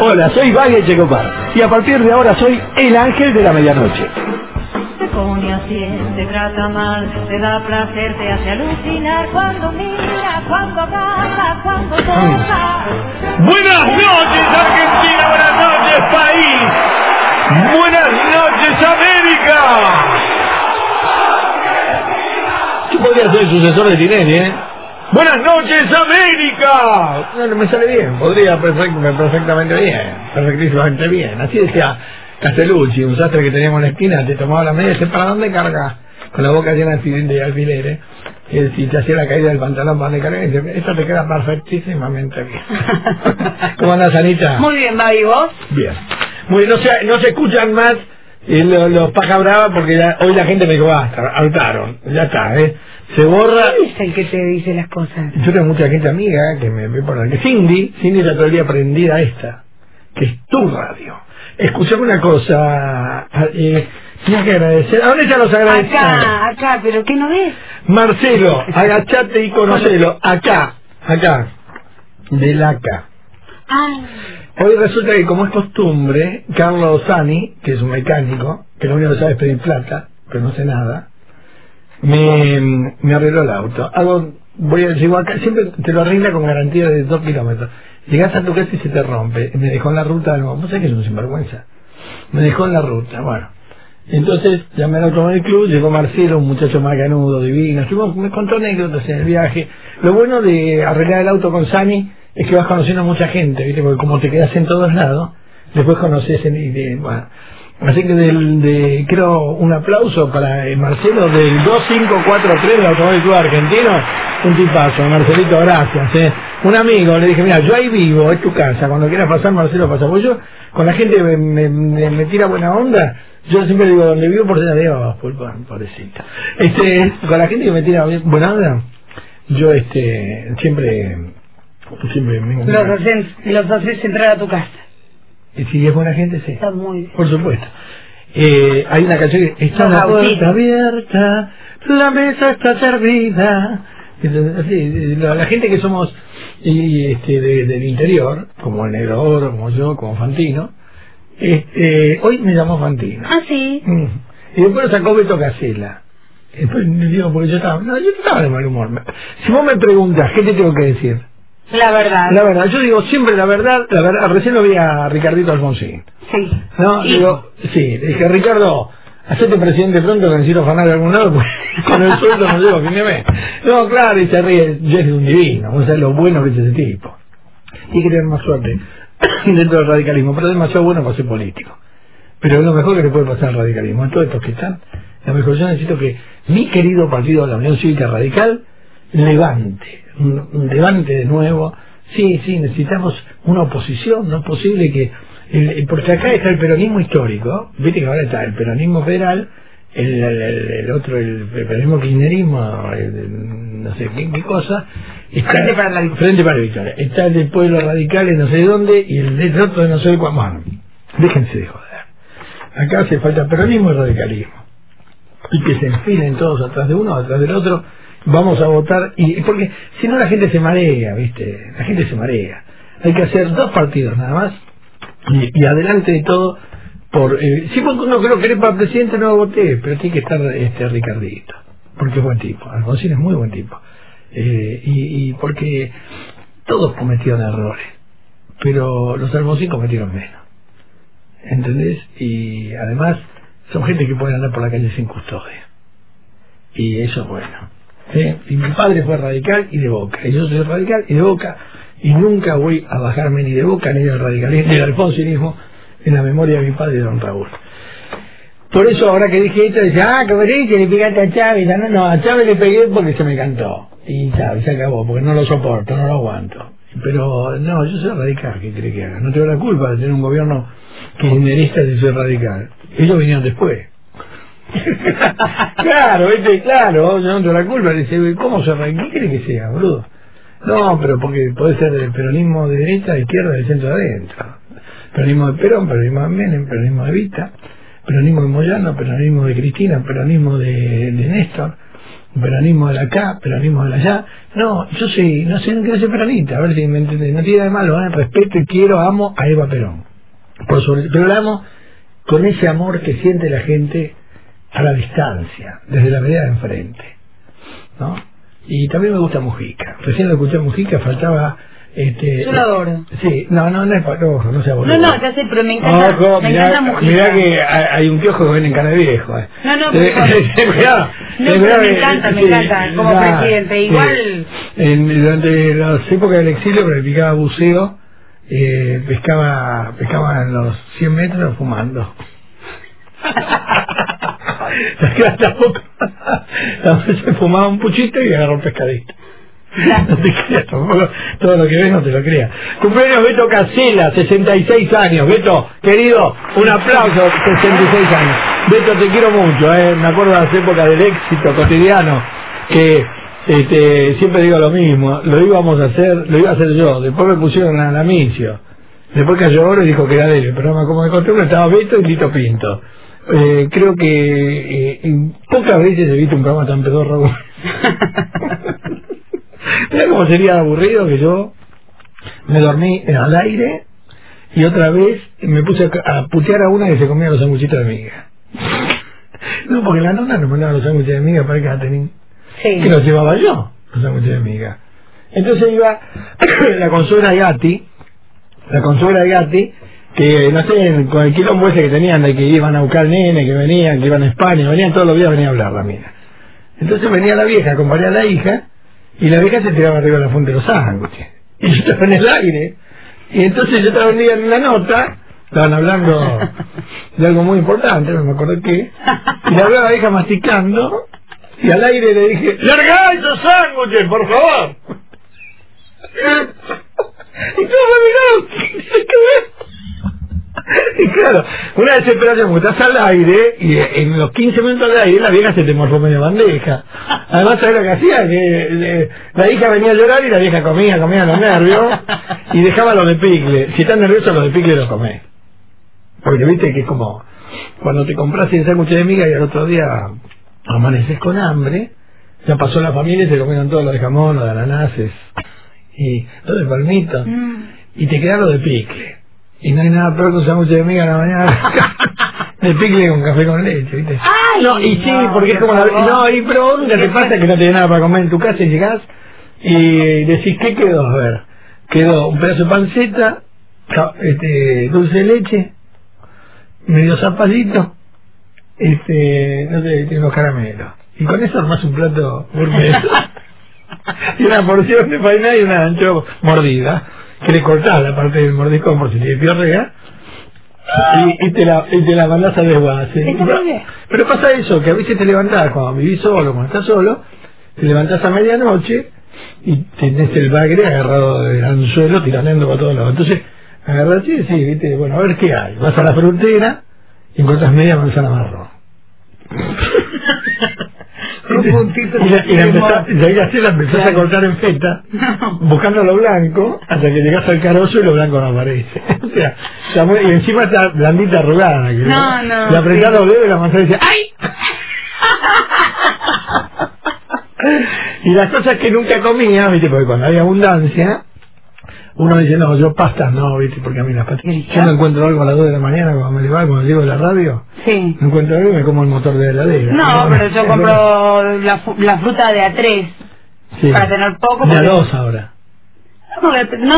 Hola, soy Vague Checopar y a partir de ahora soy el ángel de la medianoche. Te pone así, te trata mal, te da placer, te hace alucinar cuando mira, cuando abraza, cuando toca. Buenas noches Argentina, buenas noches país, buenas noches América. Yo podría ser el sucesor de Tinelli, ¿eh? Buenas noches América. No, no me sale bien, podría perfect- perfectamente bien, perfectísimamente bien. Así decía Castellucci, un sastre que teníamos en la esquina, te tomaba la media y dice, ¿para dónde cargas? Con la boca llena de alfil- de alfileres. Y si te hacía la caída del pantalón, ¿para dónde cargas? Y dice, esto te queda perfectísimamente bien. ¿Cómo andas, Anita? Muy bien, Babi, ¿vos? Bien. Muy bien, no se, no se escuchan más eh, los, los paja brava porque ya- hoy la gente me dijo, basta, hartaron, ya está, ¿eh? Se borra. ¿Quién es el que te dice las cosas? Yo tengo mucha gente amiga que me ve por aquí. Cindy, Cindy está todo el día prendida a esta, que es tu radio. Escuchame una cosa, eh, tienes que agradecer. ¿A dónde están los agradecidos? Acá, acá, pero ¿qué no ves? Marcelo, agachate y conocelo. Acá, acá, del acá. Ah, Hoy resulta que como es costumbre, Carlos Sani, que es un mecánico, que lo único que sabe es pedir plata, pero no sé nada, me, arregló el auto. Hago, voy a llego acá, siempre te lo arregla con garantía de dos kilómetros. Llegas a tu casa y se te rompe. Me dejó en la ruta, no, vos sabés que es un sinvergüenza. Me dejó en la ruta, bueno. Entonces llamé al automóvil club, llegó Marcelo, un muchacho macanudo, divino, estuvimos, me contó anécdotas en el viaje. Lo bueno de arreglar el auto con Sani es que vas conociendo mucha gente, ¿viste? porque como te quedas en todos lados, después conoces en, y de- bueno. Así que del, de, creo un aplauso para eh, Marcelo del 2543 del Automóvil Club Argentino, un tipazo, Marcelito, gracias. ¿eh? Un amigo, le dije, mira, yo ahí vivo, es tu casa, cuando quieras pasar Marcelo pasa. Pues yo, con la gente me, me, tira buena onda, yo siempre digo, donde vivo por de Dios, pulpa, pobrecita. Este, con la gente que me tira buena onda, yo este, siempre, me los los entrar a tu casa. y si es buena gente, sí. Está muy bien. Por supuesto. Eh, hay una canción que está la puerta abierta, la mesa está servida. Así, la, la gente que somos y, este, de- del interior, como el Negro Oro, como yo, como Fantino, este, hoy me llamó Fantino. Ah, sí. Mm. Y después lo sacó Beto Casella. Después le digo, porque yo estaba, no, yo estaba de mal humor. Si vos me preguntas, ¿qué te tengo que decir? La verdad. La verdad, yo digo siempre la verdad, la verdad, recién lo vi a Ricardito Alfonsín. Sí. No, Y- digo, sí, dije, Ricardo, hacete presidente pronto que necesito afanar de algún lado, pues con el sueldo no llego a fin de mes. No, claro, y se ríe, yo es un divino, vos sabés lo bueno que es ese tipo. Tiene que tener más suerte dentro del radicalismo, pero es demasiado bueno para ser político. Pero es lo mejor que le puede pasar al radicalismo. A todos estos que están, lo mejor yo necesito que mi querido partido, la Unión Cívica Radical, levante, un- un levante de nuevo. Sí, sí, necesitamos una oposición, no es posible que... el- porque acá está el peronismo histórico, viste que ahora está el peronismo federal, el, el- el- el otro, el, peronismo kirchnerismo, el- no sé qué, qué cosa. Está, Frente para la. Frente para la Victoria. Está el de pueblos radicales, no sé de dónde, y el del otro de no sé cuándo. Bueno, déjense de joder. Acá hace falta peronismo y radicalismo. Y que se enfilen todos atrás de uno, atrás del otro. Vamos a votar. y Porque si no la gente se marea, ¿viste? La gente se marea. Hay que hacer dos partidos nada más. Y, adelante de todo, por eh, si vos no creo que para presidente, no voté, pero tiene que estar este Ricardito. Porque es buen tipo. Alfonsín es muy buen tipo. Eh, y, y porque todos cometieron errores. Pero los Alfonsín cometieron menos. ¿entendés? Y además son gente que pueden andar por la calle sin custodia. Y eso es bueno. Y mi padre fue radical y de boca. Y yo soy radical y de boca. Y nunca voy a bajarme ni de boca ni del radicalismo ni del alfonsinismo en la memoria de mi padre, don Raúl. Por eso ahora que dije esto, dice, ah, que que le pegaste a Chávez. No, no, a Chávez le pegué porque se me cantó. Y Chávez se acabó, porque no lo soporto, no lo aguanto. Pero no, yo soy radical, ¿qué cree que haga? No tengo la culpa de tener un gobierno kirchnerista si soy radical. Ellos vinieron después. claro, ¿viste? Claro, yo no tengo la culpa. Dice, ¿cómo se? ¿Qué quiere que sea, boludo? No, pero porque puede ser el peronismo de derecha, de izquierda, del centro de adentro. Peronismo de Perón, peronismo de Menem, peronismo de Vita, peronismo de Moyano, peronismo de Cristina, peronismo de, de Néstor. peronismo de la acá, peronismo de la allá. No, yo soy, no sé, no quiero peronista, a ver si me entiendes. No tiene nada de malo, ¿eh? respeto y quiero, amo a Eva Perón. Por sobre, pero la amo con ese amor que siente la gente a la distancia, desde la vereda de enfrente. ¿no? Y también me gusta Mujica. Recién lo escuché a Mujica, faltaba... Este, Yo lo adoro. Sí, no, no, no es para ojo, no sea No, boludo. no, ya sé, pero me encanta, me mirá, encanta Mujica. mirá que hay un piojo que viene en cara de viejo. eh. No, no, pero- No, pero cuidado me encanta, me sí, encanta, como presidente. Igual- En- durante las épocas del exilio practicaba buceo, eh, pescaba, pescaba en los 100 metros fumando. tampoco. Veces fumaba un puchito y agarró un pescadito. No te creas tampoco, todo lo que ves no te lo creas. Cumpleaños Beto Casela, 66 años. Beto, querido, un aplauso, 66 años. Beto, te quiero mucho, eh. me acuerdo de las épocas del éxito cotidiano, que este, siempre digo lo mismo, lo íbamos a hacer, lo iba a hacer yo, después me pusieron a Amicio, después cayó oro y dijo que era de él, el programa como de costumbre estaba Beto y Lito Pinto. Eh, creo que eh, en pocas veces he visto un programa tan pedorro. Mira cómo sería aburrido que yo me dormí al aire y otra vez me puse a, a putear a una que se comía los sanguchitos de miga. No, porque la nona nos mandaba los sándwiches de miga para tenían, Sí. que los llevaba yo, los sándwiches de miga. Entonces iba la consuegra Gatti, la consuegra Gatti, que no sé, con el quilombo ese que tenían de que iban a buscar nene, que venían, que iban a España, venían todos los días, venía a hablar la mina. Entonces venía la vieja, acompañaba a la hija, y la vieja se tiraba arriba de la fuente de los sándwiches. Y yo estaba en el aire. Y entonces yo estaba un día en una nota, estaban hablando de algo muy importante, no me acuerdo qué, y la veo a la vieja masticando, y al aire le dije, ¡largá esos sándwiches, por favor! y todos me miraron, ¿qué y claro, una desesperación, porque estás al aire y en los 15 minutos de aire la vieja se te morfó medio bandeja. Además, ¿sabes lo que hacía? Que eh, la hija venía a llorar y la vieja comía, comía los nervios y dejaba los de picle. Si estás nervioso, los de picle los comés. Porque viste que es como cuando te compras el sándwich de miga y al otro día amaneces con hambre, ya pasó la familia y se comieron todo lo de jamón, lo de ananases y todo el palmito Mm. y te queda lo de picle. Y no hay nada peor que un sándwich de miga a la mañana. de picle con café con leche, ¿viste? Ay, no, y sí, no, porque es como la... No, y pero nunca te pasa que no tenés nada para comer en tu casa y llegás y decís, ¿qué quedó? A ver, quedó un pedazo de panceta, este, dulce de leche, medio zapallito, este, no sé, unos caramelos. Y con eso armás un plato gourmet. y una porción de faina y una ancho mordida, que le cortás la parte del mordisco por si tiene piorrea, y, y te la, y te la mandás a desguace. Pero pasa eso, que a veces te levantás cuando vivís solo, cuando estás solo, te levantás a medianoche y tenés el bagre agarrado del anzuelo tirando para todos lados. Entonces, agarrás y decís, viste, bueno, a ver qué hay. Vas a la frutera y encuentras media manzana marrón. Un puntito y la, y la empezás, y ahí así la empezás a cortar en feta, buscando lo blanco, hasta que llegás al carozo y lo blanco no aparece. o sea, y encima está blandita arrugada. Que No, no, Le apretás los dedos y la manzana dice, ¡ay! y las cosas que nunca comía, ¿viste? Porque cuando hay abundancia, uno dice, no, yo pastas no, ¿viste? Porque a mí las pastas... Yo no encuentro algo a las 2 de la mañana cuando me levanto, cuando llego de la radio, Sí. no encuentro algo y me como el motor de la heladera. No, pero yo compro la, la fruta de a tres. Sí. para tener poco, De a porque- dos ahora, No,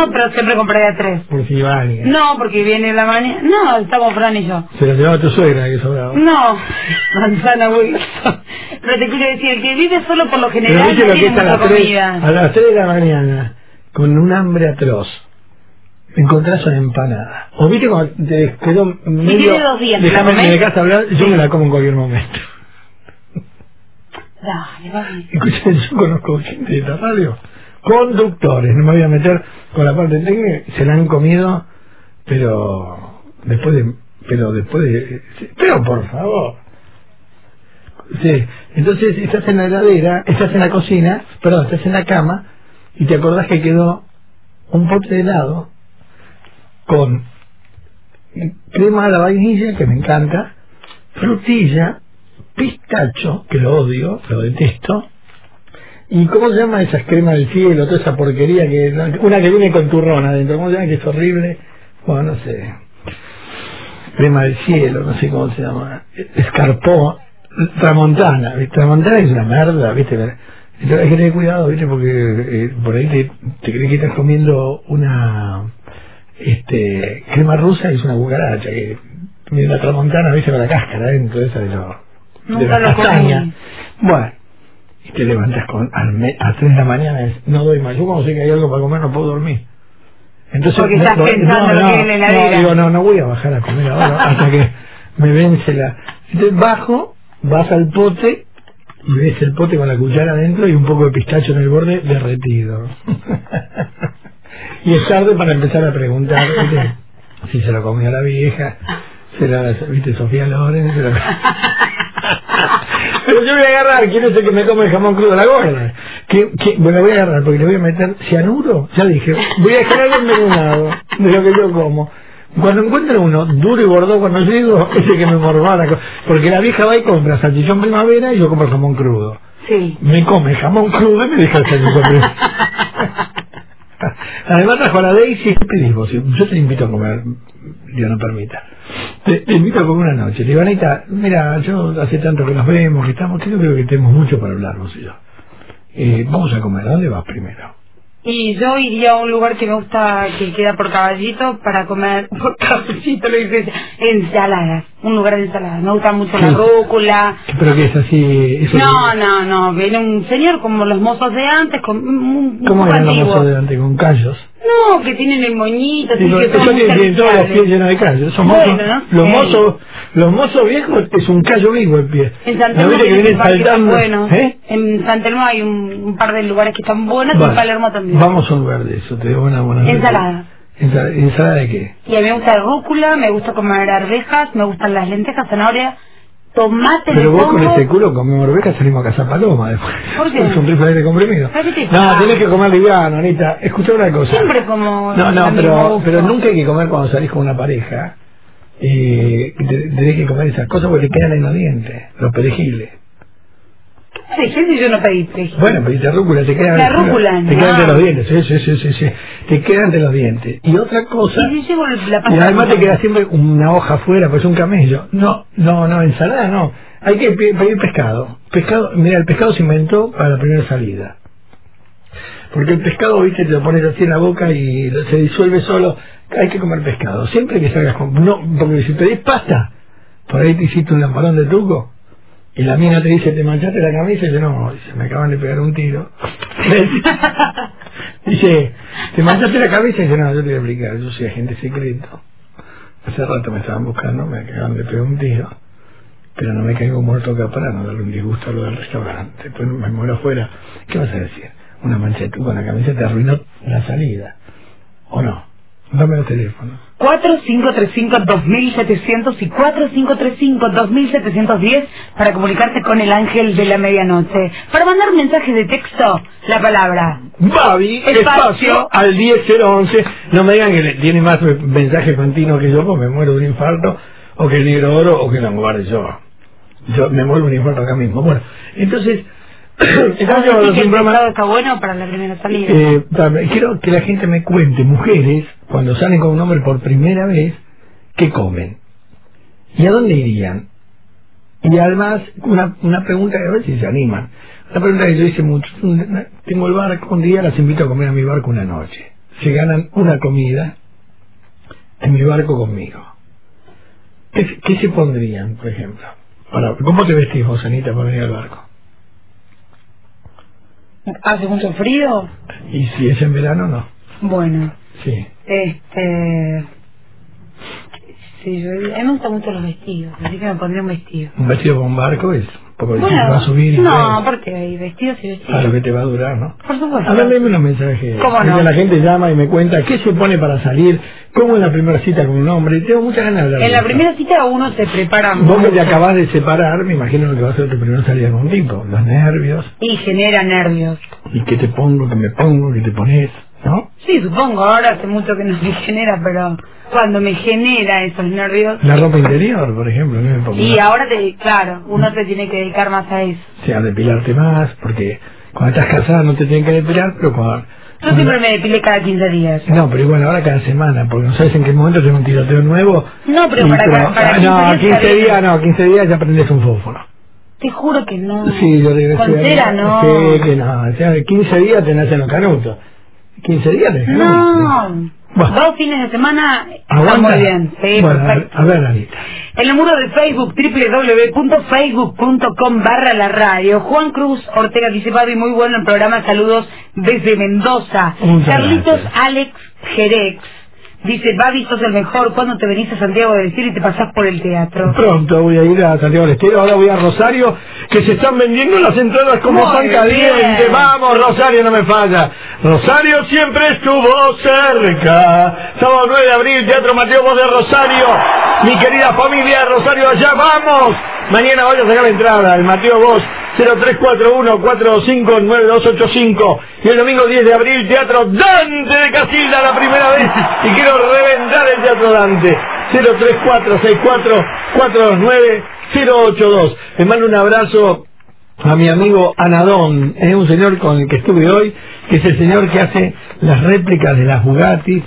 no, pero siempre compré de a tres. por si va alguien. No, porque viene la mañana. No, estamos Fran y yo. Se lo llevaba tu suegra que sobraba. No, manzana Wilson. Pero te quiero decir, el que vive solo por lo general no tiene mucha las, 3, comida. a las 3 de la mañana, con un hambre atroz, encontrás una empanada. O viste cuando te quedó medio... tiene dos días, ¿te la Déjame que me dejas hablar, yo me la como en cualquier momento. Dale, vale. Escuchen, yo conozco gente de esta radio, conductores, no me voy a meter con la parte técnica, se la han comido, pero después de, pero después de, pero por favor. Sí, entonces estás en la heladera, estás en la cocina, perdón, estás en la cama y te acordás que quedó un pote de helado con crema a la vainilla, que me encanta, frutilla, pistacho, que lo odio, lo detesto. ¿Y cómo se llama esas cremas del cielo, toda esa porquería que una que viene con turrón adentro? ¿Cómo se llama que es horrible? Bueno, no sé. Crema del cielo, no sé cómo se llama. Escarpó, Tramontana, ¿viste? Tramontana es una merda, ¿viste? Entonces hay que tener cuidado, ¿viste? Porque eh, por ahí te, te crees que estás comiendo una este crema rusa y es una cucaracha que tiene la tramontana, ¿viste? Con la cáscara dentro esa de, lo, de la castaña. Bueno, y te levantas con, a 3 de la mañana, no doy más. Yo cuando sé que hay algo para comer no puedo dormir. Entonces, Porque estás no, no, pensando lo no, que en la no, digo, no, no voy a bajar a comer ahora hasta que me vence la... Entonces bajo, vas al pote y ves el pote con la cuchara adentro y un poco de pistacho en el borde derretido. y es tarde para empezar a preguntar ¿viste? si se lo comió la vieja, se la, viste, Sofía Loren, se lo- Pero yo voy a agarrar, ¿quién es el que me come el jamón crudo? La gorda. Que, que, lo voy a agarrar porque le voy a meter cianuro. Ya dije, voy a dejar algo envenenado de lo que yo como. Cuando encuentro uno duro y gordo cuando llego, ese que me morba la co- Porque la vieja va y compra salchichón primavera y yo compro jamón crudo. Sí. Me come jamón crudo y me deja el salchichón primavera. Además trajo la Daisy, ¿qué pedís vos? Yo te invito a comer, Dios no permita. Te, te invito a comer una noche. Le digo, Anita, mira, yo hace tanto que nos vemos, que estamos, creo que tenemos mucho para hablar vos y yo. Eh, vamos a comer, ¿a dónde vas primero? Y yo iría a un lugar que me gusta, que queda por caballito, para comer, por caballito lo dice, ensaladas, un lugar de ensaladas. Me gusta mucho la rúcula. Pero que es así... Eso No, no, no, viene un señor como los mozos de antes, con un, ¿Cómo eran los mozos de antes? Con callos. No, que tienen el moñito, así Sí, que son de callos. Bueno, mozos, no los mozos, los mozos viejos es un callo vivo el pie. En ¿No San Telmo saltando? buenos. ¿Eh? En San Telmo hay un, un par de lugares que están buenos y en Palermo también. Vamos a un lugar de eso, te una buena Ensalada. Ensa- ¿Ensalada de qué? Y a mí me gusta la rúcula, me gusta comer arvejas, me gustan las lentejas, zanahoria, tomate Pero vos con este culo comemos ovejas salimos a cazar paloma después. ¿Por qué? Es un rifle de comprimido. ¿Pero qué te No, tenés que comer liviano, Anita. Escucha una cosa. Siempre como No, no, pero, pero nunca hay que comer cuando salís con una pareja. Eh, te- tenés que comer esas cosas porque te quedan en los dientes, los perejiles. ¿Qué dije si yo no pedí perejil? Bueno, pediste rúcula, te quedan, La rúcula, te quedan no. entre los dientes, sí, sí, sí, sí. Te quedan entre los dientes. Y otra cosa, Y si llevo la y pasta además te de- queda siempre una hoja afuera, pues un camello. No, no, no, ensalada no. Hay que pe- pedir pescado. Pescado, mira, el pescado se inventó para la primera salida. Porque el pescado, viste, te lo pones así en la boca y se disuelve solo. Hay que comer pescado. Siempre que salgas con... No, porque si pedís pasta, por ahí te hiciste un lamparón de truco. Y la mina te dice, ¿te manchaste la camisa? Y yo, no, dice, me acaban de pegar un tiro. dice, ¿te manchaste la camisa? Y yo, no, yo te voy a explicar, yo soy agente secreto. Hace rato me estaban buscando, me acaban de pegar un tiro. Pero no me caigo muerto acá para no darle un disgusto a lo del restaurante. Después me muero afuera. ¿Qué vas a decir? Una mancha de truco en la camisa te arruinó la salida. ¿O no? Dame los teléfonos. 4535-2700 y 4535-2710 para comunicarte con el ángel de la medianoche. Para mandar mensajes de texto, la palabra. Babi, Espacio. al 10011. No me digan que tiene más mensaje continuo que yo, porque me muero de un infarto, o que el negro oro, o que la guarde yo. Yo me muero de un infarto acá mismo. Bueno, entonces, que un el programa. está bueno para la primera salida. Eh, también quiero que la gente me cuente, mujeres, cuando salen con un hombre por primera vez, ¿qué comen? ¿Y a dónde irían? Y además, una, una pregunta que a ver si se animan. Una pregunta que yo hice mucho. Tengo el barco, un día las invito a comer a mi barco una noche. Se ganan una comida en mi barco conmigo. ¿Qué, qué se pondrían, por ejemplo? Para, ¿Cómo te vestís vos, Anita, para venir al barco? ¿Hace mucho frío? Y si es en verano, no. Bueno, Sí. este... Sí, yo, a mí me gustan mucho los vestidos, así que me pondré un vestido. Un vestido con barco es poco difícil, va a Bueno, subir y no, porque hay vestidos y a vestidos. lo que te va a durar, ¿no? Por supuesto. A léeme unos mensajes. ¿Cómo no? La gente llama y me cuenta qué se pone para salir, cómo es la primera cita con un hombre. Tengo muchas ganas de hablar En la primera cita uno se prepara Vos que te mucho acabas de separar, me imagino que va a ser tu primera salida con un tipo. Los nervios. y genera nervios. ¿Y qué te pongo, qué me pongo, qué te pones? ¿No? Sí, supongo, ahora hace mucho que no me genera, pero cuando me genera esos nervios... La ropa interior, por ejemplo, ¿no? Y ahora, te, claro, uno se tiene que dedicar más a eso. o sea, depilarte más, porque cuando estás casada no te tienen que depilar, pero cuando... Yo siempre me depilé cada 15 días. No, pero igual ahora cada semana, porque no sabes en qué momento tengo un tiroteo nuevo. No, pero para- para- para ah, 15 No, días 15 está bien. días, no, 15 días ya prendes un fósforo. Te juro que no. Sí, yo regresé. Con a- cera, no. Sí, que no. O sea, 15 días te nacen los canutos. 15 días No. Bueno. Dos fines de semana está ¿Aguanta? muy bien. Sí, bueno, a ver, a ver, Anita. En el muro de Facebook, www.facebook.com barra la radio. Juan Cruz Ortega dice, Babi, muy bueno el programa, saludos desde Mendoza. Muchas Carlitos gracias. Alex Jerex dice, Babi, sos el mejor, ¿cuándo te venís a Santiago del Estero y te pasás por el teatro? Pronto voy a ir a Santiago del Estero, ahora voy a Rosario, que se están vendiendo las entradas como Muy pan caliente. Vamos, Rosario, no me falla. Rosario siempre estuvo cerca. Sábado 9 de abril, Teatro Mateo Voz de Rosario. Mi querida familia Rosario, allá vamos. Mañana voy a sacar la entrada, el Mateo Voz 0341-459285. Y el domingo 10 de abril, Teatro Dante de Casilda, la primera vez. Y quiero reventar el Teatro Dante. 03464-429-082. Les mando un abrazo a mi amigo Anadón, es un señor con el que estuve hoy, que es el señor que hace las réplicas de las Bugattis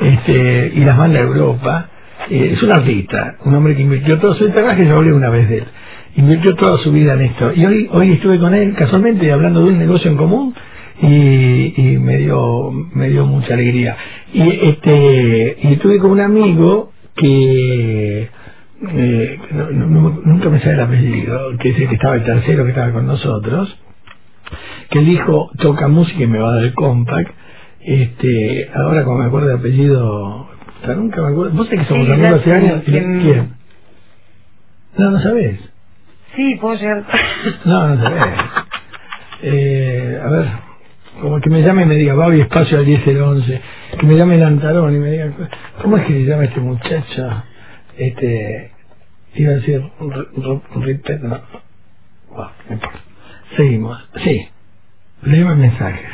este, y las manda a Europa. Eh, es un artista, un hombre que invirtió todo su trabajo, yo hablé una vez de él. Invirtió toda su vida en esto. Y hoy, hoy estuve con él casualmente hablando de un negocio en común y, y me dio me dio mucha alegría. Y este y estuve con un amigo que eh, no- no- no- nunca me sale el apellido, que es el que estaba el tercero que estaba con nosotros, que él dijo, toca música y me va a dar el compact. Este, ahora como me acuerdo de apellido, nunca me acuerdo. ¿Vos sabés que somos Sí, amigos hace años? quién- ¿Quién? No, no sabés. Sí, puedo llegar. No, no sabés. Eh, a ver, como que me llame y me diga, Babi, espacio al 10 el 11. Que me llame Lantarón y me diga, ¿cómo es que se llama este muchacho? Este, iba a decir, Ri- Ri- Ripet, no. Bueno, no importa. Seguimos. Sí. Léeme mensajes.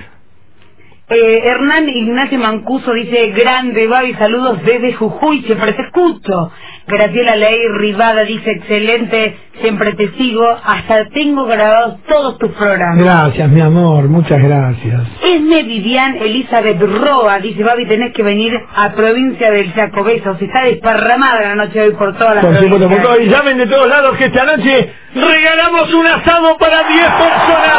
Eh, Hernán Ignacio Mancuso dice, grande, Babi, saludos desde Jujuy, siempre te escucho. Graciela Ley Rivada dice, excelente, siempre te sigo, hasta tengo grabados todos tus programas. Gracias, mi amor, muchas gracias. Esme Vivian Elizabeth Roa dice, Babi, tenés que venir a provincia del Jacobeso, se está desparramada la noche de hoy por todas las Por supuesto, por provincias. todo. Y llamen de todos lados que esta noche regalamos un asado para 10 personas.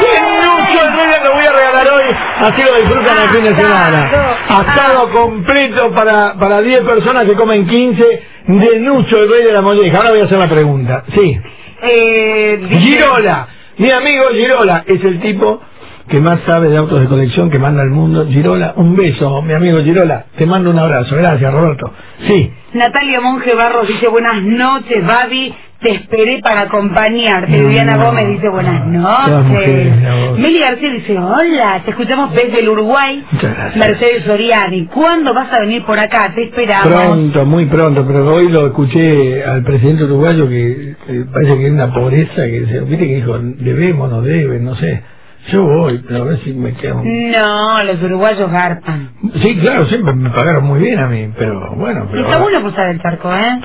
Bien mucho el lo voy a regalar hoy. Así lo disfrutan el fin de semana. Asado. Asado completo para, para 10 personas que comen 15 de Nucho, el rey de la molleja. Ahora voy a hacer la pregunta. Sí. Eh, dice- Girola. Mi amigo Girola es el tipo que más sabe de autos de colección que manda al mundo. Girola, un beso, mi amigo Girola. Te mando un abrazo. Gracias, Roberto. Sí. Natalia Monge Barros dice buenas noches, Babi, te esperé para acompañarte. No, Viviana no. Gómez dice buenas mujeres, noches. Meli García dice hola, te escuchamos desde el Uruguay. Muchas gracias. Mercedes Soriani, ¿cuándo vas a venir por acá? Te esperamos. Pronto, muy pronto, pero hoy lo escuché al presidente uruguayo que, que parece que hay una pobreza, que se, viste que dijo, debemos, no deben, no sé. Yo voy, pero a ver si me quedo. No, los uruguayos garpan. Sí, claro, siempre me pagaron muy bien a mí, pero bueno, Y pero está bueno cruzar el charco, ¿eh?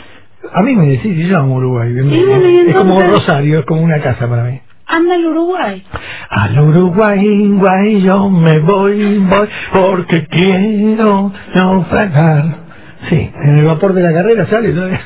A mí me decís, yo amo Uruguay, bien- Y bueno, y es como entonces- Rosario, es como una casa para mí. Anda al Uruguay. Al Uruguay, guay, yo me voy, voy, porque quiero naufragar. Sí, en el vapor de la carrera sale todavía.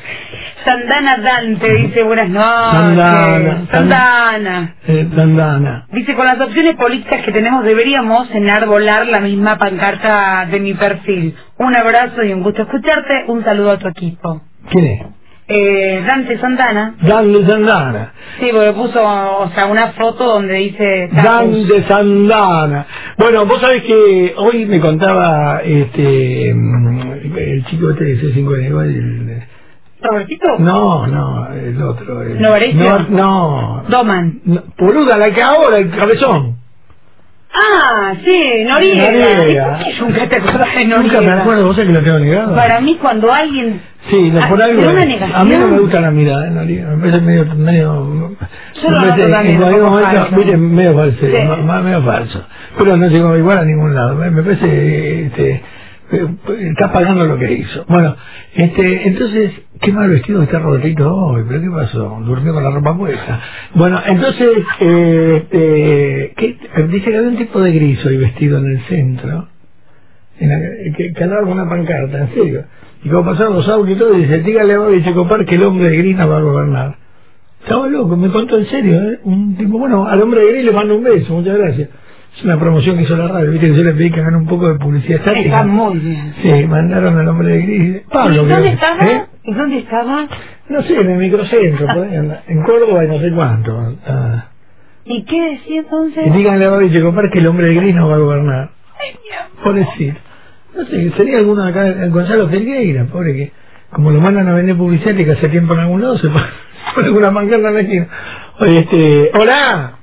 Sandana Dante dice buenas noches. Sandana, Sandana. Eh, Dandana. Dice, con las opciones políticas que tenemos deberíamos enarbolar la misma pancarta de mi perfil. Un abrazo y un gusto escucharte. Un saludo a tu equipo. ¿Quién es? Eh, Dante Santana. Dan de Sandana. Sí, porque puso, o sea, una foto donde dice... Dan Tacos. de Sandana. Bueno, vos sabés que hoy me contaba este mm, el chico este de C5N, igual el- ¿Robertito? no, no, el otro. el- ¿Novarecio? No, no, Doman. no, Poluda, la que ahora, el cabezón. Ah, sí, Noriega. Noriega. ¿Y por qué nunca te acordás de Noriega? Nunca me acuerdo, vos sabés que lo tengo negado. Para mí, cuando alguien Sí, no, Ah, por algo. A mí no me gusta la mirada, en realidad. Me parece medio. medio Yo me parece, en poco momento, viste, medio falso, Sí. ma- medio falso. Pero no llegó igual a ningún lado. Me, me parece. Este, eh, está pagando lo que hizo. Bueno, este, entonces, qué mal vestido está Robertito hoy, pero ¿qué pasó? Durmió con la ropa puesta. Bueno, entonces, eh, este, ¿qué? dice que había un tipo de gris hoy vestido en el centro en la- que, que andaba con una pancarta, en serio. Y como pasaron los autos y todo, dice, dígale a Bobby Checopar que el hombre de gris no va a gobernar. Estaba loco, me contó en serio, ¿eh? Un tipo, bueno, al hombre de gris le mando un beso, muchas gracias. Es una promoción que hizo la radio, viste que yo le pedí que hagan un poco de publicidad estática. Está muy bien. Sí, mandaron al hombre de gris. Pablo, ¿Y dónde estaba? ¿eh? ¿Y dónde estaba? No sé, en el microcentro, anda. en Córdoba y no sé cuánto. Ah. ¿Y qué decía entonces? Y díganle a Bobby Checopar que el hombre de gris no va a gobernar. Por decir. No sé, sería alguno acá, el Gonzalo Ferreira, pobre que, como lo mandan a vender publicidad y que hace tiempo en algún lado, se pone alguna pancarta en la esquina. Oye, este, hola.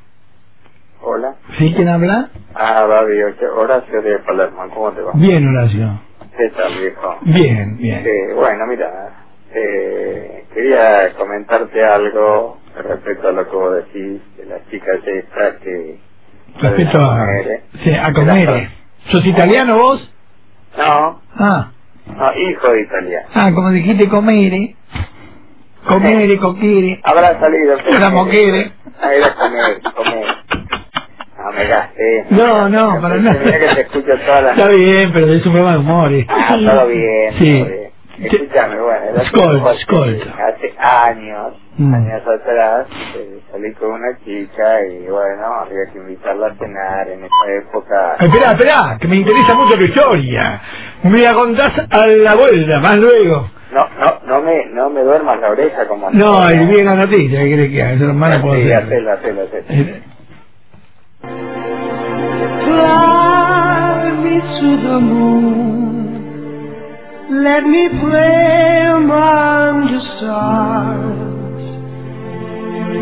Hola. ¿Sí? ¿Quién habla? Ah, Babi, Horacio de Palermo, ¿cómo te va? Bien, Horacio. ¿Qué tal, viejo? Bien, bien. Eh, bueno, mira, eh, quería comentarte algo respecto a lo que vos decís de las chicas estas que... Respecto a, Comere. sí, a comer. ¿Sos italiano vos? No, Ah, no, hijo de italiano. ah, como dijiste comere. Comere, coquere. Habrá salido. Era moquere. Ah, era comer, comer. No me gasté. No, no, para nada. Que te escucho todas las... Está bien, pero es un programa de humor. este. Ah, todo bien. Sí. todo bien. Escúchame, bueno, Escolta, escolta. hace años, Mm. años atrás, eh, salí con una chica y bueno, había que invitarla a cenar en esa época. Esperá, esperá, que me interesa mucho tu historia. Me la contás a la vuelta, más luego. No, no, no me, no me duermas la oreja como No, antes. y bien la noticia, ¿qué quiere que haga? Eso hermano puedo Sí, Fly me to the moon. Let me play among the stars.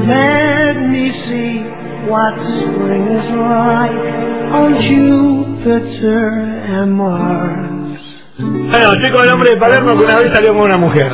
Let me see what spring is like on Jupiter and Mars. Bueno, estoy con el hombre de Palermo que una vez salió con una mujer.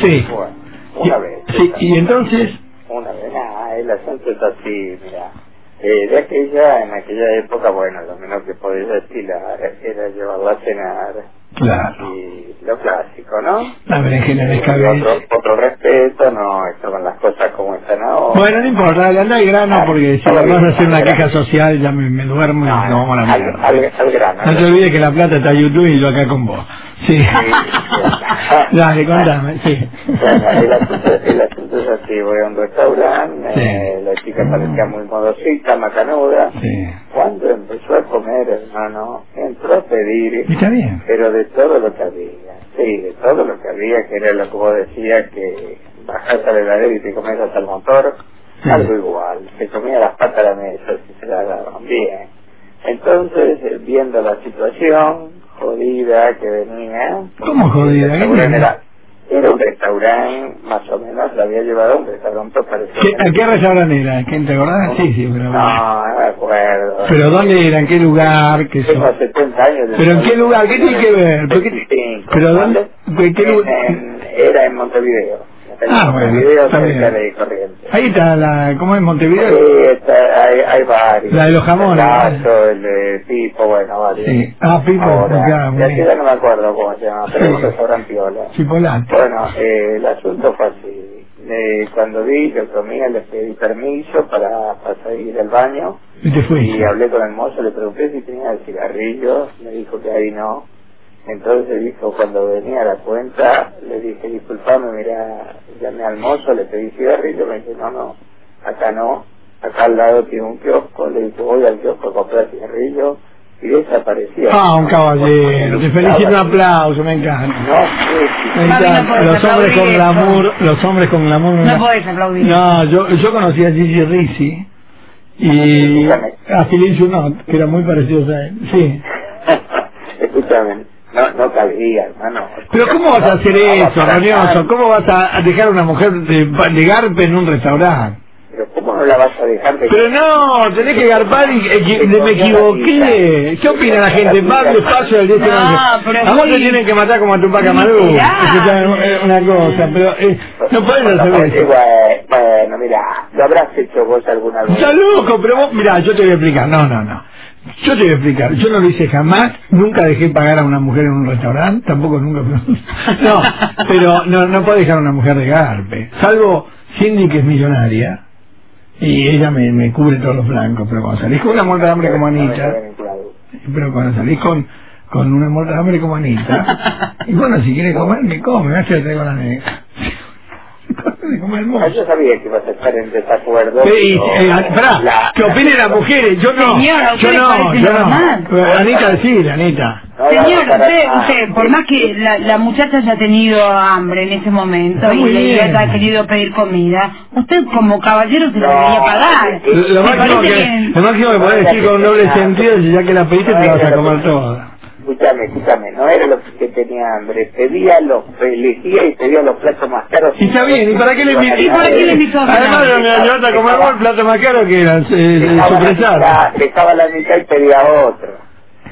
Sí. Bueno, una vez. Sí, y entonces, Una vez, nada, el asunto es así, mira. Eh, de aquella, en aquella época, bueno, lo menos que podía estilar era llevarla a cenar claro, y lo clásico, ¿no? la berenjena en Eh, escabeche. otro, otro respeto, no estaban las cosas como están ahora. Bueno, no importa, dale, anda al grano porque si vas a hacer una queja social ya me, me duermo y No, nos vamos a la mierda. al, al grano. No te olvides que la plata está en YouTube y yo acá con vos. Sí. Dale, contame, sí. Bueno, el asunto, el asunto es así, voy a un restaurante, Sí. eh, la chica parecía muy modosita, macanuda. Sí. Cuando empezó a comer, hermano, entró a pedir, Y está bien. pero de todo lo que había, sí, de todo lo que había, que era lo que vos decías, que bajás a la heladera y te comes hasta el motor, Sí. algo igual, se comía las patas a la mesa, si se la daban bien. Entonces, eh, viendo la situación jodida que venía... ¿Cómo jodida? Era, era un restaurante, más o menos, la había llevado a un restaurante parecido. ¿Qué, ¿A qué restaurante era? ¿Quién te acordás? Sí, sí, pero... No, no me acuerdo. ¿Pero dónde era? ¿En qué lugar? ¿Qué Tengo eso? 70 años. ¿Pero en qué lugar? ¿Qué tiene que ver? ¿Por qué- 25. ¿Pero dónde? ¿En qué lugar? en- era en Montevideo. En Ah, bueno, Montevideo, está bien. Corrientes. Ahí está la... ¿Cómo es Montevideo? Sí, está- hay, hay varios. La de los jamones. El el de Pipo, bueno, varios. Sí. Ah, Pipo, Ahora, claro, muy ya que bien. no me acuerdo cómo se llama, pero Sí. es un restaurante piola. Chipolante. Bueno, eh, el asunto fue así. Eh, cuando vi que comía, le pedí permiso para, para ir al baño. Y te Y fuiste. hablé con el mozo, le pregunté si tenía el cigarrillo, me dijo que ahí no. Entonces dijo, cuando venía a la cuenta, le dije, disculpame, mira, llamé al mozo, le pedí cigarrillo, me dice, no, no, acá no, acá al lado tiene un kiosco, le dije, voy al kiosco a comprar cigarrillo, y desapareció. Ah, un caballero. Te felicito, un aplauso, me encanta. No Me no encanta. Los hombres con glamour, los hombres con glamour. No podés aplaudir. No, yo, yo conocí a Gigi Rizzi y a Philip Junot, que eran muy parecidos a él. Sí. escúchame, no, no cabía, hermano. Pero ¿cómo vas a hacer eso, nada. ¿Cómo vas a dejar a una mujer de, de garpe en un restaurante? Pero ¿cómo no la vas a dejar de Pero no, tenés que garpar y equi- me equivoqué. ¿Qué opina la gente? Va despacio al 10 No, pero A vos te tienen que matar como a tu paca Malú. Literal. Escuchá, es una cosa, pero eh, no podés hacer porque, eso. Bueno, mira, lo habrás hecho vos alguna vez. Está loco, pero vos, mirá, yo te voy a explicar. No, no, no. Yo te voy a explicar. Yo no lo hice jamás. Nunca dejé pagar a una mujer en un restaurante. Tampoco nunca. No, pero no, no puedo dejar a una mujer de garpe. Salvo Cindy, que es millonaria. Y ella me, me cubre todos los blancos. Pero cuando salís con una muerta de hambre como me Anita. Pero cuando salís con, con una muerta de hambre como Anita. Y bueno, si quiere comer, que come. Me hace traigo la negra. Se come Ah, hermoso. Yo sabía que ibas a estar en desacuerdo. Sí, eh, pará, la- que opinen las mujeres, yo no, Señora, ¿a yo no, yo normal? no. Anita, decile, Anita. no la Señor, usted, usted, por más que la, la muchacha haya tenido hambre en ese momento y le haya querido pedir comida, usted como caballero se la No, debería pagar. que- Lo, máximo que, bien. lo máximo que podés decir con un doble sentido es ya que la pediste te la vas a comer toda. Escúchame, escúchame, no era lo que tenía hambre, pedía los, elegía y pedía los platos más caros. Y está bien, ¿y para qué le invitó? ¿Y para qué le invitó? Además, me ayudaste a comer vos el plato más caro que era el, el, el Dejaba la, mitad, y pedía otro.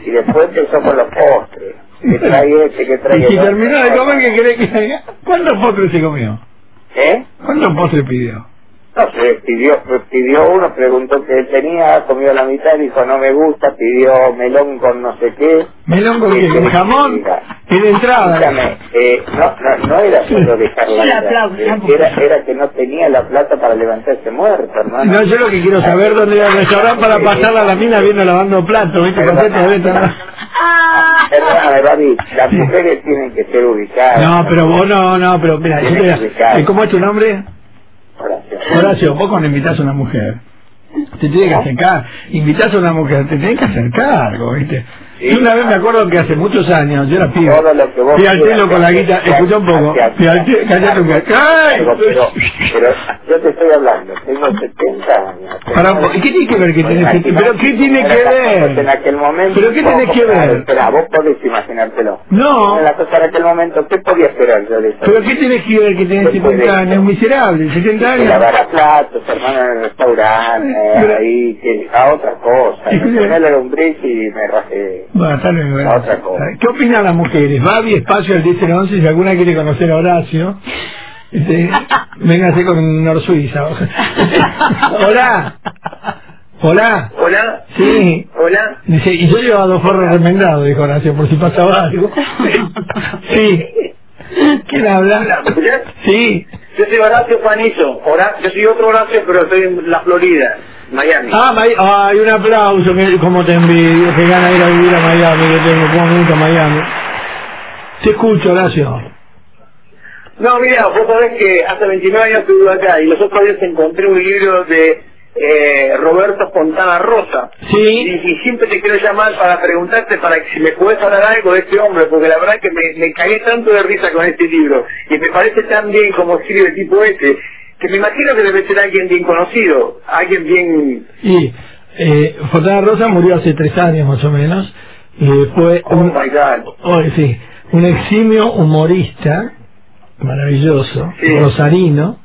Y después empezó con los postres. Que trae este, que trae Y si terminó de comer, ¿qué querés que haga? ¿Cuántos postres se comió? ¿Eh? ¿Cuántos postres pidió? No sé, pidió, pidió uno, preguntó qué tenía, comió la mitad, dijo no me gusta, pidió melón con no sé qué. ¿Melón con qué? ¿Qué ¿Con que jamón? En entrada. Escúchame, eh, no, no, no era solo dejar la era, era que no tenía la plata para levantarse muerto, hermano. No, yo lo que quiero saber dónde ir al restaurante para pasarla a la mina viendo lavando platos, ¿viste? Perdóname, Babi, las mujeres tienen que ser ubicadas. No, pero vos no, no, pero mira, yo te- ¿cómo es tu nombre? Horacio. Vos cuando invitas a una mujer, te tienes que acercar, invitas a una mujer, te tienes que hacer cargo, ¿viste? Sí. Yo una vez me acuerdo que hace muchos años, yo era pibe, fui al telo con la guita, escucha un poco, fui al telo, callate un. Pero, pero, pero yo te estoy hablando, tengo 70 años. ¿y qué tiene que ver que tenés Imagínate, que- pero qué tiene que ver? En aquel momento, ¿Pero qué tenés que ver? Espera, vos podés imaginártelo. No. La cosa en aquel momento, ¿qué podía esperar yo de eso? ¿Pero qué tenés que ver que tenés Después de 70 eso. años? Miserable, 70 Que años. lavar platos, hermano, en el restaurante, Pero- ahí, a otra cosa. Sí, Me el lombriz y me rajé. Bueno, bien, bueno. Otra cosa. ¿Qué opinan las mujeres? Babi, espacio al 1011, si alguna quiere conocer a Horacio, este, véngase con Nor Suiza. Hola. Hola. Hola. Sí. Hola. Dice, y yo llevaba dos forros remendados, dijo Horacio, por si pasaba algo. Sí. ¿Quién habla? Sí. Yo soy Horacio Juanizo. Yo soy otro Horacio, pero estoy en la Florida, Miami. Ah, May- ay, un aplauso, que, como te envidio, que gana ir a vivir a Miami, que tengo como gusta Miami. Te escucho, Horacio. No, mira, vos sabés que hace 29 años que vivo acá y los otros días encontré un libro de eh, Roberto Fontana Rosa. Sí. Y, y siempre te quiero llamar para preguntarte para que si me puedes hablar algo de este hombre, porque la verdad que me, me cagué tanto de risa con este libro y me parece tan bien como escribe el tipo este, que me imagino que debe ser alguien bien conocido, alguien bien... Y eh, Fontana Rosa murió hace tres años más o menos. Y fue Oh un, my God. oh, sí, un eximio humorista, maravilloso, Sí. rosarino,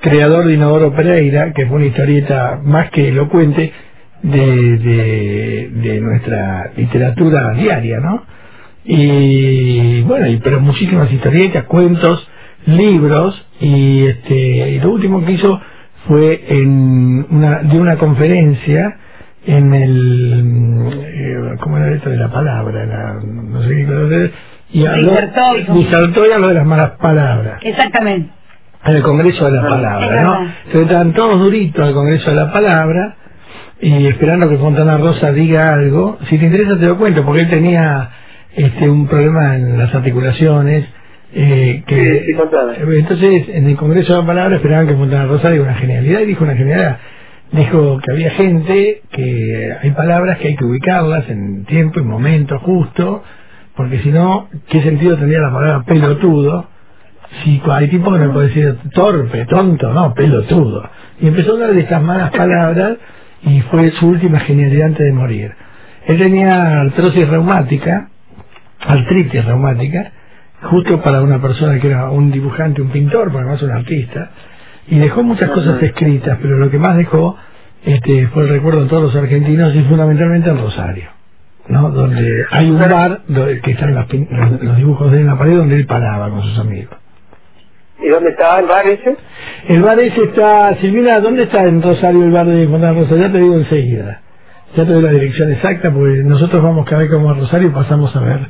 creador de Inodoro Pereira, que fue una historieta más que elocuente de, de, de nuestra literatura diaria, ¿no? Y bueno, y, pero muchísimas historietas, cuentos, libros, y este y lo último que hizo fue en una, de una conferencia en el eh, ¿cómo era esto de la palabra? La- no sé qué cosa, y habló, Disertó y- habló de las malas palabras Exactamente. en el Congreso de la Palabra, ¿no? Entonces estaban todos duritos al Congreso de la Palabra y esperando que Fontana Rosa diga algo. Si te interesa te lo cuento, porque él tenía este un problema en las articulaciones. Eh, que, Sí, sí, contame. Eh, entonces, en el Congreso de la Palabra esperaban que Fontana Rosa diga una genialidad y dijo una genialidad. Dijo que había gente, que hay palabras que hay que ubicarlas en tiempo y momento justo, porque si no, ¿qué sentido tendría la palabra pelotudo? Sí, hay tipo que me puede decir torpe, tonto, no, pelotudo. Y empezó a hablar de estas malas palabras y fue su última genialidad antes de morir. Él tenía artrosis reumática, artritis reumática, justo para una persona que era un dibujante, un pintor, porque además un artista, y dejó muchas cosas escritas, pero lo que más dejó este, fue el recuerdo de todos los argentinos y fundamentalmente en Rosario, ¿no? donde hay un bar do- que están las los, dibujos de él en la pared donde él paraba con sus amigos. ¿Y dónde estaba el bar ese? El bar ese está, Silvina, ¿dónde está en Rosario el bar de Fontana Rosa? Ya te digo enseguida. Ya te doy la dirección exacta, porque nosotros vamos cada vez que vamos a Rosario pasamos a ver.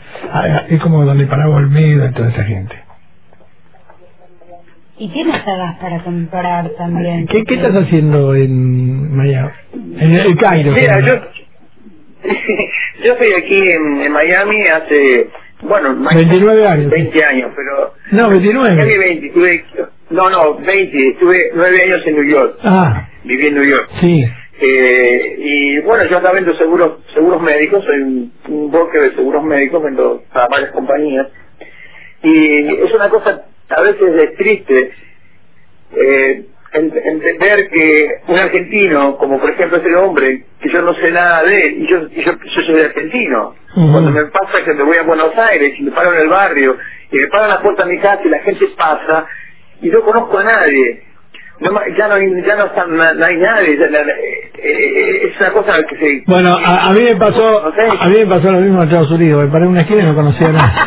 Es como donde paraba Olmedo y toda esa gente. Y tiene sagas para comprar también. ¿Qué, qué estás haciendo en Miami? En el Cairo. Mira, yo, yo estoy aquí en, en Miami hace, bueno, más- 29 años. 20 años, pero... No, 29. Casi 20, estuve, no, no, 20, estuve 9 años en New York, Ah, viví en New York. sí. Eh, y bueno, yo también vendo seguros, seguros médicos, soy un, un broker de seguros médicos, vendo para varias compañías. Y es una cosa a veces es triste eh, en- entender que un argentino, como por ejemplo ese hombre, que yo no sé nada de él, y yo, y yo, yo soy argentino, cuando me pasa que me voy a Buenos Aires y me paro en el barrio y me paran la puerta de mi casa y la gente pasa y no conozco a nadie. No ya no hay, ya no, está- no- no hay nadie, ya eh, eh, es una cosa que se... Bueno, a, a mí me pasó, No sé. a mí me pasó lo mismo en Estados Unidos. Me paré en una esquina y no conocía a nadie.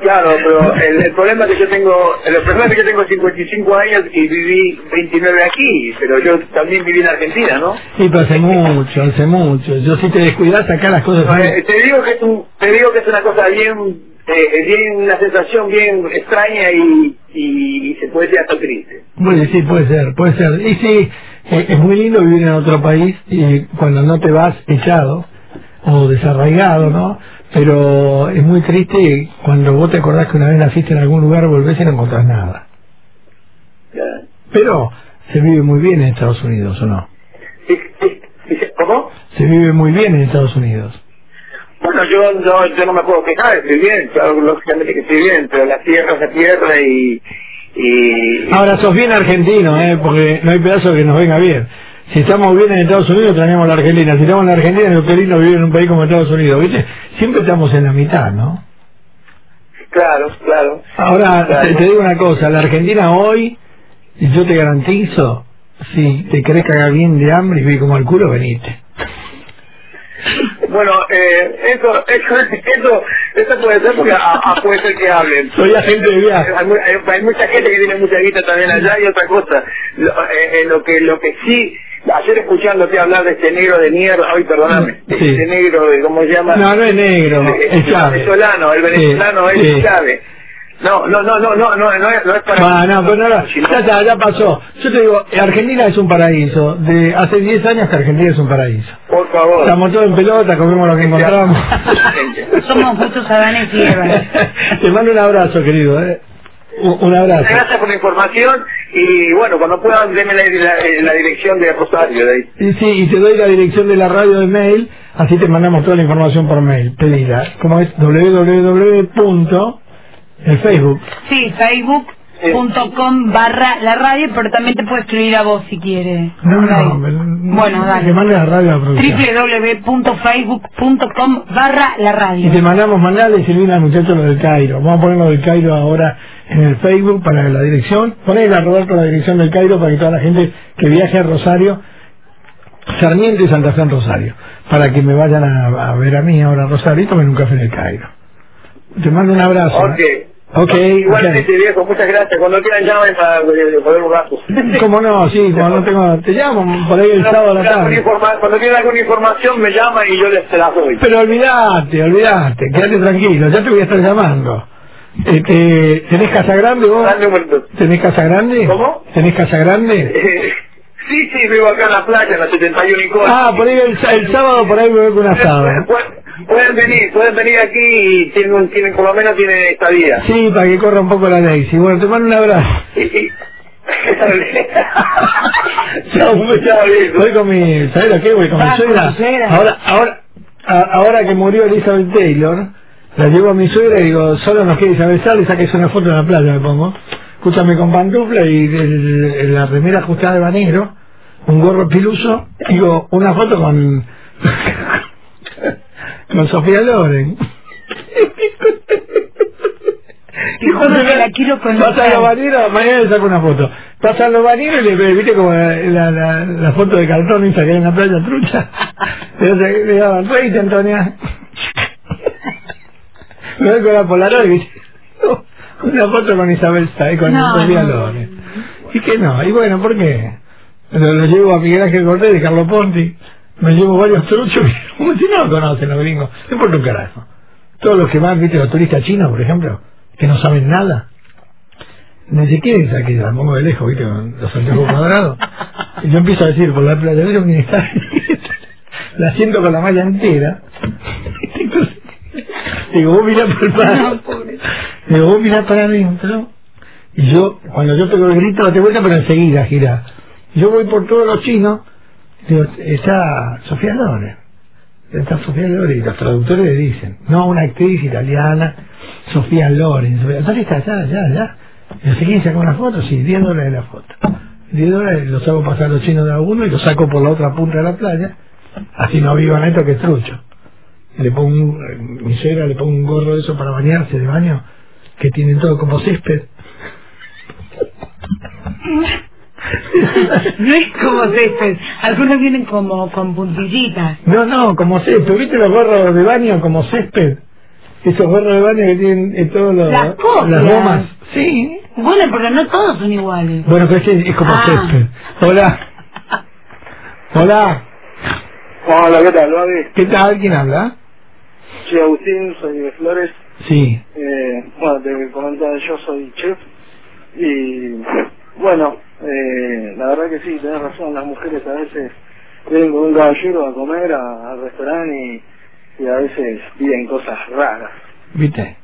Claro, pero el, el problema que yo tengo, el problema es que yo tengo 55 años y viví 29 aquí, pero yo también viví en Argentina, ¿no? Sí, pero hace mucho, hace mucho. Yo si te descuidas acá las cosas... Eh, te digo que te digo que es una cosa bien, eh, bien una sensación bien extraña y, y, y se puede decir hasta triste. Bueno, sí, puede ser, puede ser. Y sí, eh, es muy lindo vivir en otro país y cuando no te vas echado o desarraigado, ¿no? Pero es muy triste cuando vos te acordás que una vez naciste en algún lugar, volvés y no encontrás nada. Pero se vive muy bien en Estados Unidos, ¿o no? ¿Cómo? Se vive muy bien en Estados Unidos. Bueno, yo, yo, yo no me puedo quejar, estoy bien, claro, lógicamente que estoy bien, pero la tierra es la tierra y... y Ahora sos bien argentino, ¿eh? Porque no hay pedazo que nos venga bien. Si estamos bien en Estados Unidos, traemos la Argentina. Si estamos en la Argentina, es lo lindo vivir en un país como Estados Unidos, ¿viste? Siempre estamos en la mitad, ¿no? Claro, claro. Ahora, Claro. te, te digo una cosa, la Argentina hoy, yo te garantizo, si te querés cagar bien de hambre y vivir como el culo, venite. Bueno, eh, eso, eso, eso, eso puede ser porque a- a- puede ser que hablen. Soy agente de viaje. Hay, mu- hay- hay mucha gente que tiene mucha guita también allá y otra cosa. Lo, eh, eh, lo que lo que sí, ayer escuchándote hablar de este negro de mierda, ay perdóname, Sí. este negro, de, ¿cómo se llama? No, no es negro, Eh, es el Chávez. venezolano, el Sí, venezolano es sí. No, no, no, no, no, no, no es, no es para... Ah, no, pero no, ya está, ya pasó. Yo te digo, Argentina es un paraíso. De hace 10 años que Argentina es un paraíso. Por favor. Estamos todos en pelota, comemos lo que encontramos. Somos muchos Adanes y Evas. Te mando un abrazo, querido. ¿eh? Un, un abrazo. Gracias por la información y bueno, cuando puedan denme la, la- la dirección de Rosario de ahí. Y sí, y te doy la dirección de la radio de mail, así te mandamos toda la información por mail. Pedila. Como es www. El Facebook. Sí, facebook.com barra la radio, pero también te puedo escribir a vos si quieres. No, no, me- Bueno, dale. Que mande la radio a www.facebook.com barra la Y radio. te mandamos mandarle Silvina al muchacho lo del Cairo. Vamos a poner lo del Cairo ahora en el Facebook para la dirección. Ponele a Roberto la dirección del Cairo para que toda la gente que viaje a Rosario, Sarmiento y Santa Fe en Rosario, para que me vayan a, a ver a mí ahora a Rosario y tomen un café en el Cairo. Te mando un abrazo. ¿eh? Ok, Igualmente ok. viejo, muchas gracias. Cuando quieran llamen para poder un rato. ¿Cómo no? Sí, cuando no tengo... Te llamo por ahí el sábado a la tarde. informa- Cuando quieran alguna información me llaman y yo les se las doy. Pero olvidate, olvidate, quédate tranquilo, ya te voy a estar llamando. Este, ¿Tenés casa grande vos? ¿Tenés casa grande? ¿Cómo? ¿Tenés casa grande? Sí, sí, vivo acá en la playa, en la 71 y. Ah, por ahí el, el sábado por ahí me voy con un asado. Pueden- Pueden venir, pueden venir aquí y tienen, un- tienen por lo menos tienen estadía. Sí, para que corra un poco la Daisy. Bueno, te mando un abrazo. Chao. Voy con mi, ¿sabes lo que? Voy con mi suegra. suegra. Ahora, ahora, a- ahora que murió Elizabeth Taylor, la llevo a mi suegra y digo, solo nos quiere Isabel Sal y saques una foto en la playa, me pongo. Escúchame con pantufla y el- el- la remera ajustada de banero, un gorro piluso, digo, una foto con, con Sofía Loren. Juro que la quiero conocer. Pasa los bañeros, mañana le saco una foto. Pasa los bañeros y le viste como la, la, foto de cartón que hay en la playa trucha. Le, le daban, reíte Antonia. Me voy con la Polaroid y "Oh, una foto con Isabel Stay, con No. Loren. Y que no, y bueno, ¿por qué? Lo, lo llevo a Miguel Ángel Cortés de Carlo Ponti, me llevo varios truchos, como si no lo conocen los gringos, no importa un carajo. Todos los que van, viste, los turistas chinos, por ejemplo, que no saben nada, ni siquiera es aquí, la pongo de lejos, viste, con los anteojos cuadrados. Y yo empiezo a decir, por la playa, ¿ves un está? La siento con la malla entera. Digo, vos mirá para. Digo, vos mirá para adentro. Y yo, cuando yo pego el grito, date vuelta, pero enseguida gira. Yo voy por todos los chinos. Digo, está Sofía Loren. Está Sofía Loren. Y los traductores le dicen, no, una actriz italiana, Sofía Loren. ¿Dónde está? Ya, ya, ya. Y no sé quién sacó una foto, sí, 10 dólares la foto. 10 dólares los hago pasar a los chinos de a uno y los saco por la otra punta de la playa. Así no vivan esto que es trucho. Le pongo un, eh, mi suegra le pongo un gorro de eso para bañarse de baño, que tienen todo como césped. No es como césped. Algunos vienen como con puntillitas. No, no, como césped. ¿Viste los gorros de baño como césped? Esos gorros de baño que tienen eh, todos los, Las copias. las gomas. Sí. Bueno, pero no todos son iguales. Bueno, pero es que es como Ah. césped. Hola. Hola. Hola, ¿qué tal, Babi? ¿Qué tal? ¿Quién habla? Soy Agustín, soy de Flores. Sí. Eh, bueno, te comentaba, yo soy chef. Y bueno, eh, la verdad que sí, tenés razón, las mujeres a veces vienen con un caballero a comer a- al restaurante y, y a veces piden cosas raras. ¿Viste?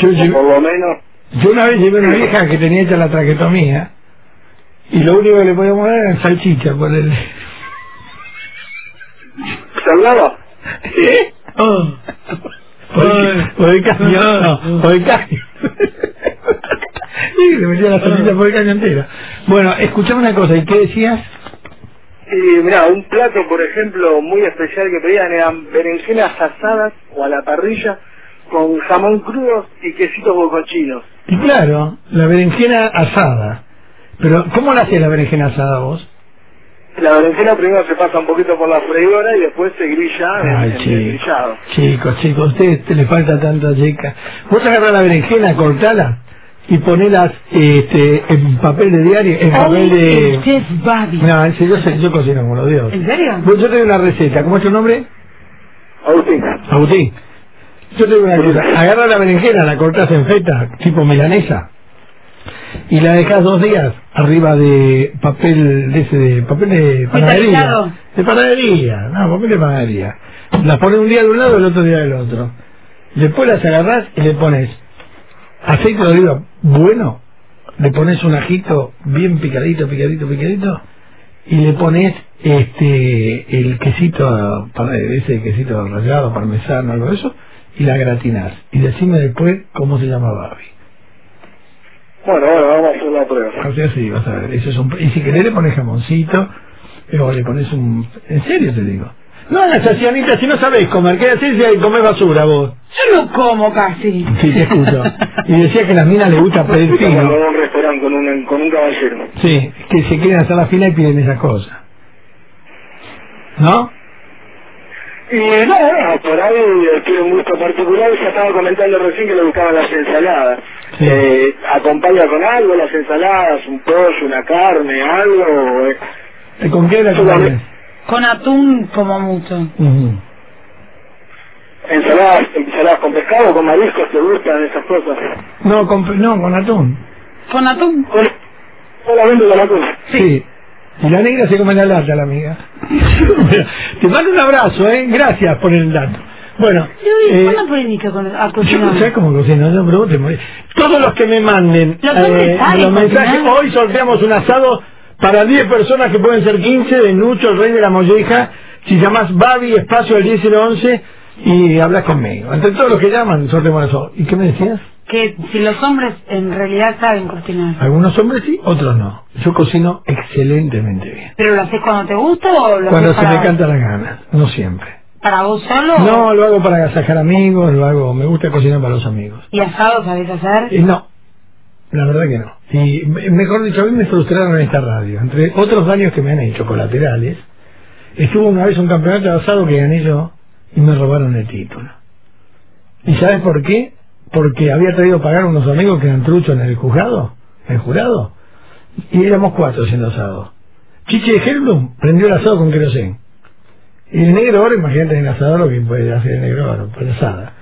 Yo, por lo menos, yo una vez llevé una vieja que tenía hecha la traquetomía y lo único que le podíamos dar era salchicha por el... ¿se hablaba? ¿Eh? Oh. Por el, por el caño, no, por el caño. Sí, le metía la salchicha por el caño entero. Bueno, escuchame una cosa, ¿y qué decías? Y mira, un plato, por ejemplo, muy especial que pedían eran berenjenas asadas o a la parrilla con jamón crudo y quesitos bocochinos. Y claro, la berenjena asada. Pero, ¿cómo la haces la berenjena asada vos? La berenjena primero se pasa un poquito por la freidora y después se grilla en, Ay, en el chicos, grillado. chicos, chicos, a ustedes te le falta tanta chica. Vos agarrás la berenjena, cortala y ponelas este, en papel de diario, en papel el de... chef Babi. No, en serio, yo, sé- yo cocino como los dioses. ¿En serio? Yo te doy una receta, ¿cómo es tu nombre? Agustín. Agustín. Yo te digo una cosa, agarra la berenjena, la cortás en feta, tipo milanesa, y la dejas dos días arriba de papel de ese de papel de panadería. De panadería, no, papel de panadería. Las pones un día de un lado y el otro día del otro. Después las agarrás y le pones aceite de oliva bueno, le pones un ajito bien picadito, picadito, picadito, y le pones este el quesito, para- ese quesito rallado, parmesano, algo de eso, y la gratinás. Y decime después cómo se llama Barbie. Bueno, bueno, vamos a hacer la prueba. O sea, sí, vas a ver, eso es un... Y si querés le pones jamoncito, o le pones un... En serio te digo. No hagas así, Anita, si no sabés comer, ¿qué haces si comés basura vos? Yo no como casi. Sí, te escucho. Y decía que a las minas les gusta pedir Cuando fino. voy a un restaurante con un, con un caballero. Sí, que se quieren hacer la fila y piden esas cosas. ¿No? Y no, no, por ahí eh, tiene un gusto particular. Ya estaba comentando recién que le gustaban las ensaladas. Sí. Eh, ¿Acompaña con algo las ensaladas? ¿Un pollo, una carne, algo? eh, ¿Y ¿Con qué la? Con atún como mucho. Ujú. ¿Ensaladas, ensaladas con pescado, con mariscos? ¿Te gustan esas cosas? No, con, no, con atún. Con atún. Con- Solamente con atún. Sí. Y la negra se come la lata, la amiga. Te mando un abrazo, ¿eh? Gracias por el dato. Bueno, eh, ¿cuándo aprendiste con- a yo cocinar? no sé cómo yo, te morís. Todos los que me manden Los eh, los mensajes, cocinar. hoy sorteamos un asado para 10 personas que pueden ser 15 de Nucho, el rey de la molleja. Si llamás Babi, espacio al 1011 y hablas conmigo. Entre todos los que llaman, sorteamos eso. ¿Y qué me decías? Que si los hombres en realidad saben cocinar. Algunos hombres sí, otros no. Yo cocino excelentemente bien. ¿Pero lo haces cuando te gusta o lo Cuando se me canta la gana, no siempre. ¿Para vos solo? No, lo hago para agasajar amigos, lo hago, me gusta cocinar para los amigos. ¿Y asado sabés hacer? Y no, la verdad que no. Y me- mejor dicho, a mí me frustraron en esta radio. Entre otros daños que me han hecho colaterales, estuvo una vez un campeonato de asado que gané yo y me robaron el título. ¿Y sabes por qué? Porque había traído a pagar unos amigos que eran truchos en el juzgado, el jurado, y éramos cuatro haciendo asado. Chiche de Helblum prendió el asado con querosén. Y el negro oro, imagínate el asador lo que puede hacer el negro oro, por asada.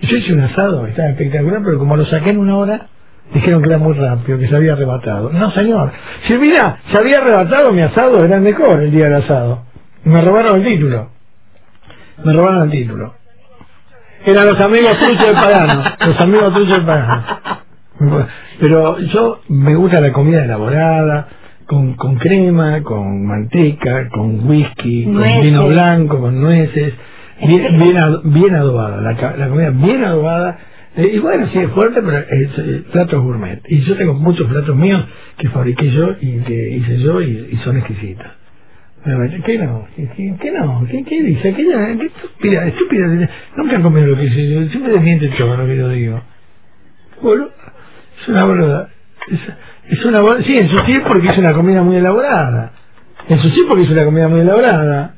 Y yo hice un asado, estaba espectacular, pero como lo saqué en una hora, dijeron que era muy rápido, que se había arrebatado. No, señor. Si mira, se había arrebatado mi asado, era mejor el día del asado. Me robaron el título. Me robaron el título. Eran los amigos truchos del pagano. Los amigos truchos del pagano. Pero yo me gusta la comida elaborada, con, con crema, con manteca, con whisky, con vino blanco, con nueces, bien, bien, bien adobada, la, comida bien adobada. Eh, y bueno, sí, es fuerte, pero es eh, platos gourmet. Y yo tengo muchos platos míos que fabriqué yo y que hice yo y, y son exquisitos. ¿Qué no? ¿Qué, no? ¿Qué, qué dice? Qué estúpida, estúpida. Nunca han comido lo que hice yo. Siempre desmiente chavo lo que yo digo. Boludo, es una boluda. Es, es una. Sí, en su sí porque es una comida muy elaborada. En su sí porque es una comida muy elaborada.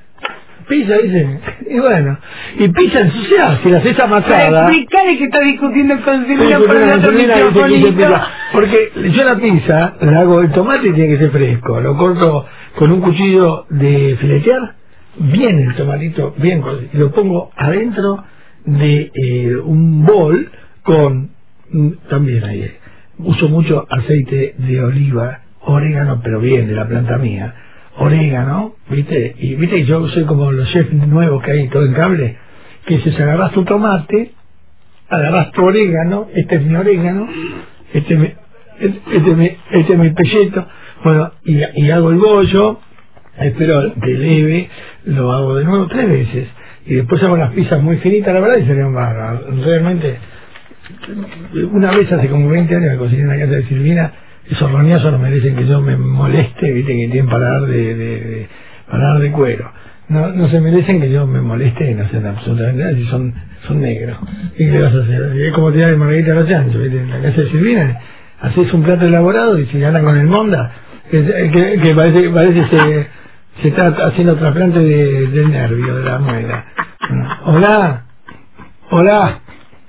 Pizza, dice. Y bueno. Y pizza ensuciada, si la haces amasada. explicarle que está discutiendo con Silvina por el otro microfonito. Porque yo la pizza, la hago el tomate tiene que ser fresco, lo corto con un cuchillo de filetear, bien el tomatito, bien y lo pongo adentro de eh, un bol con mm, también ahí eh, uso mucho aceite de oliva, orégano, pero bien de la planta mía, orégano, viste, y viste yo soy como los chefs nuevos que hay todo en cable, que si agarras tu tomate, agarras tu orégano, este es mi orégano, este es mi, este es mi, este es mi pelleto, bueno, y, y hago el bollo, espero que leve, lo hago de nuevo tres veces, y después hago las pizzas muy finitas, la verdad, y serían bárbaras. Realmente, una vez hace como 20 años que cociné en la casa de Silvina, esos roñazos no merecen que yo me moleste, viste que tienen paladar de, de, de- de cuero. No, no se merecen que yo me moleste no hacen absolutamente nada si son, son negros. ¿Y qué le vas a hacer? Es como tirar el margarita a los chanchos, ¿viste? En la casa de Silvina, haces un plato elaborado y si ganan con el monda, que, que, que parece, parece se, está haciendo trasplante de, del nervio, de la muela. Hola, hola,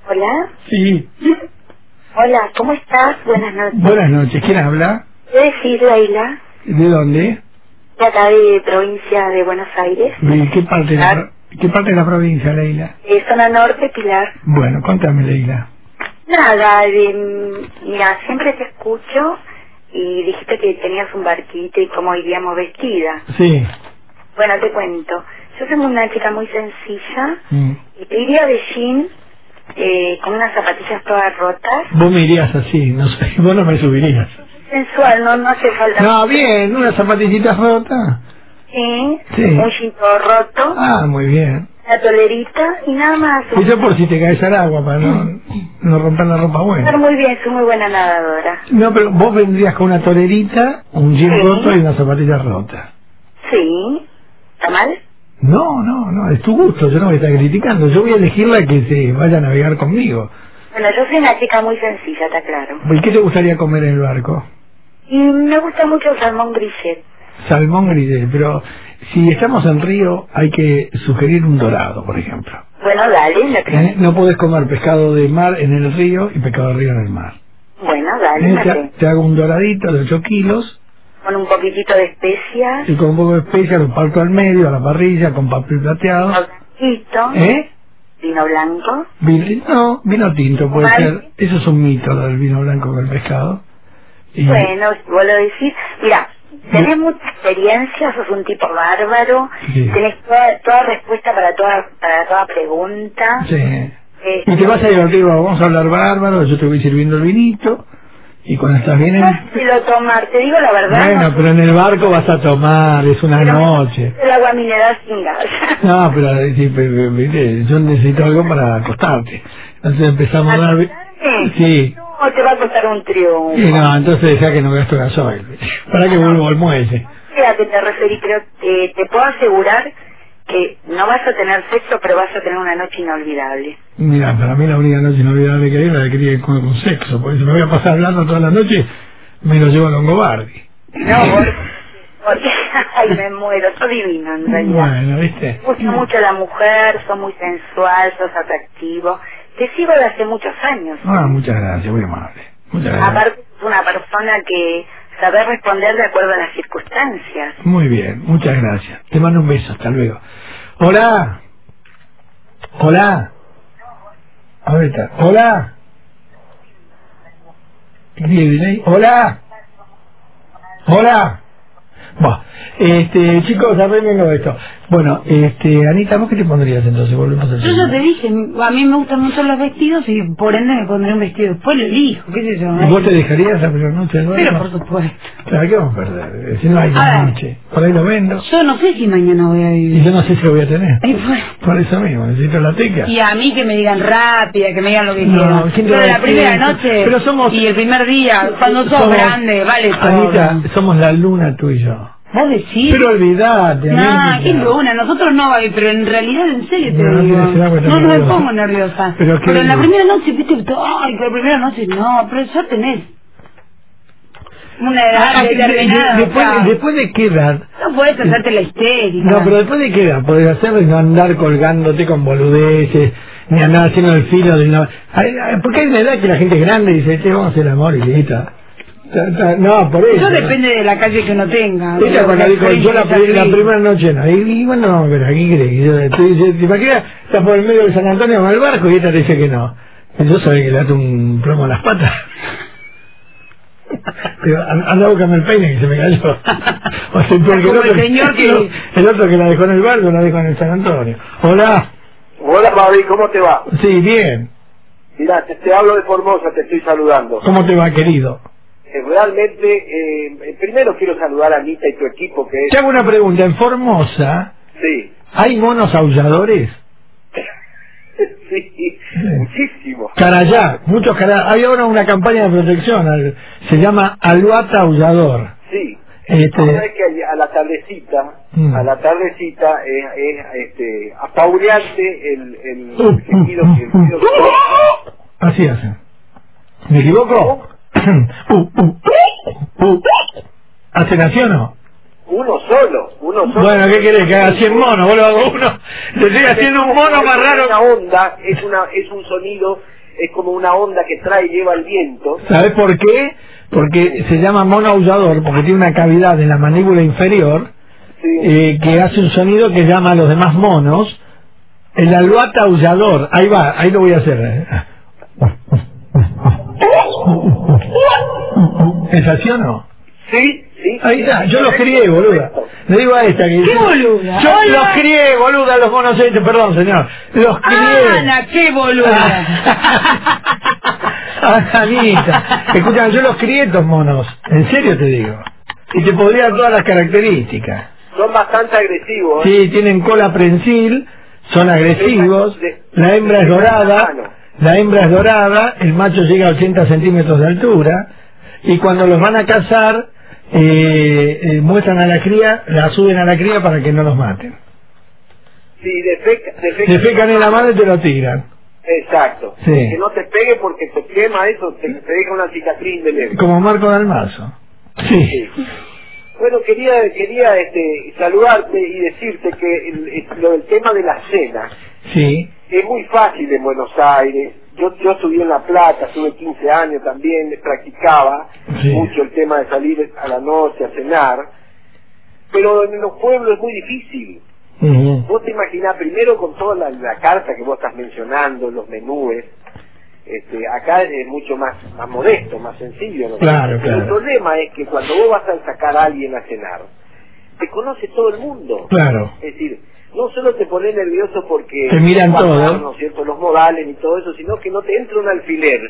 Hola, sí, hola, ¿cómo estás? Buenas noches. buenas noches, ¿quién habla? Yo decir Laila, ¿De dónde? de acá de provincia de Buenos Aires, ¿De qué parte de la, pro- qué parte de la provincia, Leila? de zona norte, Pilar. Bueno, contame, Leila. Nada, de, mira, siempre te escucho y dijiste que tenías un barquito y cómo iríamos vestida. Sí. Bueno, te cuento. Yo soy una chica muy sencilla mm. y te iría de jean eh, con unas zapatillas todas rotas. Vos me irías así, no sé, vos no me subirías. Sensual, no, no hace falta. No, bien, unas zapatillitas rotas. Sí, Sí. un todo roto, Ah, muy bien. una tolerita y nada más. Eso por si te caes al agua, para no, no romper la ropa buena. muy bien, soy muy buena nadadora. No, pero vos vendrías con una tolerita, un jean Sí. roto y unas zapatillas rotas. Sí. ¿Está mal? No, no, no, es tu gusto, yo no voy a estar criticando. Yo voy a elegir la que se vaya a navegar conmigo. Bueno, yo soy una chica muy sencilla, está claro. ¿Y qué te gustaría comer en el barco? Y me gusta mucho el salmón grillet. Salmón gris, pero si estamos en río hay que sugerir un dorado, por ejemplo. Bueno, dale, lo que- ¿Eh? No puedes comer pescado de mar en el río y pescado de río en el mar. Bueno, dale, ¿Eh? Te, te hago un doradito de 8 kilos Con un poquitito de especias, y con un poco de especia lo parto al medio, a la parrilla, con papel plateado. vino ¿Eh? vino blanco. Vino, no, vino tinto puede Vale. ser. Eso es un mito, lo del vino blanco con el pescado. Y- Bueno, si vos lo decís, mira, tenés mucha experiencia, sos un tipo bárbaro, Sí. tenés toda, toda respuesta para toda, para toda pregunta. sí. Este, Y te vas a divertir, vamos a hablar bárbaro, yo te voy sirviendo el vinito y cuando estás bien lo tomar, te digo la verdad. Bueno, no pero en el barco vas a tomar, es una noche. El agua mineral sin gas. No, pero pe- viste, yo necesito algo para acostarte. Entonces empezamos a dar... Sí. No, te va a costar un triunfo. No, entonces ya que no gasto gasoil. Para que vuelvo al muelle. a qué te referí, pero te, te puedo asegurar que no vas a tener sexo, pero vas a tener una noche inolvidable. Mira, para mí la única noche inolvidable que hay la de que con, con sexo, porque si me voy a pasar hablando toda la noche, me lo llevo a Longobardi. No, porque, porque ay, me muero, sos divino en realidad. Bueno, ¿viste? Me gusta mucho la mujer, sos muy sensual, sos atractivo. Te sigo de hace muchos años. Ah, muchas gracias, muy amable. Muchas gracias. Aparte, es una persona que sabe responder de acuerdo a las circunstancias. Muy bien, muchas gracias. Te mando un beso, hasta luego. Hola. Hola. Ahorita. Hola. Hola. Hola. Bueno, este, chicos, arreglenlo esto. Bueno, este, Anita, ¿vos qué te pondrías entonces? Volvemos al Yo ya te dije, a mí me gustan mucho los vestidos y por ende me pondré un vestido. Después lo elijo, qué sé yo. ¿Y vos te dejarías la primera noche del Pero por supuesto. Claro, ¿qué vamos a perder? Si no hay A la ver. noche. Por ahí lo vendo. Yo no sé si mañana voy a Y vivir. yo no sé si lo voy a tener. Y, pues, Por eso mismo, necesito la teca. y a mí que me digan rápida, que me digan lo que No, quieran. ¿quién te Pero a la primera noche Pero somos- y el primer día, cuando sos Somos- grande, vale todo. Anita, somos la luna tú y yo. Vos decís. Pero olvidate, No, Anita. qué luna, nosotros no, Babi, pero en realidad, en serio te No, no digo. cuenta, No, no me pongo nerviosa. Pero Pero, en la primera noche, viste, ay, que la primera noche, no, pero ya tenés una edad Ah, de- de- determinada. después, o sea, después de qué edad no puedes hacerte la histérica. No, pero después de qué edad podés hacerlo y no andar colgándote con boludeces, ni andar haciendo el filo de no. Porque hay una edad que la gente es grande y dice, che, vamos a hacer el amor y listo. No, por eso. Eso depende de la calle que uno tenga. Ella Pero cuando la dijo, yo la, la primera noche no, y, y bueno, pero aquí crees ¿te imaginas? Estás por el medio de San Antonio con el barco y ella te dice que no. Yo sabía que le date un plomo a las patas. Digo, "An- anda a buscarme el peine que se me cayó. O sea, porque Como el que- señor que- el otro que la dejó en el barco la dejó en el San Antonio. Hola. Hola, Fabi, ¿cómo te va? Sí, bien. Mira, te, te hablo de Formosa, te estoy saludando. ¿Cómo te va, querido? Eh, realmente, eh, primero quiero saludar a Anita y tu equipo, que es... Te hago una pregunta. En Formosa, Sí, ¿hay monos aulladores? sí, muchísimo. Carayá, muchos carayá. Hay ahora una campaña de protección, se llama Aluata Aullador. Sí. Este- es que a la tardecita, Mm. a la tardecita es, es este, apaureante el, el Uh, uh, uh, el uh. Así hacen. ¿Me equivoco? ¿Hacen así o no? Uno solo, uno solo. Bueno, ¿qué querés? Que haga 100 monos, vos lo hago uno. Le estoy haciendo un mono más raro. Una onda, es, una, es un sonido, es como una onda que trae y lleva el viento. ¿Sabes por qué? Porque se llama mono aullador, porque tiene una cavidad en la mandíbula inferior Sí. eh, que hace un sonido que llama a los demás monos el aluata aullador. Ahí va, ahí lo voy a hacer. ¿Es así o no? Sí, sí. Ahí está, yo los crié, boluda. Le digo a esta que... ¿Qué boluda? Yo Hola. los crié, boluda, los monos estos, perdón, señor. Los crié. Ana, qué boluda. Anita, escucha, yo los crié estos monos, en serio te digo. Y te podría dar todas las características. Son bastante agresivos. ¿eh? Sí, tienen cola prensil, son agresivos, la hembra es dorada, la hembra es dorada, el macho llega a 80 centímetros de altura, y cuando los van a cazar, eh, eh, muestran a la cría, la suben a la cría para que no los maten. Sí, defeca- defeca- Defecan en la mano y te lo tiran, Exacto. Sí. Que no te pegue porque te quema eso, te, te deja una cicatriz de leve. como Marco Dalmazo. Sí. Sí. Bueno, quería quería este, saludarte y decirte que el, el- lo del tema de la cena Sí, es muy fácil en Buenos Aires. Yo, yo estudié en La Plata, tuve 15 años también, practicaba Sí. mucho el tema de salir a la noche a cenar, pero en los pueblos es muy difícil. Vos te imaginás primero con toda la, la carta que vos estás mencionando, los menúes, este, acá es mucho más, más modesto, más sencillo. ¿no? Claro, Pero El claro. problema es que cuando vos vas a sacar a alguien a cenar, te conoce todo el mundo. claro. Es decir, no solo te pones nervioso porque Te miran todo. dar, ¿no es cierto? los modales y todo eso, sino que no te entra un alfiler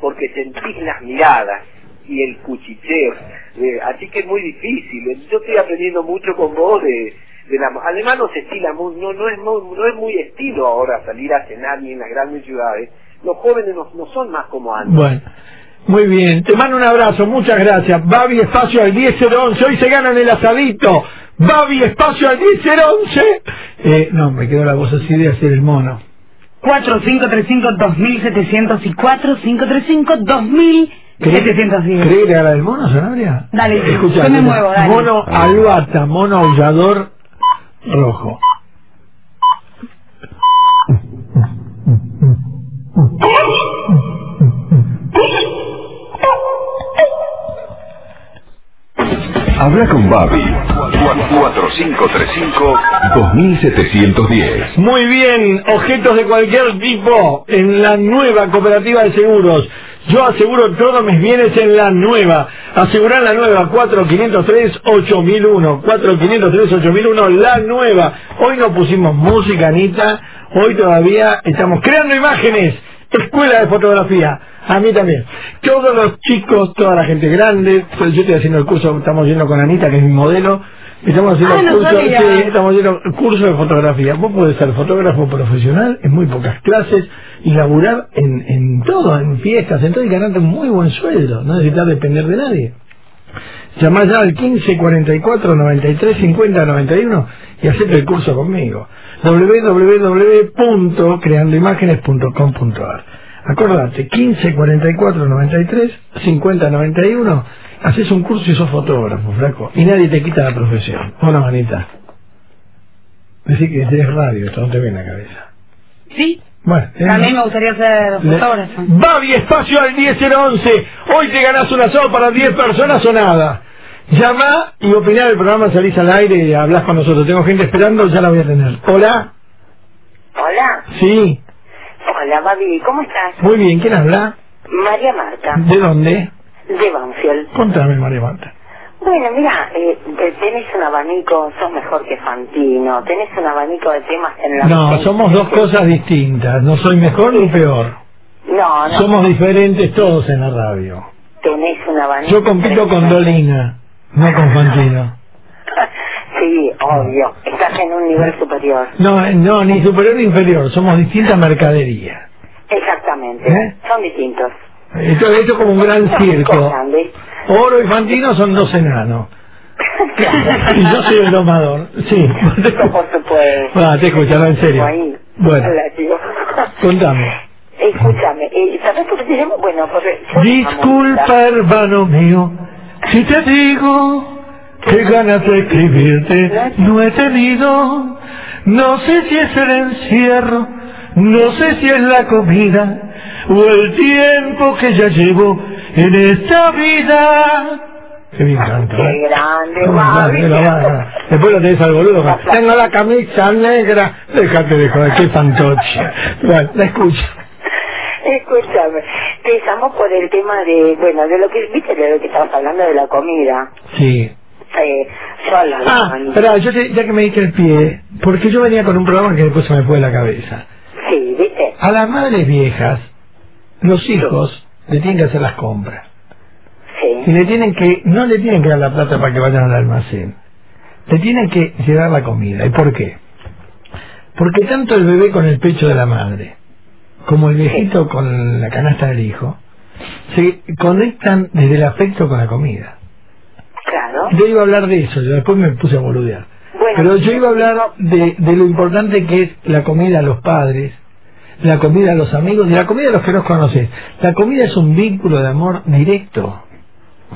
porque sentís las miradas y el cuchicheo. Eh, así que es muy difícil. Yo estoy aprendiendo mucho con vos de, de la... Además no se estila muy, no, no, es muy, no es muy estilo ahora salir a cenar ni en las grandes ciudades. Los jóvenes no, no son más como antes. Bueno, muy bien. Te mando un abrazo, muchas gracias. Babi Espacio al 10011. Hoy se ganan el asadito. Babi, espacio al 1011. Eh, no, me quedó la voz así de hacer el mono. 4535-2700 y 4535-2710. ¿Crees que era la del mono, Sanabria? Dale, Escucha, yo me muevo, dale. Mono albata, mono aullador rojo. Habla con Babi. 4535-2710. Muy bien, objetos de cualquier tipo en la nueva cooperativa de seguros. Yo aseguro todos mis bienes en la nueva. Asegurar la nueva 4503-8001. 4503-8001, la nueva. Hoy no pusimos música, Anita. Hoy todavía estamos creando imágenes. Escuela de fotografía. A mí también. Todos los chicos, toda la gente grande. Pues yo estoy haciendo el curso, estamos yendo con Anita, que es mi modelo. Estamos haciendo Ah, curso, sí, estamos haciendo curso de fotografía. Vos podés ser fotógrafo profesional en muy pocas clases y laburar en, en todo, en fiestas, en todo y ganarte un muy buen sueldo. No necesitas depender de nadie. Llamá ya al 15 44 93 50 91 y hacete el curso conmigo. www.creandoimágenes.com.ar Acordate, 15 44 93 50 91 haces un curso y sos fotógrafo, flaco. Y nadie te quita la profesión. Una manita. Decir que tenés radio, esto no te viene en la cabeza. Sí, Bueno, también me gustaría ser fotógrafo. Babi, espacio al 1011. Hoy te ganás una asado para 10 personas o nada. Llama y opinás del programa, salís al aire y hablas con nosotros. Tengo gente esperando, ya la voy a tener. Hola. Hola, Sí. Hola Babi, ¿cómo estás? Muy bien, ¿quién habla? María Marta, ¿De dónde? de Banfield. Contame, María Marta. Bueno, mira, eh, te- tenés un abanico, sos mejor que Fantino, tenés un abanico de temas en la No, mente. somos dos cosas distintas. No soy mejor ni peor. No, no, Somos diferentes todos en la radio. tenés un abanico. Yo compito con Dolina, no con Fantino. sí, obvio, estás en un nivel superior. No, no, ni superior ni inferior. Somos distintas mercaderías. Exactamente, ¿Eh? son distintos. Esto, esto es como un gran circo. Oro y Fantino son dos enanos. Y yo soy el domador. Sí. Por supuesto. Ah, te escucho, no, en serio. Ahí. Bueno. Hola. Contame. Escúchame, eh, ¿sabes por qué te llamo? Bueno, porque... Disculpa, hermano mío, si te digo que ganas de escribirte no he tenido. No sé si es el encierro, no sé si es la comida o el tiempo que ya llevo en esta vida. Qué bien canta. Qué ¿eh? grande, ¿Cómo Babi. grande, va? Después lo tenés al boludo. Tengo la camisa negra. Déjate de joder, qué fantoche. Bueno, la escucho. Escúchame, te llamo por el tema de, bueno, de lo que, viste, de lo que estabas hablando de la comida. Sí. Eh, Ah, espera, yo te- ya que me diste el pie, porque yo venía con un programa que después se me fue de la cabeza. Sí, viste. A las madres viejas, los hijos le tienen que hacer las compras. Y Sí. le tienen que, no le tienen que dar la plata para que vayan al almacén. Le tienen que llevar la comida. ¿Y por qué? Porque tanto el bebé con el pecho de la madre, como el viejito con la canasta del hijo, se conectan desde el afecto con la comida. Yo iba a hablar de eso, yo después me puse a boludear. Bueno, Pero yo iba a hablar de, de lo importante que es la comida a los padres, la comida a los amigos y la comida a los que no conoces. La comida es un vínculo de amor directo.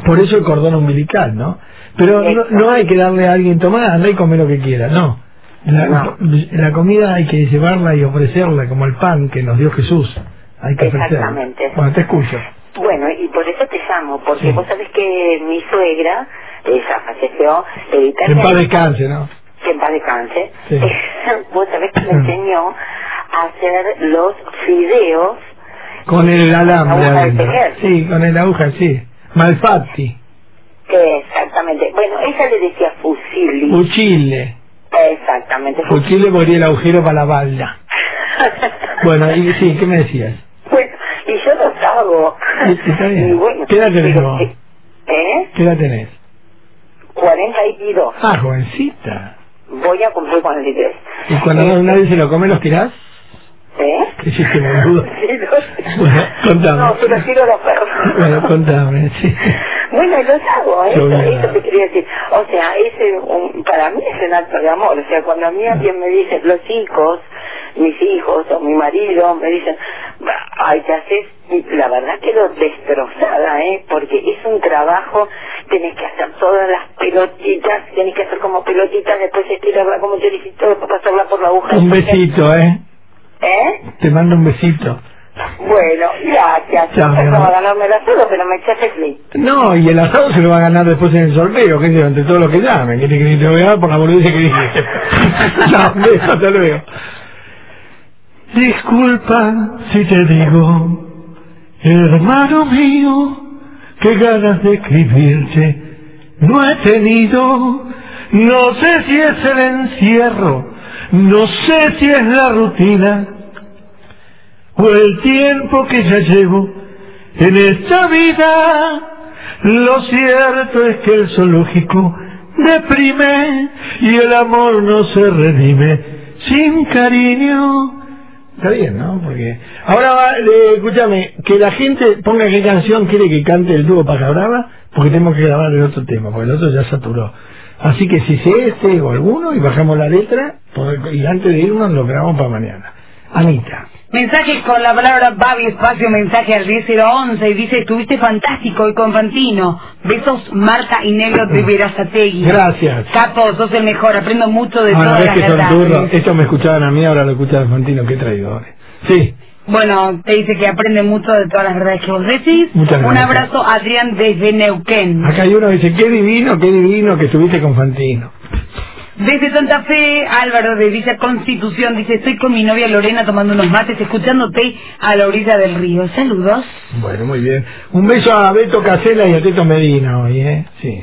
Por eso el cordón umbilical, ¿no? Pero no, no hay que darle a alguien tomar, anda y come lo que quiera, no. La, No. la comida hay que llevarla y ofrecerla como el pan que nos dio Jesús. Hay que ofrecerla. Exactamente. Bueno, te escucho. Bueno, y por eso te llamo, porque Sí. vos sabés que mi suegra, ella falleció, eh, Que en paz descanse, ¿no? que en paz descanse, Sí. vos sabés que me enseñó a hacer los fideos Con el alambre Aguja de adentro. tejer. Sí, con el aguja, sí. Malfatti. exactamente, bueno, ella le decía fusilli, Fuchile. exactamente, Fuchile moría el agujero para la balda. Bueno, y sí, ¿qué me decías? Bueno, y yo los hago. Sí, está bien. Y bueno, ¿Qué edad tenés vos? ¿Eh? ¿Qué edad tenés? 42. Ah, jovencita. Voy a cumplir 43. ¿Y cuando Eh, nadie se lo come, los tirás? ¿Eh? ¿Qué hiciste, boludo? Sí, los- Bueno, contame. No, los tiro los perros. Bueno, contame, sí. Bueno, los hago, Qué eso, eso te quería decir. O sea, ese, un- para mí es un acto de amor. O sea, cuando a mí alguien me dice, los hijos, mis hijos o mi marido, me dicen, ay, te haces, la verdad quedo destrozada, ¿eh? Porque es un trabajo, tenés que hacer todas las pelotitas, tenés que hacer como pelotitas, después estirarla como choricito, después pasarla por la aguja. Un besito, ¿eh? ¿Eh? Te mando un besito. Bueno, gracias. Chao, mi No amor. ganarme el asado, pero me echaste clic. No, y el asado se lo va a ganar después en el sorteo, qué sé yo, entre todos los que llamen. ¿Qué te crees? Te voy a dar por la boludez que dije. Un beso, hasta luego. Disculpa si te digo, hermano mío, qué ganas de escribirte no he tenido. No sé si es el encierro, no sé si es la rutina o el tiempo que ya llevo en esta vida. Lo cierto es que el zoológico deprime y el amor no se redime sin cariño. Está bien, ¿no? Porque ahora eh, escúchame, que la gente ponga qué canción quiere que cante el dúo Paja Brava, porque tenemos que grabar el otro tema, porque el otro ya saturó. Así que si sé este o alguno y bajamos la letra, y antes de irnos lo grabamos para mañana. Anita. Mensaje con la palabra Babi, espacio, mensaje al 1011 y dice, estuviste fantástico hoy con Fantino. Besos, Marta y Negro de Verazategui. Gracias. Capo, sos el mejor, aprendo mucho de Ahora todas las que son turros. verdades. Esto me escuchaban a mí, ahora lo escuchan a Fantino, qué traidores. Sí, Bueno, te dice que aprende mucho de todas las verdades que vos decís. Muchas Un gracias. abrazo, Adrián, desde Neuquén. acá hay uno que dice, qué divino, qué divino que estuviste con Fantino. Desde Santa Fe, Álvaro de Villa Constitución dice, estoy con mi novia Lorena tomando unos mates, escuchándote a la orilla del río. Saludos. Bueno, muy bien. Un beso a Beto Casela y a Teto Medina hoy, ¿eh? Sí.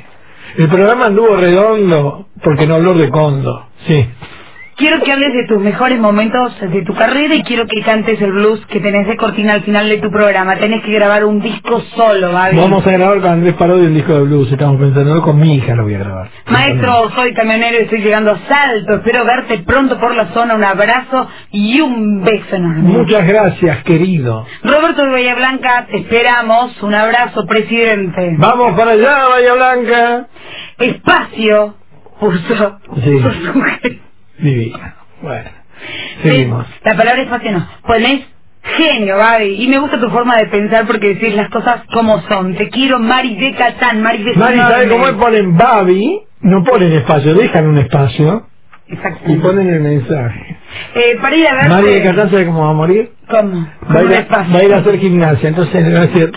El programa anduvo redondo porque no habló de Condo. Sí. Quiero que hables de tus mejores momentos de tu carrera y quiero que cantes el blues que tenés de cortina al final de tu programa. Tenés que grabar un disco solo, Babi. Vamos a grabar con Andrés Parodi el disco de blues. Estamos pensando, con mi hija lo voy a grabar. Maestro, soy camionero y estoy llegando a Salto. Espero verte pronto por la zona. Un abrazo y un beso enorme. Muchas gracias, querido. Roberto de Bahía Blanca, te esperamos. Un abrazo, presidente. Vamos para allá, Bahía Blanca. Espacio. Puso. Sí. puso Divino. Bueno, seguimos. La palabra espacio no. Ponés genio, Babi. Y me gusta tu forma de pensar porque decís las cosas como son. Te quiero, Mari de Catán. Mari de Mari, ¿sabe cómo es? ponen Babi? No ponen espacio, dejan un espacio Exacto. y ponen el mensaje. Eh, para ir a ver. Mari de Catán, ¿sabe cómo va a morir? ¿Cómo? Va a, ir a, va a ir a hacer gimnasia, entonces le va a decir,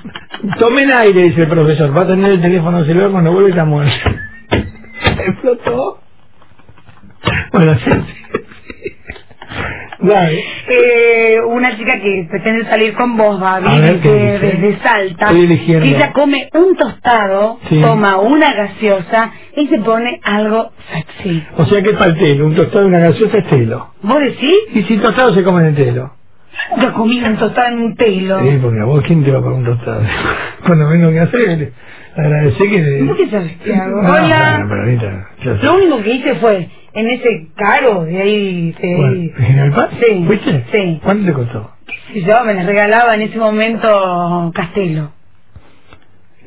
tomen aire, dice el profesor, va a tener el teléfono celular cuando vuelve y está muerto. Explotó. Bueno, sí, sí. Dale. Eh, una chica que pretende salir con vos, Babi, A ver, ¿qué desde, desde Salta, que ella come un tostado, Sí. toma una gaseosa y se pone algo sexy. O sea que es para el telo, un tostado y una gaseosa es telo. ¿Vos decís? Y si tostado se come en el telo. Nunca comí un tostado en un pelo. Sí, porque a vos, ¿quién te va a pagar un tostado? Cuando vengo que hacer, agradecer que... ¿Vos qué sabes qué hago? No, Hola. bueno. Lo único que hice fue en ese caro de ahí, de ahí. ¿en? Sí. ¿Fuiste? Sí. ¿Cuánto te costó? Yo me las regalaba en ese momento Castelo,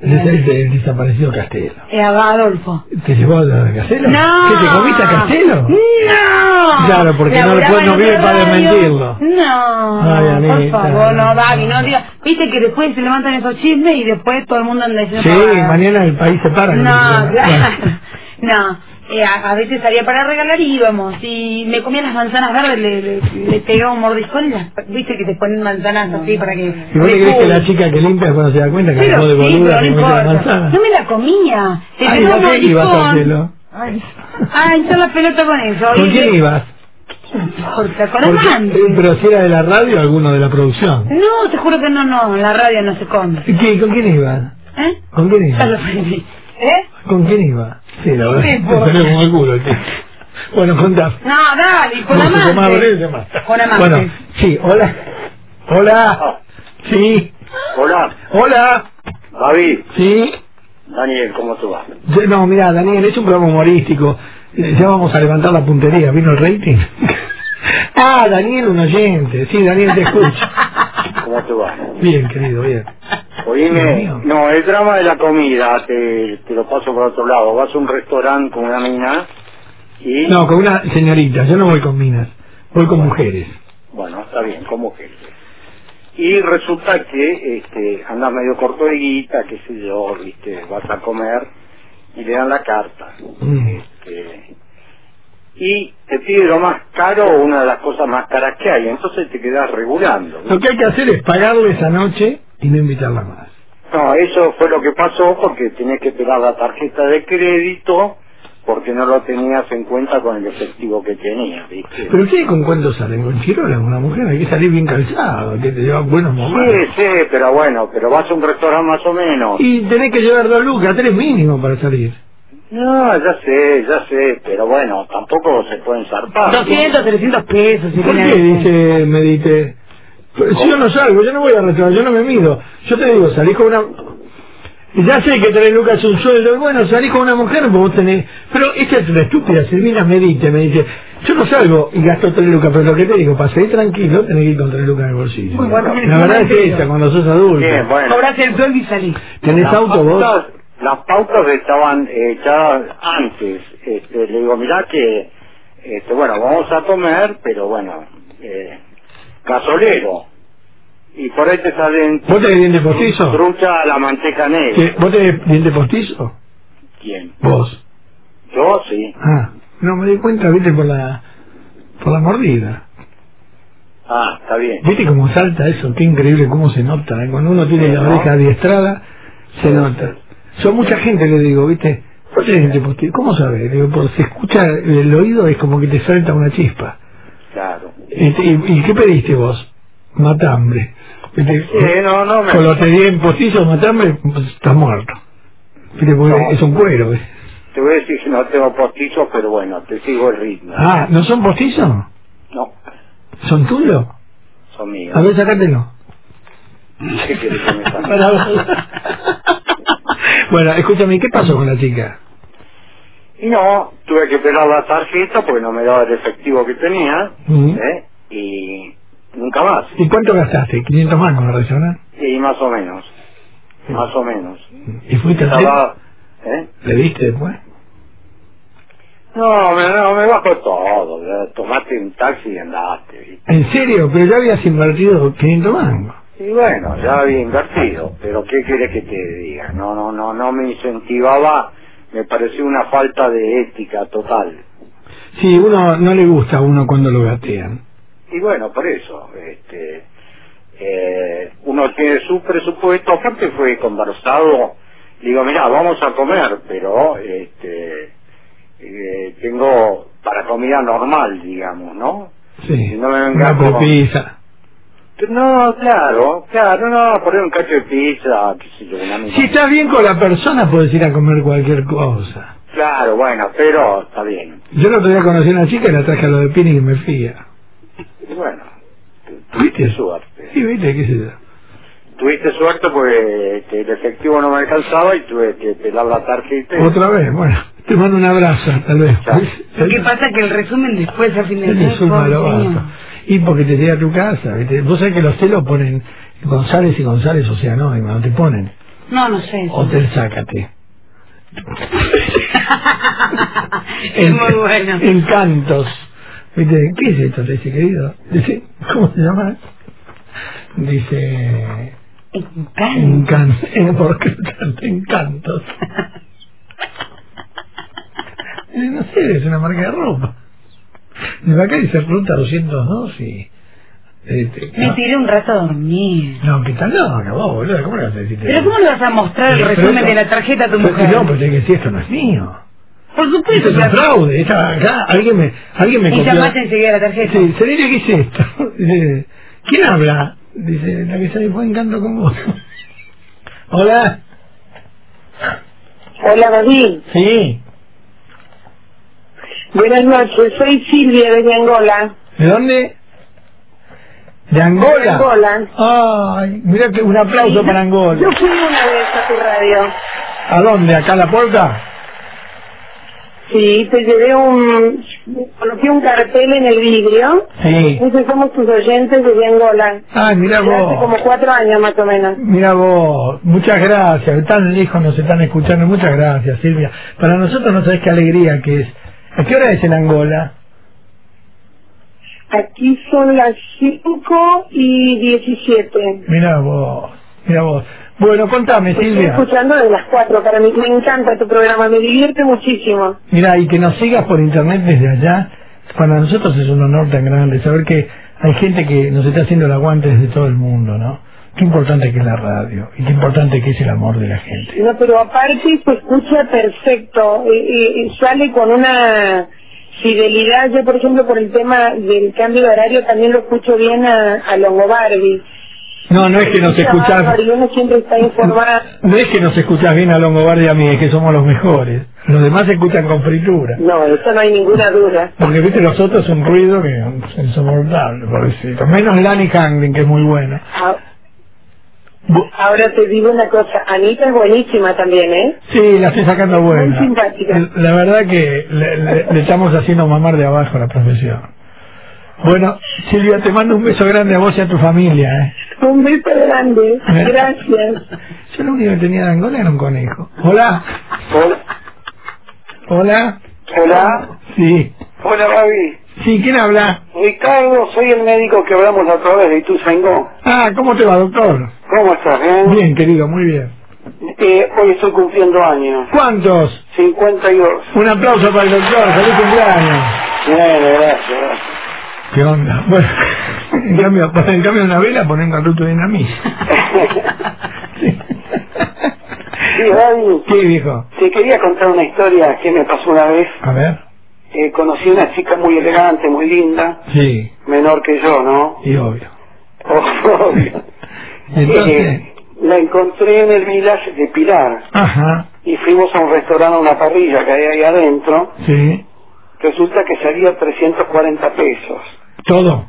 El, desaparecido Castelo. eh, Adolfo. ¿Te llevó a Castelo? No. ¿Qué te comiste a Castelo? No. Claro, porque no, después no vive para desmentirlo. No. Ay, por favor, no, Babi, no digas. Viste que después se levantan esos chismes y después todo el mundo anda diciendo. Sí, mañana el país se para. No, claro. No. Eh, a, a veces salía para regalar y íbamos. Y me comía las manzanas verdes, le, le, le pegaba un mordiscón y las. Viste que te ponen manzanas así para que. ¿Y vos te crees que la chica que limpia cuando se da cuenta que Pero de boluda no manzana? No me la comía. Le Ay, pegaba un ¿por qué ibas a mordiscón. hacerlo? Ay, a hinchar la pelota con eso. ¿Con Y- quién ibas? No importa, con Porque- eh, pero si era de la radio o alguno de la producción. No, te juro que no, no, la radio no se come. ¿Y qué, ¿Con quién ibas? ¿Eh? ¿Con quién ibas? aprendí. ¿Eh? ¿Con quién ibas? Sí, la verdad. Sí, Te por- salió como el culo tipo. Bueno, contá. No, dale, con amante. Con amante. Bueno, sí, hola. Hola. Sí. Hola, Hola. David. Sí. Daniel, ¿cómo tú vas? No, mira, Daniel, es un programa humorístico. Eh, Ya vamos a levantar la puntería. ¿Vino el rating? ah, Daniel, un oyente. Sí, Daniel, te escucho. ¿Cómo tú vas? Bien, querido, bien. Oíme, no, el drama de la comida, te, te lo paso por otro lado. Vas a un restaurante con una mina y... No, con una señorita, yo no voy con minas, voy con mujeres. Bueno, está bien, como que... Y resulta que este, andas medio corto de guita, qué sé yo, viste, vas a comer y le dan la carta. Mm. Este, y te pide lo más caro una de las cosas más caras que hay, entonces te quedas regulando. Lo que hay que hacer es pagarle esa noche y no invitarla más. No, eso fue lo que pasó porque tenías que pegar la tarjeta de crédito porque no lo tenías en cuenta con el efectivo que tenías, ¿viste? Pero ustedes con cuánto salen, con chirola, una mujer, hay que salir bien calzado, que te lleva buenos Sí, momentos. sí, pero bueno, pero vas a un restaurante más o menos. Y tenés que llevar dos lucas, tres mínimo para salir. No, ya sé, ya sé, pero bueno, tampoco se pueden zarpar. 200, 300 pesos. si ¿Por qué dice Medite? Pero Si yo no salgo, yo no voy a restaurar, yo no me mido. Yo te digo, salís con una... Ya sé que tres lucas es un sueldo, bueno, salís con una mujer, pues vos tenés... Pero esta es una estúpida, Silvina Medite, me dice, yo no salgo y gasto tres lucas, pero lo que te digo, para salir tranquilo, tenés que ir con tres lucas en el bolsillo. Muy bueno. La verdad es que esa, cuando sos adulto. Bien, bueno. Cobrás el sueldo y salís. ¿Tenés Las auto vos? Las pautas estaban echadas antes. Este, le digo, mirá que, este, bueno, vamos a comer, pero bueno, eh, gasolero. Y por ahí te salen ¿Vos tenés diente postizo? trucha a la manteca negra. ¿Vos tenés diente postizo? ¿Quién? Vos. Yo sí. Ah, no me di cuenta, viste, por la... por la mordida. Ah, está bien. ¿Viste cómo salta eso? Qué increíble cómo se nota. ¿eh? Cuando uno tiene Sí, la ¿no? oreja adiestrada, se nota. Son mucha gente, le digo, ¿viste? ¿Por qué gente postizo? ¿Cómo sabes? Digo, porque se escucha el oído, es como que te salta una chispa. Claro. Este, ¿Y, y qué pediste vos? Matambre. Sí, no, no me... Con lo te di en postizo, matambre, pues, estás muerto. Es un cuero. ¿eh? Te voy a decir que no tengo postizos, pero bueno, te sigo el ritmo. Ah, ¿no son postizos? No, ¿Son tuyos? son míos. A ver, sacátelo. ¿Qué quieres que me saque? Para ver. bueno, escúchame, ¿qué pasó con la chica? Y no, tuve que pegar la tarjeta porque no me daba el efectivo que tenía. ¿eh? Y nunca más. ¿Y cuánto gastaste? ¿500 mangos el restaurante? Y más o menos, más o menos. ¿Y fuiste Estaba, ¿eh? ¿Le diste después? No, me, no, me bajó todo. Tomaste un taxi y andaste, ¿viste? ¿En serio? Pero ya habías invertido 500 mangos. Y bueno, ya había invertido, pero ¿qué quieres que te diga? No, no, no, no me incentivaba, me pareció una falta de ética total. Sí, uno no le gusta a uno cuando lo gatean. Y bueno, por eso, este, eh, uno tiene su presupuesto, aparte fue conversado, digo, mira, vamos a comer, pero este, eh, tengo para comida normal, digamos, ¿no? Sí, No me una vengas con- pizza. No, claro, claro, no, poner un cacho de pizza, qué sé yo, una Si estás bien con la persona, puedes ir a comer cualquier cosa. Claro, bueno, pero está bien. Yo el otro día conocí a una chica y la traje a lo de Pini y me fía. Bueno, ¿Viste? tuviste suerte. Sí, viste, qué sé yo. Tuviste suerte porque este, el efectivo no me alcanzaba y tuve que pelar la tarjeta. y- Otra vez, bueno, te mando un abrazo, tal vez. ¿Qué pasa? Que el resumen después, al fin del mes, Y porque te llega a tu casa, ¿viste? Vos sabés que los celos ponen González y González, o sea, no, no te ponen. No, no sé. Hotel Sácate. es muy bueno. Encantos. ¿Viste? ¿Qué es esto? Te dice, querido. Dice, ¿cómo se llama? Dice, Encanto. encantos. ¿Por qué canta encantos? Eh, no sé, es una marca de ropa. De acá dice ruta 202 y... Este, Me no, tiré un rato a dormir. no, que tal no, no, vos, boludo, ¿cómo le vas a decir? ¿Pero cómo le vas a mostrar el resumen eso- de la tarjeta a tu mujer? No, pero tiene que decir, esto no es mío. Por Esto supuesto. es un fraude. Esta, acá alguien me, alguien me Y copió. llamaste enseguida la tarjeta. Sí, Celina, ¿qué es esto? Dice, ¿quién habla? Dice, la que se fue en canto con vos. Hola. Hola David, Sí. Buenas noches, soy Silvia de Angola. ¿De dónde? De Angola. De Angola. Ay, mira que un aplauso para Angola. Yo fui una vez a tu radio. ¿A dónde? ¿Acá a la puerta? Sí, te llevé un... Coloqué un cartel en el vidrio. Sí. Dice, somos tus oyentes desde Angola. Ah, mira Ya Hace vos. como cuatro años más o menos. Mira vos, muchas gracias, tan lejos nos están escuchando, muchas gracias Silvia. Para nosotros no sabes qué alegría que es. ¿A qué hora es en Angola? Aquí son las 5 y 17. Mira vos, mira vos. Bueno, contame Estoy Silvia. escuchando desde las 4. Para mí me encanta tu programa, me divierte muchísimo. Mira, y que nos sigas por internet desde allá, para nosotros es un honor tan grande saber que hay gente que nos está haciendo el aguante desde todo el mundo, ¿no? Qué importante que es la radio y qué importante que es el amor de la gente. No, pero aparte se escucha perfecto, eh, sale con una fidelidad. Yo, por ejemplo, por el tema del cambio de horario, también lo escucho bien a, a Longobardi. No, no es que nos Y informado. no es que nos escuchás bien a Longobardi y a mí, es que somos los mejores. Los demás se escuchan con fritura. No, eso no hay ninguna duda. Porque viste los otros un ruido que es insoportable, pobrecito. Menos Lani Hanglin, que es muy buena. Ah, Ahora te digo una cosa, Anita es buenísima también, ¿eh? Sí, la estoy sacando buena. Muy simpática. La verdad que le, le- le estamos haciendo mamar de abajo a la profesión. Bueno, Silvia, te mando un beso grande a vos y a tu familia. ¿eh? Un beso grande, gracias. Yo lo único que tenía de Angola era un conejo. Hola. Hola. Hola. Sí. Hola, Babi. Sí, ¿quién habla? Ricardo, soy el médico que hablamos la otra vez de Ituzaingó. Ah, ¿cómo te va, doctor? ¿Cómo estás? Bien. Bien, querido, muy bien. Eh, hoy estoy cumpliendo años. ¿Cuántos? 52. Un aplauso para el doctor, feliz cumpleaños. Bien, gracias, gracias. ¿Qué onda? Bueno, en cambio, en cambio una vela ponen cartucho de dinamita. Sí, Babi, ¿Qué dijo? te quería contar una historia que me pasó una vez. A ver. Eh, conocí una chica muy elegante, muy linda, Sí, menor que yo, ¿no? y obvio. Obvio. Entonces, Eh, la encontré en el village de Pilar ajá, y fuimos a un restaurante, a una parrilla que hay ahí adentro. sí, Resulta que salía 340 pesos. todo.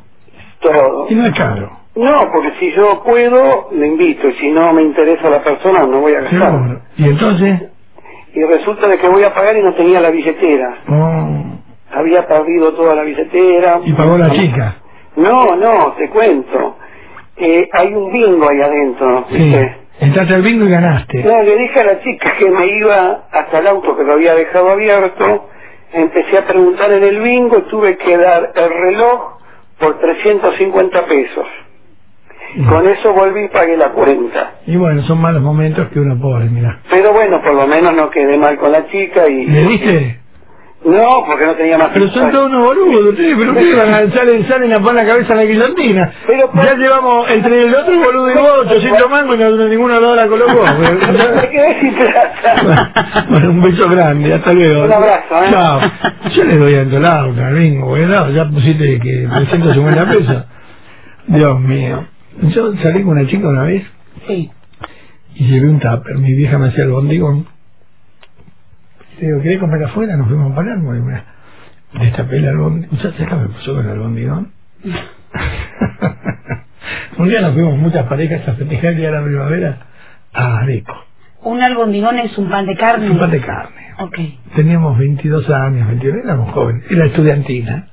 Todo. Y no es caro. No, porque si yo puedo, le invito. Y si no me interesa la persona, no voy a gastar. Seguro. Y entonces, Y resulta de que voy a pagar y no tenía la billetera. oh, Había perdido toda la billetera. y pagó la chica. No, no, te cuento. Eh, hay un bingo ahí adentro. Sí. ¿viste? Entraste al bingo y ganaste. No, le dije a la chica que me iba hasta el auto que lo había dejado abierto. Empecé a preguntar en el bingo y tuve que dar el reloj por 350 pesos. Con eso volví y pagué la cuenta. Y bueno, son malos momentos que uno pobre, mira. Pero bueno, por lo menos no quedé mal con la chica y... ¿Le diste? No, porque no tenía más... Pero son todos unos boludos, ustedes, pero ¿qué van a salen, salen a poner la cabeza en la guillotina? Ya llevamos entre el otro boludo y vos 800 mangos y no, ninguno de la colocó. Me quedé sin plata. Bueno, un beso grande, hasta luego. Un abrazo, ¿eh? Chao. Yo le doy a bingo, bueno, ya pusiste que 350 pesos. Dios mío. Yo salí con una chica una vez Sí. y llevé un tupper. Mi vieja me hacía el bondigón. Le digo, ¿querés comer afuera? Nos fuimos a Palermo. Me destapé el albondigón. ¿Sabes qué me pasó con el albondigón? un día nos fuimos muchas parejas a festejar el día de la primavera a Areco. Un albondigón es un pan de carne. Un pan de carne. Ok. Teníamos 22 años, 21, éramos jóvenes, era estudiantina.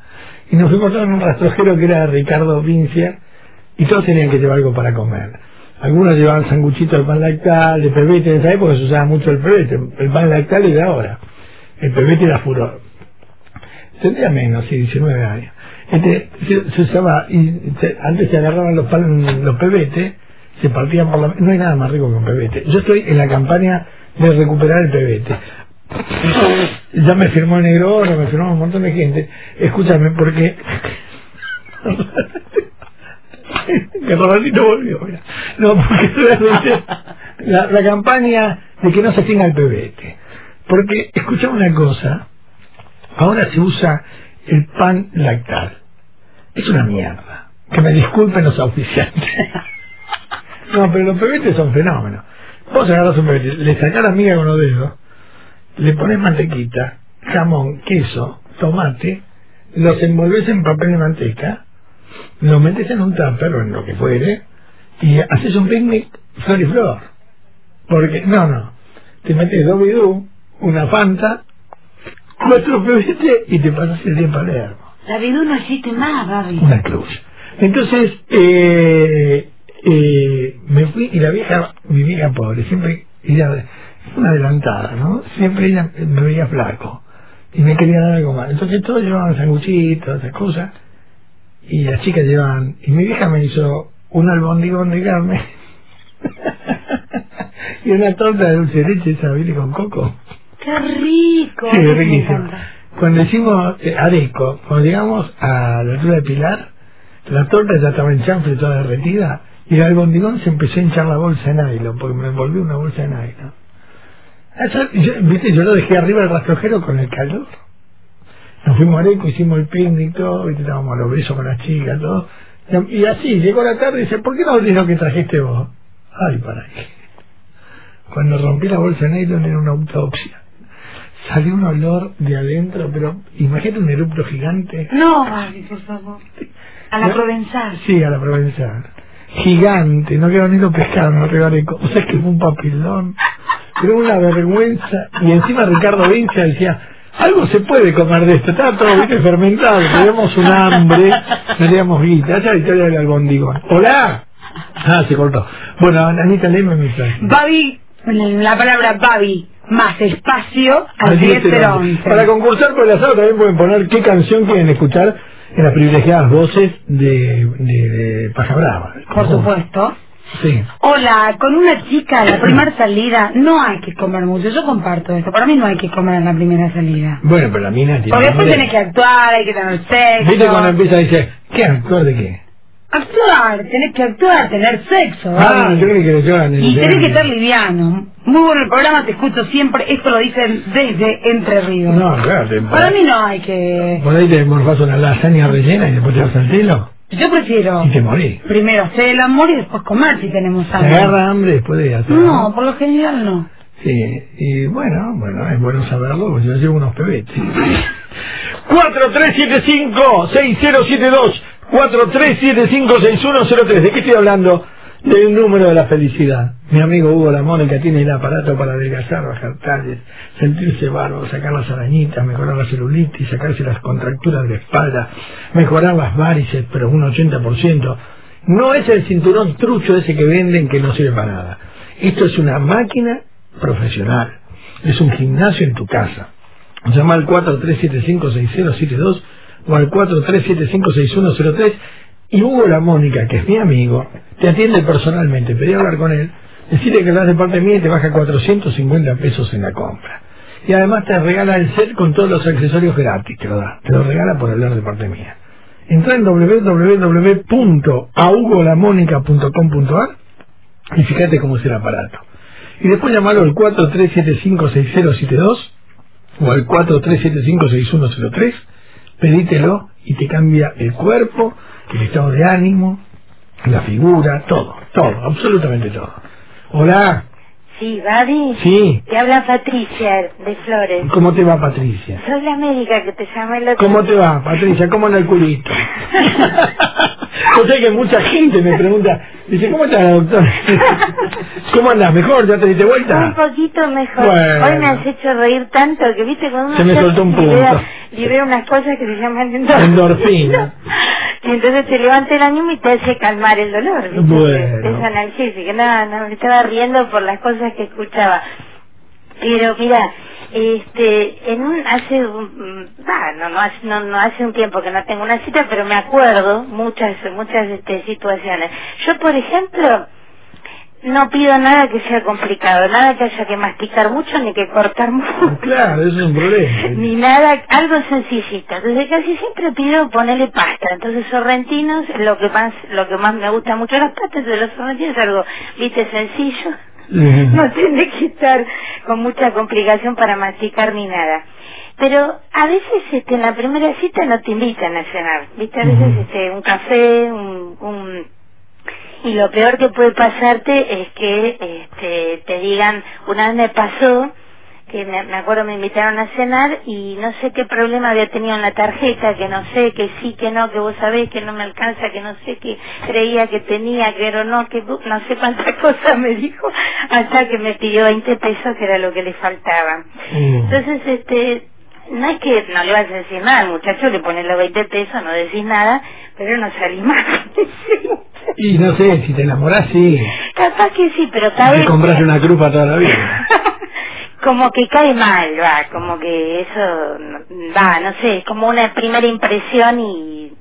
Y nos fuimos en un rastrojero que era Ricardo Vincia, y todos tenían que llevar algo para comer. Algunos llevaban sanguchitos de pan lactal, de pebete, en esa época se usaba mucho el pebete, el pan lactal y de ahora. El pebete era furor. Tendría menos, sí, 19 años. Este, se, se usaba, y se- antes se agarraban los pan, los pebetes, se partían por la... No hay nada más rico que un pebete. Yo estoy en la campaña de recuperar el pebete. Ya me firmó Negro Oro, me firmó un montón de gente. Escúchame, porque... que Robertito volvió, mira. No, porque realmente la, la campaña de que no se tenga el pebete. Porque, escuchame una cosa, ahora se usa el pan lactal. Es una mierda. Que me disculpen los oficiantes. No, pero los pebetes son fenómenos. Vos agarras un pebete, le sacás la miga con los dedos, le pones mantequita, jamón, queso, tomate, los envolves en papel de manteca, lo metes en un tupper o en lo que fuere, y haces un picnic flor y flor. Porque, no, no, te metes dos bidú, una fanta, cuatro pebete y te pasas el día en Palermo. La vidú no existe más, Babi. Una cruz. Entonces, eh, eh, me fui y la vieja, mi vieja pobre, siempre, ella, una adelantada, ¿no? Siempre ella me veía flaco y me quería dar algo más. Entonces todos llevaban sanguchitos, esas cosas, y las chicas llevaban, y mi vieja me hizo un albondigón de carne y una torta de dulce de leche, esa ¿viste? con coco. ¡Qué rico! Sí, riquísimo. Cuando hicimos eh, Areco, cuando llegamos a la altura de Pilar, la torta ya estaba en chanfle toda derretida y el albondigón se empezó a hinchar la bolsa de nylon, porque me envolvió una bolsa de nylon. Eso, yo, ¿viste? yo lo dejé arriba del rastrojero con el calor. Nos fuimos a Areco, hicimos el picnic, todo, ¿viste? estábamos a los besos con las chicas, todo. Y y así, llegó la tarde y dice, ¿por qué no abrís lo que trajiste vos? Ay, para qué. Cuando rompí la bolsa de nylon era una autopsia. Salió un olor de adentro, pero imagínate un erupto gigante. No, Babi, por favor. A la ¿No? provenzal. Sí, a la provenzal. Gigante, no quedó ni lo pescado, no regalé O sea que fue un papilón. Pero una vergüenza. Y encima Ricardo Vincha decía, algo se puede comer de esto. Estaba todo bien fermentado, teníamos un hambre, no teníamos guita. Esa es la historia del albondigón. ¡Hola! Ah, se cortó. Bueno, Anita, léeme mi mensaje. Babi, la palabra Babi más espacio al Al 10 10-0-11. Para concursar por el asado también pueden poner qué canción quieren escuchar en las privilegiadas voces de, de, de Paja Brava. Por supuesto. Sí. Hola, con una chica, la primera salida, no hay que comer mucho. Yo comparto esto. Para mí no hay que comer en la primera salida. Bueno, pero la mina tiene... Porque después que actuar, hay que tener sexo. ¿Viste cuando empieza a decir, ¿qué actuar de qué? Actuar, tenés que actuar, tener sexo. Ah, yo creí que lo llevan en Y tenés que estar liviano. Muy bueno el programa, te escucho siempre. Esto lo dicen desde Entre Ríos. No, claro, te... Para mí no hay que... Por ahí te morfás una lasaña rellena y después te vas al cielo Yo prefiero y te morís. primero hacer el amor y después comer si tenemos Te hambre. agarra hambre después de hacer... No, por lo general no. Sí, y bueno, bueno, es bueno saberlo, porque yo llevo unos pebetes. 4375-6072, 4375-6103. ¿De qué estoy hablando? Del número de la felicidad. Mi amigo Hugo La Mónica tiene el aparato para adelgazar, bajar talles, sentirse bárbaro, sacar las arañitas, mejorar la celulitis, sacarse las contracturas de espalda, mejorar las varices, pero un 80%. No es el cinturón trucho ese que venden que no sirve para nada. Esto es una máquina profesional. Es un gimnasio en tu casa. Llama al 4375-6072 o al 4375-6103 y Hugo La Mónica, que es mi amigo, te atiende personalmente. Pedí hablar con él, decirle que hablas de parte mía y te baja 450 pesos en la compra. Y además te regala el set con todos los accesorios gratis, te lo da. Te lo regala por hablar de parte mía. Entra en www.ahugolamónica.com.ar y fíjate cómo es el aparato. Y después llamarlo al 4375-6072 o al 4375-6103, pedítelo y te cambia el cuerpo, el estado de ánimo, la figura, todo, todo, absolutamente todo. Hola, Sí, Babi. sí, Te habla Patricia de Flores. ¿cómo te va Patricia? Soy la médica que te llamé el otro ¿Cómo te va Patricia? ¿Cómo anda el culito? Yo sé que mucha gente me pregunta, dice, ¿cómo está doctor? ¿Cómo andas? ¿Mejor? ¿Ya te diste Un vuelta? poquito mejor. Bueno. Hoy me has hecho reír tanto que viste con una Se me soltó un punto. libera, libera unas cosas que se llaman endorfina. Endorfina. Y entonces te levanta el ánimo y te hace calmar el dolor. ¿viste? Bueno. Es analgésico. No, no, me estaba riendo por las cosas que escuchaba. Pero mira, este, en un, hace, un- ah, no, no, hace, no, no hace un tiempo que no tengo una cita, pero me acuerdo muchas, muchas este, situaciones. Yo, por ejemplo, no pido nada que sea complicado, nada que haya que masticar mucho ni que cortar mucho. Claro, eso es un problema. Ni nada, algo sencillito. Entonces casi siempre pido ponerle pasta. Entonces sorrentinos, lo que más, lo que más me gusta mucho las pastas de los sorrentinos es algo, viste, sencillo. No tiene que estar con mucha complicación para masticar ni nada. Pero a veces este, en la primera cita no te invitan a cenar, viste, a veces este, un café, un, un y lo peor que puede pasarte es que este, te digan, una vez me pasó, que me, me acuerdo me invitaron a cenar y no sé qué problema había tenido en la tarjeta, que no sé, que sí, que no, que vos sabés, que no me alcanza, que no sé, que creía que tenía, que era no, que no sé cuántas cosas me dijo, hasta que me pidió 20 pesos, que era lo que le faltaba. Entonces, este, no es que no le vas a decir nada al muchacho, le pones los 20 pesos, no decís nada, pero no salís más. Y no sé, si te enamorás, sí. Capaz que sí, pero cada Te compras una cruz para toda la vida. como que cae mal, va, como que eso, va, no sé, es como una primera impresión y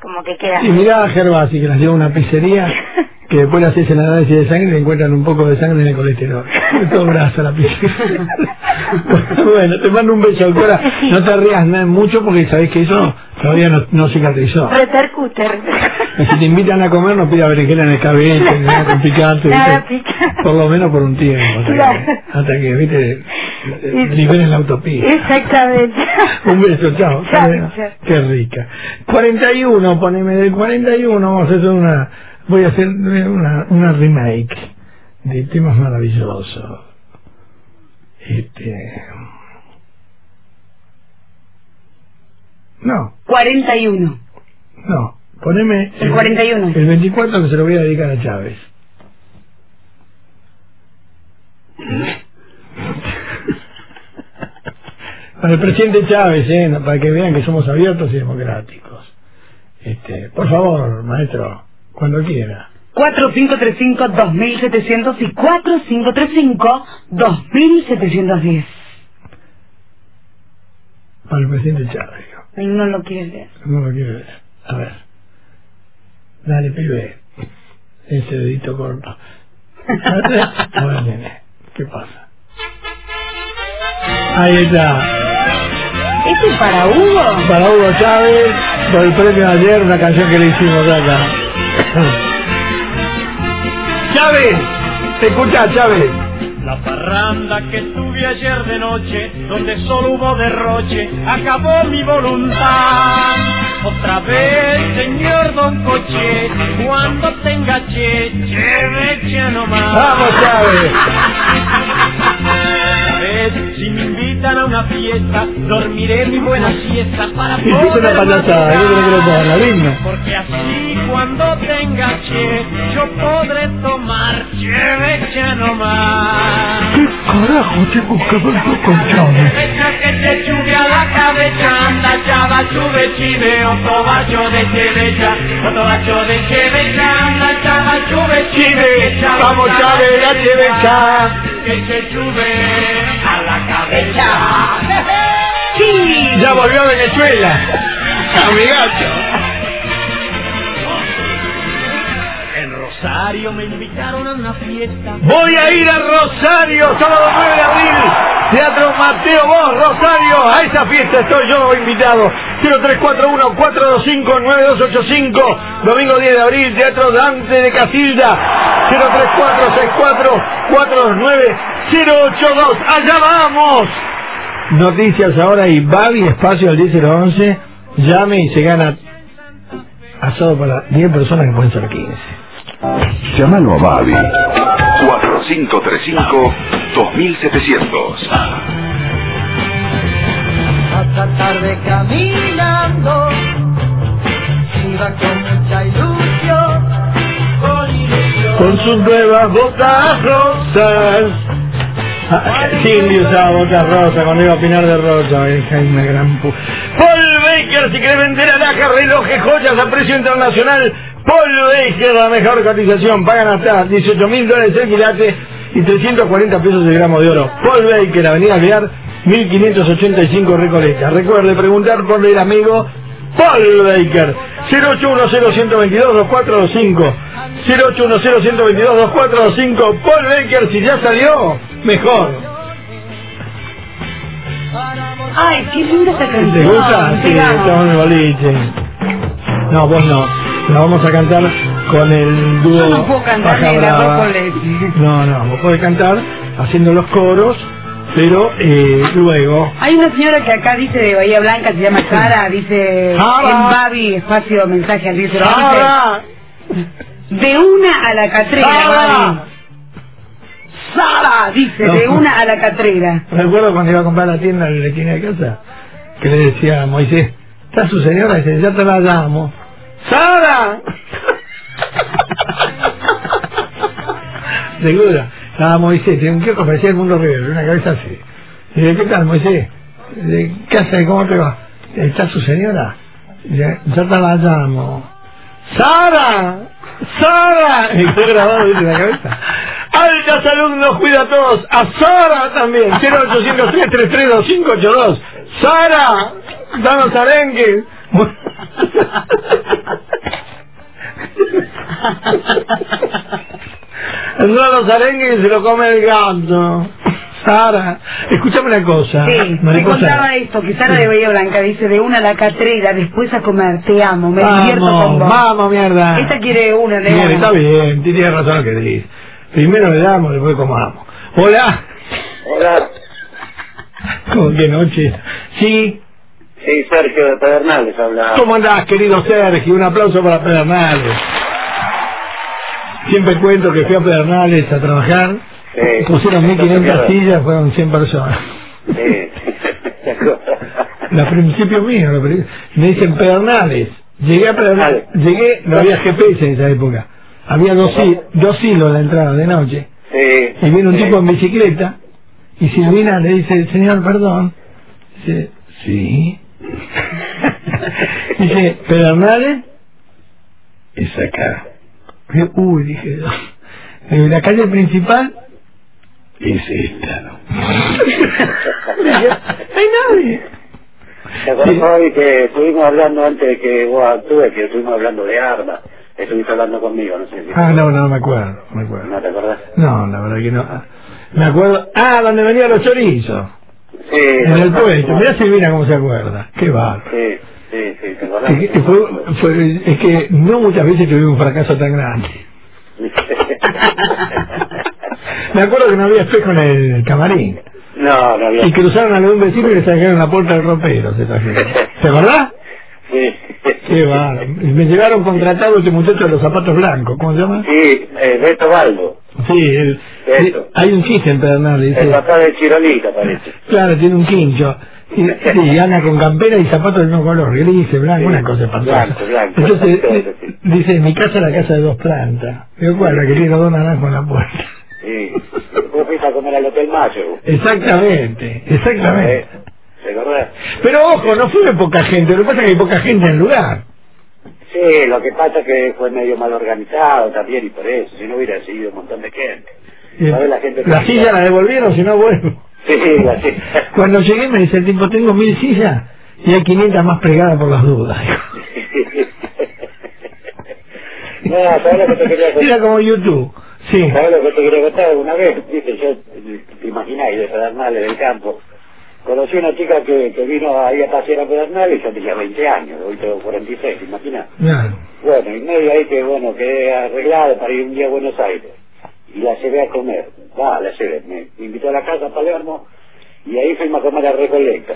como que queda... Y mirá a Gervasi, que en una pizzería, que después haces el análisis de sangre y encuentran un poco de sangre en el colesterol. Es todo grasa la pizzería. bueno, te mando un beso cora. No te rías mucho porque sabés que eso todavía no, no cicatrizó. Repercute, si te invitan a comer, no pida berenjena en el cabello, nada con picante. Por lo menos por un tiempo. Hasta Claro. que, hasta que viste, liberen la autopista. Exactamente. Un beso, chao. Chao, chao. Qué rica. 41, poneme del 41, vamos a hacer una, voy a hacer una, una remake de temas maravillosos. Este, no, 41. no, poneme El 41. el 24 que se lo voy a dedicar a Chávez. Para el presidente Chávez, ¿eh? Para que vean que somos abiertos y democráticos. Este, por favor, maestro, cuando quiera. 4535-2700 y 4535-2710. Para el presidente Chávez. No lo quiere leer. No lo quiero ver. A ver. Dale, pibe. Ese dedito corto. A ver, nene. ¿Qué pasa? Ahí está. ¿Este es para Hugo? Para Hugo Chávez, por el premio de ayer, una canción que le hicimos acá. Chávez, te escucha Chávez. La parranda que tuve ayer de noche, donde solo hubo derroche, acabó mi voluntad. Otra vez, señor Don Coche, cuando tenga che, che, che nomás. Vamos, Chávez. Vez, si me invitan a una fiesta, dormiré mi buena siesta para hizo una al himno. porque así cuando tenga che, yo podré tomar che, che nomás. ¿Qué carajo tengo que ver yo con? Echa que te chuve a la cabeza, anda chava, chuve chive, otro bacho de chevecha, otro bacho de chevecha, anda chava, chuve chive, Vamos, Chávez, la chevecha. Que se chuve a la cabeza. Sí. Ya volvió a Venezuela. Amigacho. En Rosario me invitaron a una fiesta. Voy a ir a Rosario, sábado 9 de abril. Teatro Mateo Vos, Rosario. A esa fiesta estoy yo invitado. 0341-425-9285. Domingo 10 de abril, Teatro Dante de Casilda. 03464429-082. ¡Allá vamos! Noticias ahora y Babi, espacio al 10011. Llame y se gana asado para 10 personas que pueden ser 15. Llámalo a Babi. 4535-2700. Hasta tarde caminando, iba con mucha ilusión, con ilusión. con sus nuevas botas rosas. Cindy usaba botas rosas cuando iba a opinar de Rosa. eh, Jaime Gran pu- Paul Baker, si quiere vender alhajas, relojes, joyas a precio internacional. Paul Baker, la mejor cotización. Pagan hasta 18 mil dólares el quilate y 340 pesos el gramo de oro. Paul Baker, Avenida Alvear, 1585 Recoleta. Recuerde preguntar por el amigo Paul Baker. 0810-122-2425. 0810-122-2425. Paul Baker, si ya salió, mejor. Ay, qué linda esta canción. ¿Te gusta? Sí, Sigamos. estamos en el boliche. No, vos no. La vamos a cantar con el dúo Yo no puedo cantar ni Brava. No, no, vos podés cantar haciendo los coros, pero eh, luego... Hay una señora que acá dice de Bahía Blanca, se llama Sara, dice Sara. en Babi, espacio, mensaje al 10 ¡Sara! De una a la catrera, ¡Sara! Babi. Sara, dice, No. de una a la catrera. Recuerdo cuando iba a comprar la tienda en la esquina de casa, que le decía a Moisés, ¿está su señora? Dice, ya te la llamo. ¡Sara! Seguro. Estaba Moisés, tiene un kiosco parecía el mundo River, una cabeza así. Y dije, ¿qué tal, Moisés? casa de cómo te va. ¿Está su señora? Ya, ya te la llamo. ¡Sara! ¡Sara! Y quedó grabado en la cabeza. Alta Salud nos cuida a todos. A Sara también. 0803-332582. ¡Sara! ¡Danos arenque! No los arenques se lo come el gato. Sara, escúchame una cosa. Sí, me contaba esto, que Sara de Bahía Blanca dice de una a la catrera, después a comer, te amo, me divierto con Vamos, vos. vamos, mierda. Esta quiere una de Bien, está bien, tiene razón lo que dice. Primero le damos, después comamos. Hola. Hola. ¿Cómo que noche? Sí. Sí, Sergio de Pedernales habla. ¿Cómo andás, querido Sergio? Un aplauso para Pedernales. Siempre cuento que fui a Pedernales a trabajar. Sí. Pusieron 1500 sillas, fueron 100 personas. Sí. La principio mío, me dicen Pedernales. Llegué a Pedernales, llegué, no había GPS en esa época. Había dos, dos hilos en la entrada de noche. Sí. Y viene un tipo en bicicleta y Silvina le dice, señor, perdón. Dice, sí. dice, Pedernales es acá. Uy, dije, "Eh, la calle principal es esta, ¿no? No hay nadie. ¿Te acuerdas hoy que estuvimos hablando antes de que vos actúes, que estuvimos hablando de armas? Estuviste hablando conmigo, no sé si... Ah, no, no me acuerdo, no me acuerdo. ¿No te acordás? No, la verdad que no. Me acuerdo, ah, donde venían los chorizos. Sí. En el puesto. Mirá Silvina cómo se acuerda. Qué bárbaro. Sí, sí, sí, ¿te acordás? Es que, fue, fue- es que no muchas veces tuvimos un fracaso tan grande. Me acuerdo que no había espejo en el camarín. No, no había... Y cruzaron a algún vecino y le sacaron la puerta del ropero. Se trajeron. ¿Te acordás? Sí. Qué. Y Me llevaron contratado este muchacho de los zapatos blancos. ¿Cómo se llama? Sí, eh, Beto Baldo, Sí, el- Beto. hay un chiste en Pedernales. el Dice, papá de Chirolita, parece. claro, tiene un quincho. Y, y anda con campera y zapatos del mismo color, gris, blanco, una cosa espantosa. Blanco, blanco. Entonces, dice, mi casa es la casa de dos plantas. Digo, ¿cuál? La que tiene dos naranjos en la puerta. Sí. Vos fuiste a comer al Hotel Mayo. Exactamente, exactamente. ¿Te acordás? Pero ojo, no fue poca gente, lo que pasa es que hay poca gente en el lugar. Sí, lo que pasa es que fue medio mal organizado también y por eso, si no hubiera seguido un montón de gente. Eh, ¿Sabes la gente La silla la devolvieron, si no vuelvo. Sí, la silla. Cuando llegué me dice el tipo, tengo mil sillas y hay 500 más pregadas por las dudas. no, ¿sabes lo que te quería contar? Era como YouTube. Sí. ¿Sabes lo que te quería contar? Una vez, yo, te imagináis, de Pedernales, del campo, conocí una chica que, que vino ahí a pasear a Pedernales y yo tenía 20 años, hoy tengo 46, ¿te imaginas? Claro. Bueno, y medio ahí que, bueno, quedé arreglado para ir un día a Buenos Aires. Y la llevé a comer. Va, la llevé. Me me invitó a la casa a Palermo y ahí fuimos a comer a Recoleta.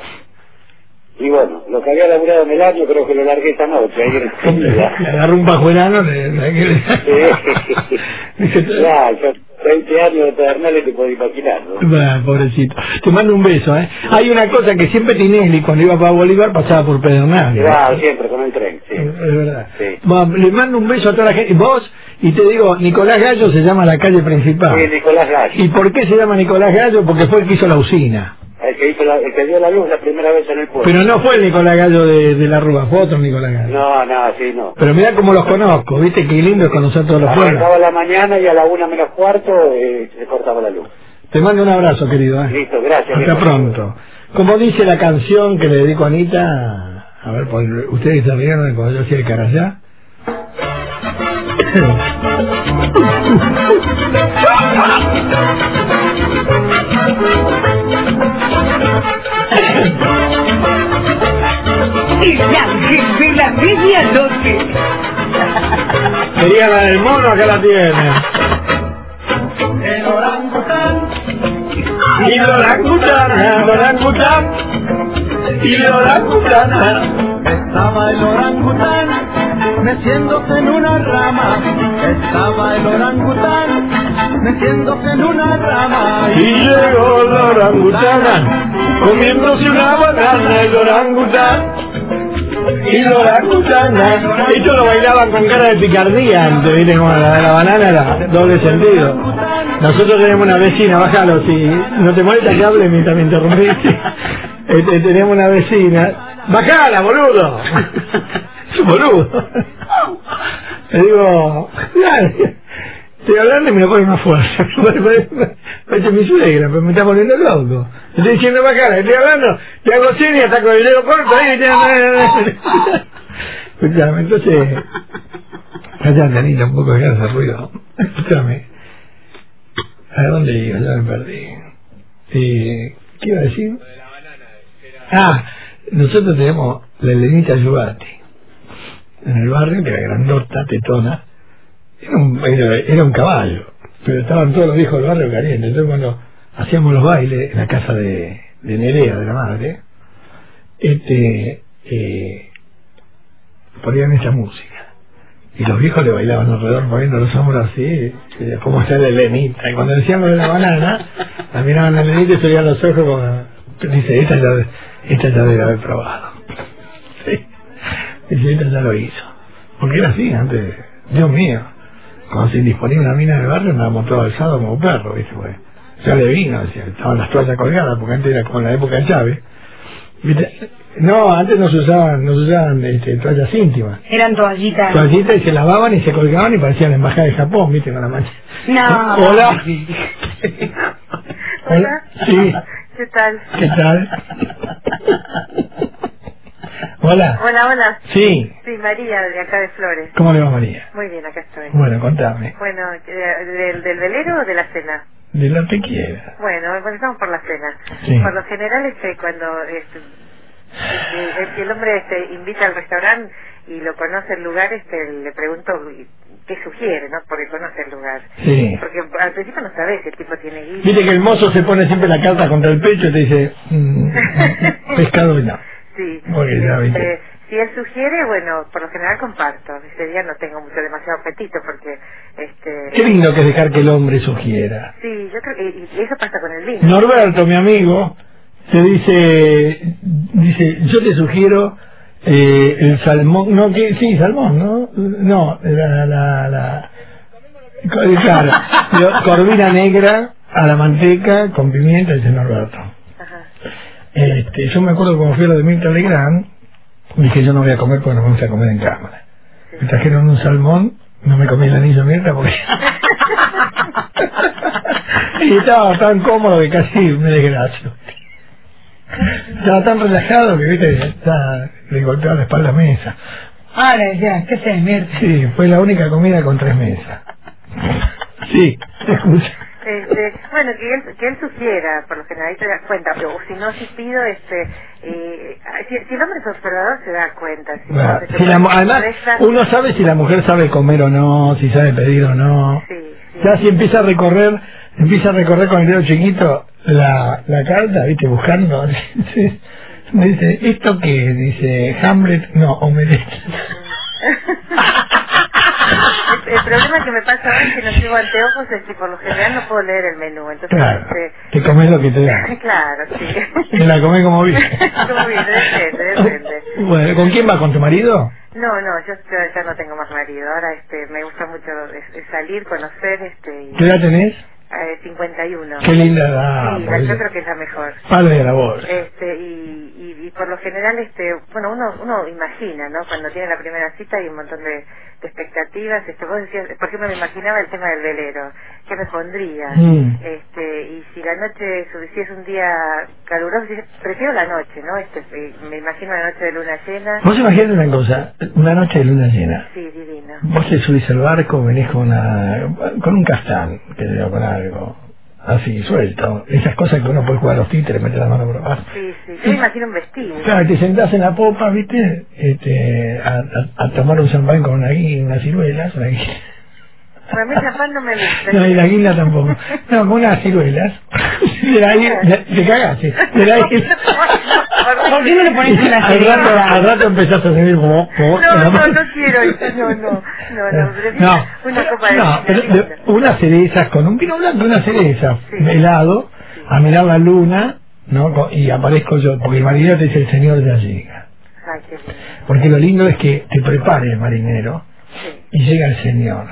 Y bueno, lo que había laburado en el año creo que lo largué esta noche. Ahí en agarró un pajuelano, le, le- Sí. Ya, yo 20 años de Pedernales te puedo imaginar, ¿no? Pobrecito. Te mando un beso, ¿eh? Hay una cosa que siempre Tinelli, cuando iba para Bolívar, pasaba por Pedernales. Va, siempre con el tren, sí. Es verdad. Sí. Va, le mando un beso a toda la gente. Vos, y te digo, Nicolás Gallo se llama la calle principal. Sí, Nicolás Gallo. ¿Y por qué se llama Nicolás Gallo? Porque fue el que hizo la usina. El que, hizo la, el que dio la luz la primera vez en el pueblo. Pero no fue el Nicolás Gallo de, de la Rúa, fue otro Nicolás Gallo. No, no, sí, no. Pero mira cómo los conozco, ¿viste? Qué lindo es conocer todos los pueblos. Arrancaba a la mañana y a la una menos cuarto eh, se cortaba la luz. Te mando un abrazo, querido. ¿eh? Listo, gracias. Hasta pronto. Como dice la canción que le dedico a Anita, a ver, pues, ustedes sabían cuando yo hacía el carayá. La, la medianoche. Quería la del mono, acá la tiene. El orangután, Y el orangután, el orangután, y el orangután. estaba el orangután, meciéndose en una rama. Estaba el orangután, meciéndose en una rama. Y llegó la orangutana, comiéndose una banana, el orangután. Y la orangutana, esto lo bailaban con cara de picardía antes, viste como la de la banana era doble sentido. Nosotros tenemos una vecina, bájalo, si no te molesta que hable mientras me interrumpiste. Este, teníamos una vecina. ¡Bacala, boludo! Boludo. Le digo. Estoy hablando y me lo pone más fuerte. Parece mi suegra, pero me está poniendo loco. Estoy diciendo bacala, estoy hablando, te hago señas, está con el dedo corto ahí. Escuchame, entonces... Callate, Anita, un poco de ese ruido. Escúchame. ¿A dónde iba? Ya me perdí. Eh, ¿Qué iba a decir? Ah, nosotros tenemos la Elenita Yubati en el barrio, que era grandota, tetona. Era un, era, un caballo, pero estaban todos los viejos del barrio calientes. Entonces, cuando hacíamos los bailes en la casa de, de Nerea, de la madre, este, eh, ponían esa música. Y los viejos le bailaban alrededor poniendo los hombros así, eh, como hacer la Elenita. Y cuando decían lo de la banana, la miraban la Elenita y se veían los ojos como... Dice, esta ya, esta ya debe haber probado. Sí. Dice, esta ya lo hizo. Porque era así antes, Dios mío. Cuando se indisponía una mina el barrio, andábamos todos alzados como perros, ¿viste? Pues, ya le vino, decía, estaban las toallas colgadas, porque antes era como en la época de Chávez. ¿Viste? No, antes no se usaban, no se usaban este, toallas íntimas. Eran toallitas. Toallitas y se lavaban y se colgaban y parecían la embajada de Japón, ¿viste? Con la mancha. No. Hola. Hola. Sí, ¿Qué tal? ¿qué tal? Hola. Hola, hola. Sí, Sí, María, de acá de Flores. ¿cómo le va María? Muy bien, acá estoy. Bueno, contame, Bueno, eh, ¿del, ¿del velero o de la cena? de lo que quiera. Bueno, empezamos por la cena. Sí. Por lo general, este, cuando este, este, el- el hombre este, invita al restaurante y lo conoce el lugar, este, le pregunto qué sugiere, ¿no? Porque conoce el lugar. Sí. Porque al principio no sabes si el tipo tiene guía. Viste que el mozo se pone siempre la carta contra el pecho y te dice, mm, pescado y no. Sí. Porque ya, viste. Eh, si él sugiere, bueno, por lo general comparto. Ese día no tengo mucho demasiado apetito porque, este... Qué lindo que es dejar que el hombre sugiera. Sí, yo creo que y eso pasa con el vino. Norberto, mi amigo, te dice, dice, yo te sugiero eh, el salmón, no, que sí, salmón, ¿no? No, la, la, la, claro, corvina negra a la manteca con pimienta, dice Norberto. Este, yo me acuerdo cuando fui a lo de Mirta Legrand, dije yo no voy a comer porque no me gusta comer en cámara. Me trajeron un salmón, no me comí el anillo Mirta porque... y estaba tan cómodo que casi me desgracio. Estaba tan relajado que viste, está, le golpeaba la espalda a la mesa. Ah, le decía, ¿qué se Mirta? Sí, fue la única comida con tres mesas. Sí, escucha. Este, bueno, que él, que él sugiera, por lo general te das cuenta, o si no, si pido, este, eh, si, si el hombre es observador se da cuenta. Si, Claro. se te Si la mu- pone además, uno sabe si la mujer sabe comer o no, si sabe pedir o no. Ya si empieza a recorrer, empieza a recorrer con el dedo chiquito la, la carta, viste, buscando. Sí. Me dice, ¿esto qué? Dice, Hamlet, no, Omelette. El, el problema que me pasa ahora es que no llevo anteojos, es que por lo general no puedo leer el menú. Entonces, Claro. este, Te comes lo que te da. claro, sí. Te la comes como viste. Como bien, depende, depende. Bueno, ¿con quién vas? ¿Con tu marido? No, no, yo ya, ya no tengo más marido. Ahora este, me gusta mucho es- es salir, conocer, este, y, ¿Qué edad tenés? Eh, 51. Qué linda edad, Sí, la- yo creo que es la mejor. Padre de la voz. Este, y, y, y por lo general, este, bueno, uno, uno imagina, ¿no? Cuando tiene la primera cita hay un montón de, de expectativas. Este, vos decías, por ejemplo, me imaginaba el tema del velero. ¿Qué me pondría? Mm. Este, y si la noche, si es un día caluroso, prefiero la noche, ¿no? Este, eh, me imagino la noche de luna llena. Vos imaginate una cosa, una noche de luna llena. Sí, divino. Vos te subís al barco, venís con una, con un castán, que con algo, así, suelto. Esas cosas que uno puede jugar a los títeres, meter la mano por abajo. Sí, sí. Yo me imagino un vestido. Claro, te sentás en la popa, viste, este, a, a- a tomar un champán con una guinda, unas ciruelas, una guinda. Para mí champán no me gusta. No, y la guinda tampoco. No, con unas ciruelas. De la guinda, de- te la guinda. ¿Por qué no le pones una Al rato, al rato empezás a sentir como, como No, la no, no quiero eso, no, no, no, no, prefiero No, una copa de no, pero de- unas cerezas con un vino blanco, una cereza, helado, a mirar la luna, ¿no? Y aparezco yo, porque el marinero te dice el señor llega. Ay, qué lindo. Porque lo lindo es que te prepare el marinero y llega el señor.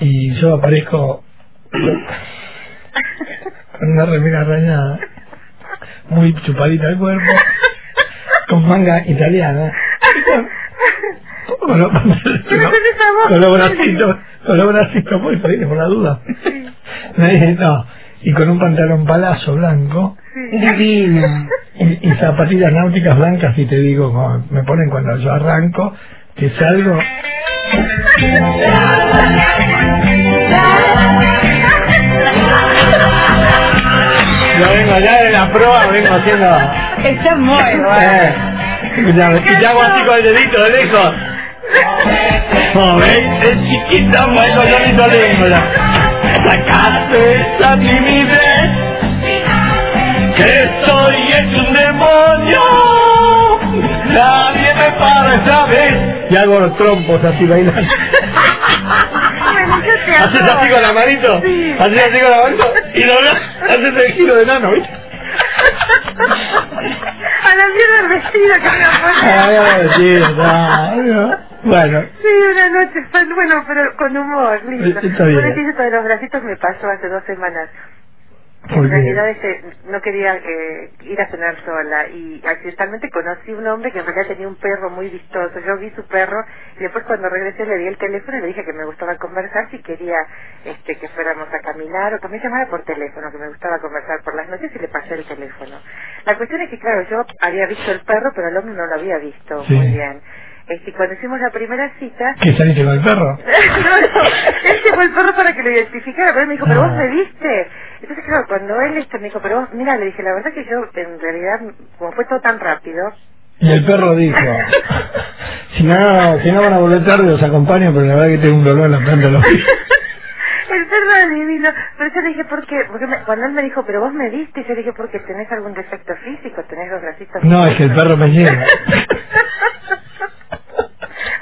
Y yo aparezco con una remera arañada, muy chupadita el cuerpo, con manga italiana, con los, con los bracitos, con los bracitos, por por la duda. Dice, no, y con un pantalón palazo blanco, Divino. y, y zapatillas náuticas blancas y te digo como me ponen cuando yo arranco que salgo yo vengo allá de la proa vengo haciendo. Está muy bueno. eh, y te hago así con el dedito de lejos. No ves es chiquita bueno yo ni lo tengo ya. Sacaste esa timidez que soy hecho un demonio. Nadie me para esta vez. Y hago los trompos así bailando haces así con la manito haces así con la manito y lo haces el giro de nano ¿viste? A la mierda el vestido que me ha puesto. sí, no, no. bueno Sí, una noche, bueno, pero con humor, lindo. Está bien. Bueno, esto de los bracitos me pasó hace dos semanas. ¿Por en realidad este, no quería eh, ir a cenar sola y accidentalmente conocí un hombre que en realidad tenía un perro muy vistoso. Yo vi su perro y después cuando regresé le di el teléfono y le dije que me gustaba conversar si quería este, que fuéramos a caminar o que me llamara por teléfono, que me gustaba conversar por las noches y le pasé el teléfono. La cuestión es que claro, yo había visto el perro pero el hombre no lo había visto Sí. muy bien. Este, cuando hicimos la primera cita, ¿qué saliste con el perro? no, no, él llevó el perro para que lo identificara, pero él me dijo, pero vos Ah. me viste. Entonces, claro, cuando él esto me dijo, pero vos, mira, le dije, la verdad que yo, en realidad, como fue todo tan rápido, y el perro dijo si no, si no van a volver tarde os acompaño pero la verdad que tengo un dolor en la planta de los pies el perro divino. Pero yo le dije, ¿por qué? Porque me- cuando él me dijo, pero vos me viste, yo le dije, porque tenés algún defecto físico, tenés los bracitos. no es que el perro me lleva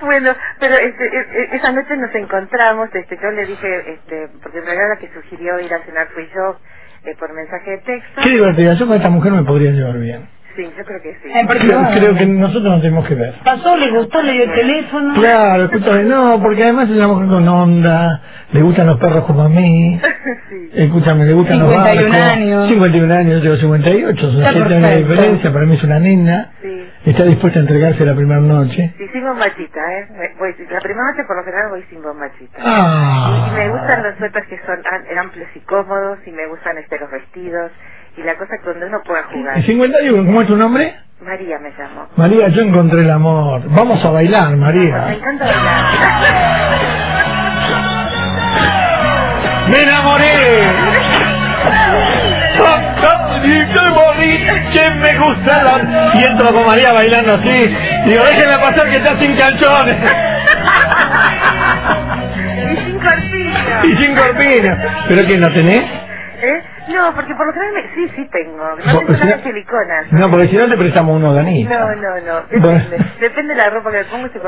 Bueno, pero este, e- e- esa noche nos encontramos, este, yo le dije, este, porque en realidad la que sugirió ir a cenar fui yo, eh, por mensaje de texto. qué divertida yo con esta mujer me podría llevar bien Sí, yo creo que sí. creo, creo que nosotros nos tenemos que ver Pasó, le gustó, le dio el teléfono. Claro, escúchame, no, porque además es una mujer con onda, le gustan los perros como a mí, escúchame, le gustan 51 los barcos. años. 51 años, yo tengo 58, son Está 7 años de diferencia, para mí es una nena, está dispuesta a entregarse la primera noche. Sí, sin bombachita, ¿eh? Voy, la primera noche por lo general voy sin bombachita. Ah. Y me gustan los suéteres que son am- amplios y cómodos, y me gustan este, los vestidos, y la cosa que donde uno pueda jugar. ¿Y 51, ¿cómo es tu nombre? María me llamo. María, yo encontré el amor. Vamos a bailar, Me María. encanta bailar. ¡Me enamoré! ¡Y qué boliche me gusta la... Y entro con María bailando así. Digo, déjeme pasar que está sin calzones. y sin corpiño. Y sin corpina. ¿Pero qué, no tenés? ¿Eh? No, porque por lo general me... sí, sí tengo. No tengo pues nada no- de siliconas. No, porque si no te prestamos uno de No, no, no. Depende. Bueno. Depende de la ropa que me pongo y se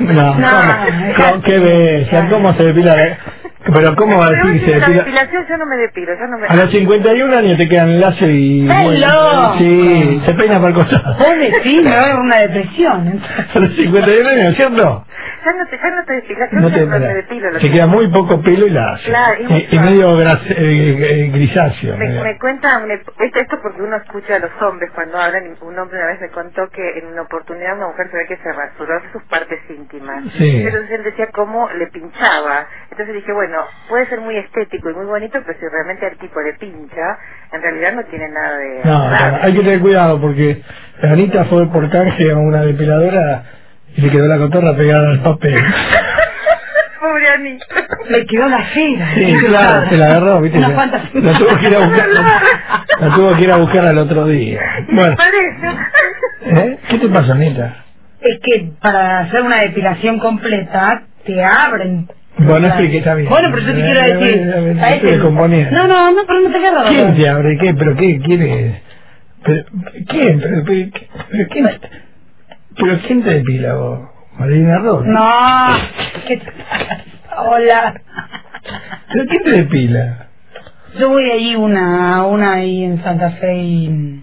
no, ¿cómo? ¿Cómo? ¿Qué bella? ¿Cómo se depila? Pero ¿cómo va a Pero decir que se la depila? depilación yo no me depilo, yo no me... A los 51 años te quedan láser y... ¡Hello! Sí, se peina para el costado. Pobre sí, me va a dar una depresión. A los 51 años, ¿cierto? Ya no te, ya no te depilas, yo No te, no me depilo. lo te que- queda muy poco pelo y láser. Claro, y y medio gras, eh, eh, grisáceo. Me, me cuenta, me- esto, porque uno escucha a los hombres cuando hablan, un hombre una vez me contó que en una oportunidad una mujer se ve que se rasuró sus partes íntimas. Sí. Entonces él decía cómo le pinchaba. Entonces dije, bueno, puede ser muy estético y muy bonito, pero si realmente al tipo le pincha, en realidad no tiene nada de... No, no, hay que tener cuidado porque Anita fue por canje a una depiladora y le quedó la cotorra pegada al papel. Pobre Anita. Le quedó la cera. Sí, claro, se la agarró, viste. Una La, fantasía. la tuvo que ir a buscar, la, la tuvo que ir a buscar al otro día. Bueno, ¿eh? ¿qué te pasa, Anita? Es que para hacer una depilación completa te abren. Bueno, está bien. Bueno, pero yo te quiero decir. ¿sabes. No, no, no, pero no te agarras. ¿Quién te abre? ¿Qué? ¿Pero qué quiere? ¿Pero, ¿Quién? ¿Pero, pero, qué- pero quién? ¿Pero quién te depila vos? Marina Ross. No. ¿Qué- Hola. ¿Pero quién te depila? Yo voy ahí una, una ahí en Santa Fe y...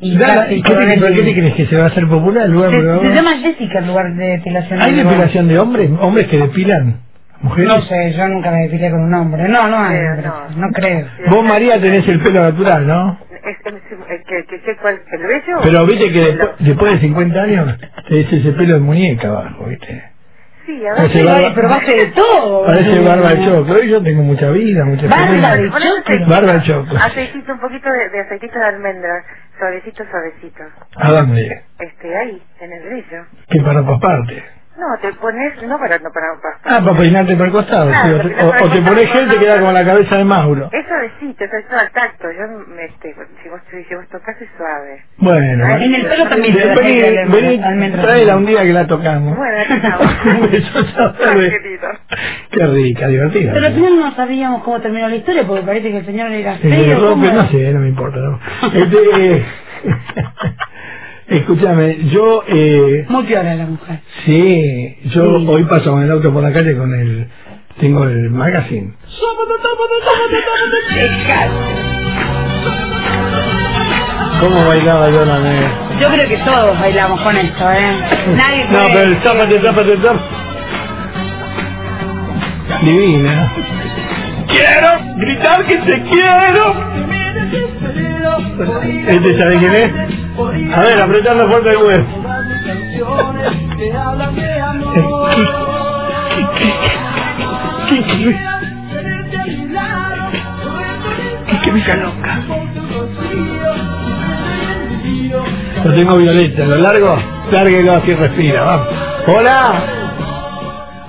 y ¿Qué, te, Coronel. ¿Qué te crees que se va a hacer popular el lugar? se, se llama Jessica el lugar de depilación. ¿Hay de lugar. depilación de hombres? ¿Hombres que depilan? ¿Mujeres? No sé, yo nunca me depilé con un hombre. No, no hay. Eh, hombre, no. creo. Vos, María, tenés el pelo natural, ¿no? Es, que, que, que, cuál- ¿El bello? Pero viste que después, después de 50 años te dice ese pelo de muñeca abajo, viste. Sí, a ver. Parece barba- pero baje de todo. Parece barba de choclo. Y yo tengo mucha vida, mucha Barba de choclo. Barba de choclo. Aceitito, un poquito de, de aceitito de almendra. Suavecito, suavecito. ¿A dónde? Este, ahí, en el brillo. Que para paparte. No, te pones, no para, no para, para Ah, para peinarte para el costado. Claro, sí, o, te, o- para o te el pones gel, te queda como la cabeza de Mauro. Es suavecito, eso es todo al tacto. Yo, me, este, si vos, si vos tocas es suave. Bueno. En el pelo también Vení, vení, tráela un día que la tocamos. Bueno, sabe. Qué rica, divertida. Pero al final no sabíamos cómo terminó la historia porque parece que el señor era feo. no sé, no me importa. No. Este, escúchame, yo, eh, Muy la mujer. Sí, yo hoy paso con el auto por la calle con el, tengo el magazine. ¿Cómo bailaba yo la negra? Yo creo que todos bailamos con esto, ¿eh? Nadie No, pero el tápate, tápate, tápate. Divina. Quiero gritar que te quiero. ¿Este sabe quién es? A ver, apretando fuerte el huevo. ¿Qué, qué, qué, qué, qué loca? Lo tengo violeta, ¿lo largo? Lárguelo así respira, vamos. Hola.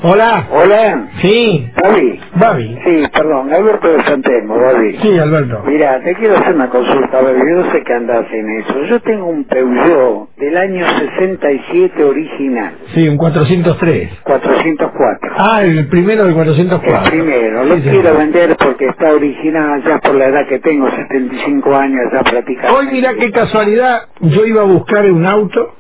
Hola. Hola. Sí. Babi. Babi. Sí, perdón, Alberto de Santemo, Babi. Sí, Alberto. Mira, te quiero hacer una consulta, Babi. Yo sé que andas en eso. Yo tengo un Peugeot del año 67 original, Sí, un 403. 404. Ah, el primero del 404. El primero, lo Sí, quiero señor. vender porque está original ya por la edad que tengo, 75 años ya prácticamente. Hoy mira qué casualidad, yo iba a buscar un auto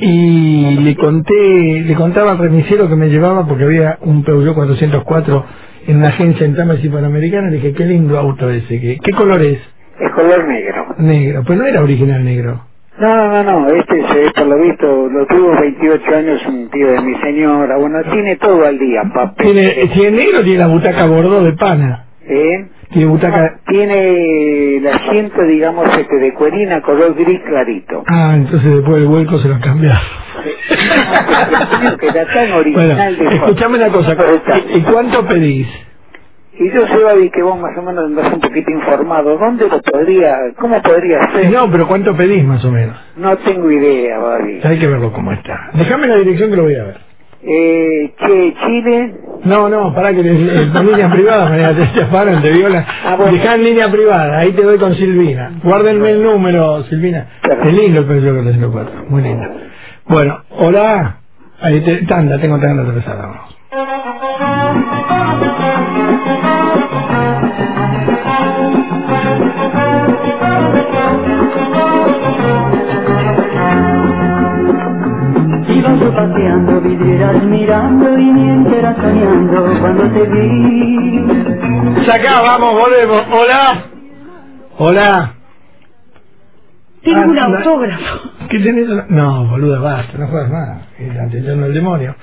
y le conté, le contaba al remisero que me llevaba porque había un Peugeot 404 en una agencia en Támesis Panamericana, le dije, qué lindo auto ese, ¿qué, qué color es? Es color negro. Negro, pues no era original negro. No, no, no, este se, por lo visto lo tuvo 28 años un tío de mi señora. Bueno, tiene todo al día, papel. Tiene, si es negro tiene la butaca bordó de pana. ¿Eh? Tiene butaca... Tiene el asiento, digamos, este de cuerina color gris clarito. Ah, entonces después del vuelco se lo tan Bueno, escuchame una cosa, ¿y, y cuánto pedís? Y yo sé, Babi, que vos más o menos andás un poquito informado. ¿Dónde lo podría, cómo podría ser? No, pero ¿cuánto pedís más o menos? No tengo idea, Babi. Hay que verlo cómo está. Déjame la dirección que lo voy a ver. Eh, che, Chile. No, no, para que les- en línea privada, mañana te chafaron, te violan. Dejá en línea privada, ahí te doy con Silvina. Guárdenme el número, Silvina. Es lindo el precio que te cuatro, muy lindo. Bueno, hola. Ahí te, tanda, tengo tanda atravesada, vamos. Iba yo paseando, vidrieras mirando y mientras soñando cuando te vi. Ya acá, vamos, volvemos. Hola. Hola. Tengo Ah, un no- autógrafo. ¿Qué tenés? No, boluda, basta, no juegas más. El atención del demonio.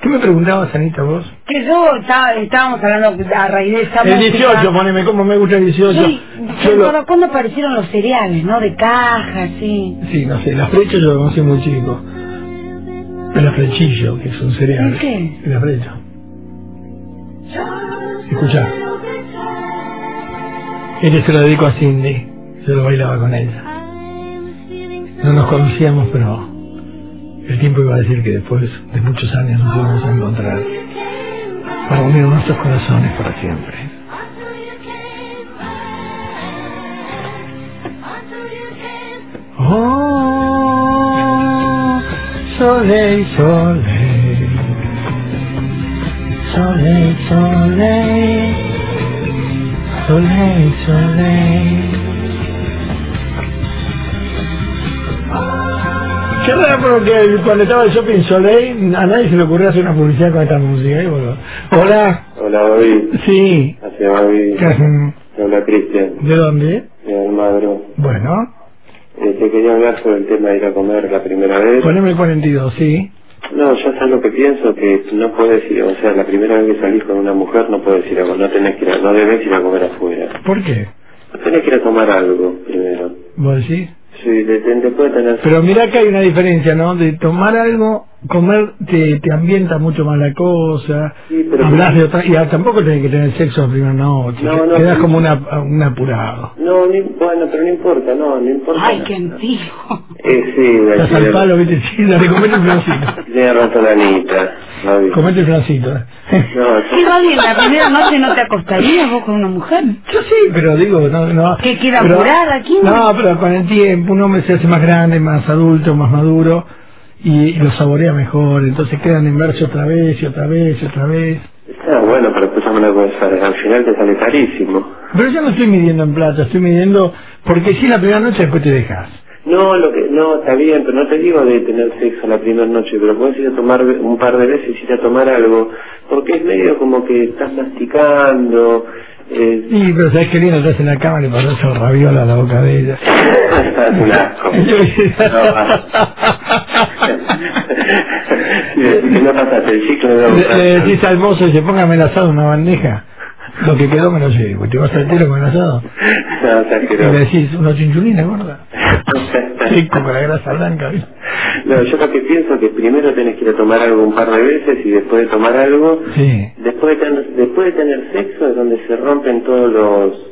¿Qué me preguntabas, Anita, vos? Que yo estaba, estábamos hablando a raíz de esta El música. 18, poneme como me gusta el 18. Sí, Yo lo- ¿cuándo, aparecieron los cereales, no? De caja, sí. Sí, no sé, la flecha yo lo conocí muy chico. El flechillo, que es un cereal. ¿El qué? La flecha. Escucha. Este se lo dedico a Cindy. Yo lo bailaba con ella. No nos conocíamos, pero el tiempo iba a decir que después de muchos años nos íbamos a encontrar para unir nuestros corazones para siempre. Oh, soleil, soleil, soleil, soleil, soleil, soleil. Qué raro porque cuando estaba el shopping Soleil a nadie se le ocurrió hacer una publicidad con esta música. ¿eh, boludo? Hola, Hola, Babi. sí, Hacia Babi. ¿Qué hacen? Hola, Cristian. ¿de dónde? De Almagro. Bueno, Eh, te quería hablar sobre el tema de ir a comer la primera vez. poneme el 42, sí. No, ya sabes lo que pienso, que no puedes ir, o sea, la primera vez que salís con una mujer no puedes ir a comer, no tenés que ir a, no debes ir a comer afuera. ¿Por qué? Tenés que ir a tomar algo primero. ¿Vos decís? Sí, de- de- después de tener Pero mira que hay una diferencia, ¿no? De tomar algo, comer te, te ambienta mucho más la cosa, pero- hablas de otra, y ah, tampoco tenés que tener sexo la primera noche, No, no, quedas sí. como una, un apurado. No, no, bueno, pero no importa, no, no importa. Ay, qué antiguo. Eh, sí, Estás al palo, viste, sí, dale, comete el flancito, Tiene razón Anita. Gaby. comete el flancito. ¿eh? No, ¿Qué va bien? ¿La primera noche no te acostarías vos con una mujer? Yo sí, pero digo, no, no. ¿Qué queda pero- apurada aquí? No, pero con el tiempo un hombre se hace más grande, más adulto, más maduro y, y lo saborea mejor, entonces quedan en verse otra vez y otra vez y otra vez. Está bueno, pero escuchame una cosa, al final te sale carísimo. Pero yo no estoy midiendo en plata, estoy midiendo porque si la primera noche después te dejas. No, lo que, no, está bien, pero no te digo de tener sexo la primera noche, pero puedes ir a tomar un par de veces, ir a tomar algo, porque es medio como que estás masticando, eh, Sí, pero sabes qué lindo estás en la cama y le pasas el raviola a la boca de ella. un asco. Que no pasaste el ciclo de Le, le decís al mozo y se póngame el asado en una bandeja. Lo que quedó me lo llevo. ¿Te vas al tiro con el asado? No, Y le decís, una chinchulina gorda. Rico con la grasa blanca. No, yo lo que pienso es que primero tenés que ir a tomar algo un par de veces y después de tomar algo, Sí. después de tener, después de tener sexo es donde se rompen todos los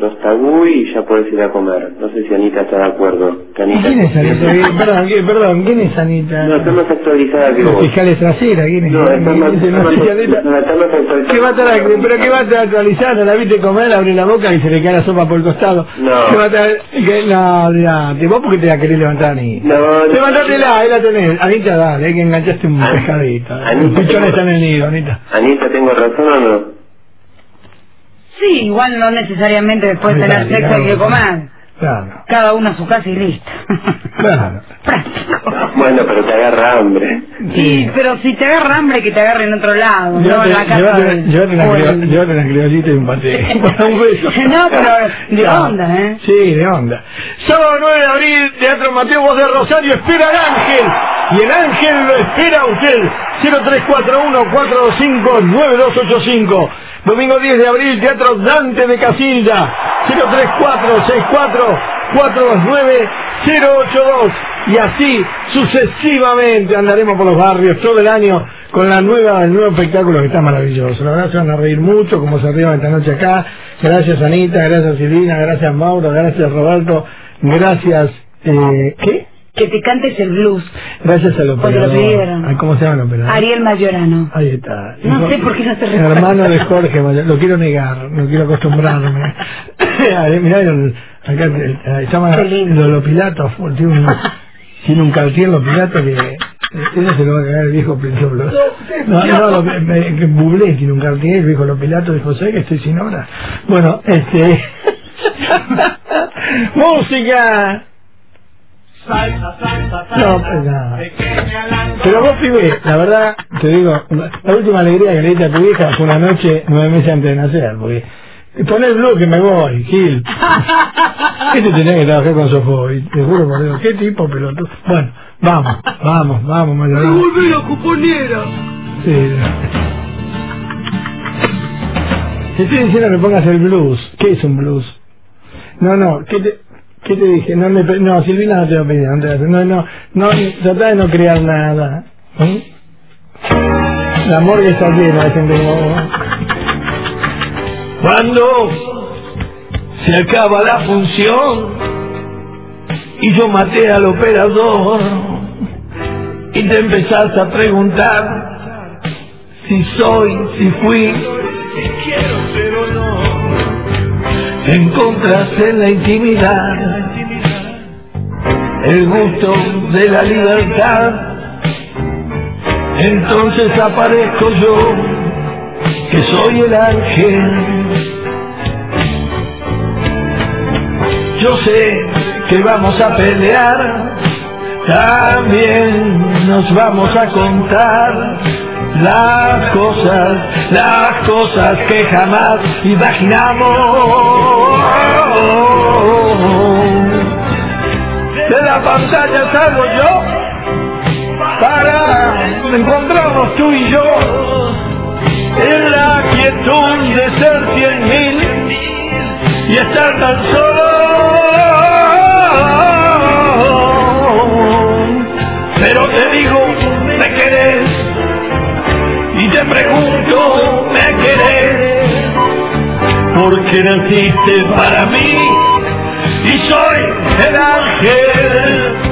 los tabú y ya puedes ir a comer. No sé si Anita está de acuerdo. Que ¿Y Anita quién es Anita? ¿Quién- Perdón, ¿quién, perdón, ¿quién es Anita? No, está más actualizada que Los vos. fiscales trasera, ¿quién es? No, está ¿Quién más, actualizada. ¿Qué va a estar, pero qué va a estar actualizada? ¿La viste comer? Abre la boca y se le cae la sopa por el costado. No. ¿Qué va a estar? que- No, olvidate. ¿Vos porque te la querés levantar, Anita? No, no. Levantátela, ahí la tenés. Anita, dale, que enganchaste un pescadito. Anita, pichón tengo- está en el nido, Anita. Anita, ¿tengo razón o no? Sí, igual no necesariamente después de tener sexo hay que comer. Claro, Cada uno a su casa y listo. claro. Bueno, pero te agarra hambre. Sí, pero si te agarra hambre, que te agarre en otro lado, no en Llévate, la casa una, criollita y un paté. Un beso. No, pero de Claro. onda, ¿eh? Sí, de onda. Sábado 9 de abril, Teatro Mateo Voz de Rosario espera al ángel. Y el ángel lo espera a usted. 0341-425-9285. Domingo 10 de abril, Teatro Dante de Casilda. 034-64-429-082. Y así sucesivamente andaremos por los barrios todo el año con la nueva, el nuevo espectáculo que está maravilloso. La verdad se van a reír mucho como se rían esta noche acá. Gracias Anita, gracias Silvina, gracias Mauro, gracias Roberto, gracias... Eh, ¿Qué? Que te cantes el blues. Gracias al Porque lo operador. pidieron. Ay, ¿Cómo se llama el operador? Ariel Mayorano. Ahí está. No sé por qué no te recuerdo. Hermano de Jorge, Mayor- lo quiero negar, no quiero acostumbrarme. Mirá, el- acá se llama. Lolo Pilato, tiene un, tiene un cartier Lolo Pilato que ese se lo va a cagar el viejo Príncipe. No, no, lo, me- que Bublé tiene un cartier, el viejo Lolo Pilato dijo, ¿sabes que estoy sin hora? Bueno, este... ¡Música! No, pues nada. Pero vos, pibe, la verdad, te digo, la última alegría que le diste a tu hija fue una noche nueve meses antes de nacer, porque pon el que me voy, Gil. Este tenía que trabajar con Sofó, y te juro por Dios, qué tipo pelotudo. Bueno, vamos, vamos, vamos, Mayorano. volví la cuponera! Sí. Te estoy diciendo que pongas el blues. ¿Qué es un blues? No, no, ¿qué te, qué te dije? No, no, Silvina no te va a pedir, no, te va a hacer- no, no, no, trata de no crear nada. ¿eh? La morgue está llena de gente como. Cuando se acaba la función y yo maté al operador y te empezás a preguntar si soy, si fui, si quiero ser. Encontras en la intimidad el gusto de la libertad. Entonces aparezco yo, que soy el ángel. Yo sé que vamos a pelear, también nos vamos a contar las cosas, las cosas que jamás imaginamos. De la pantalla salgo yo para encontrarnos tú y yo en la quietud de ser cien mil y estar tan solo yo te digo, me querés. Y te pregunto, ¿me querés? Porque naciste para mí y soy el ángel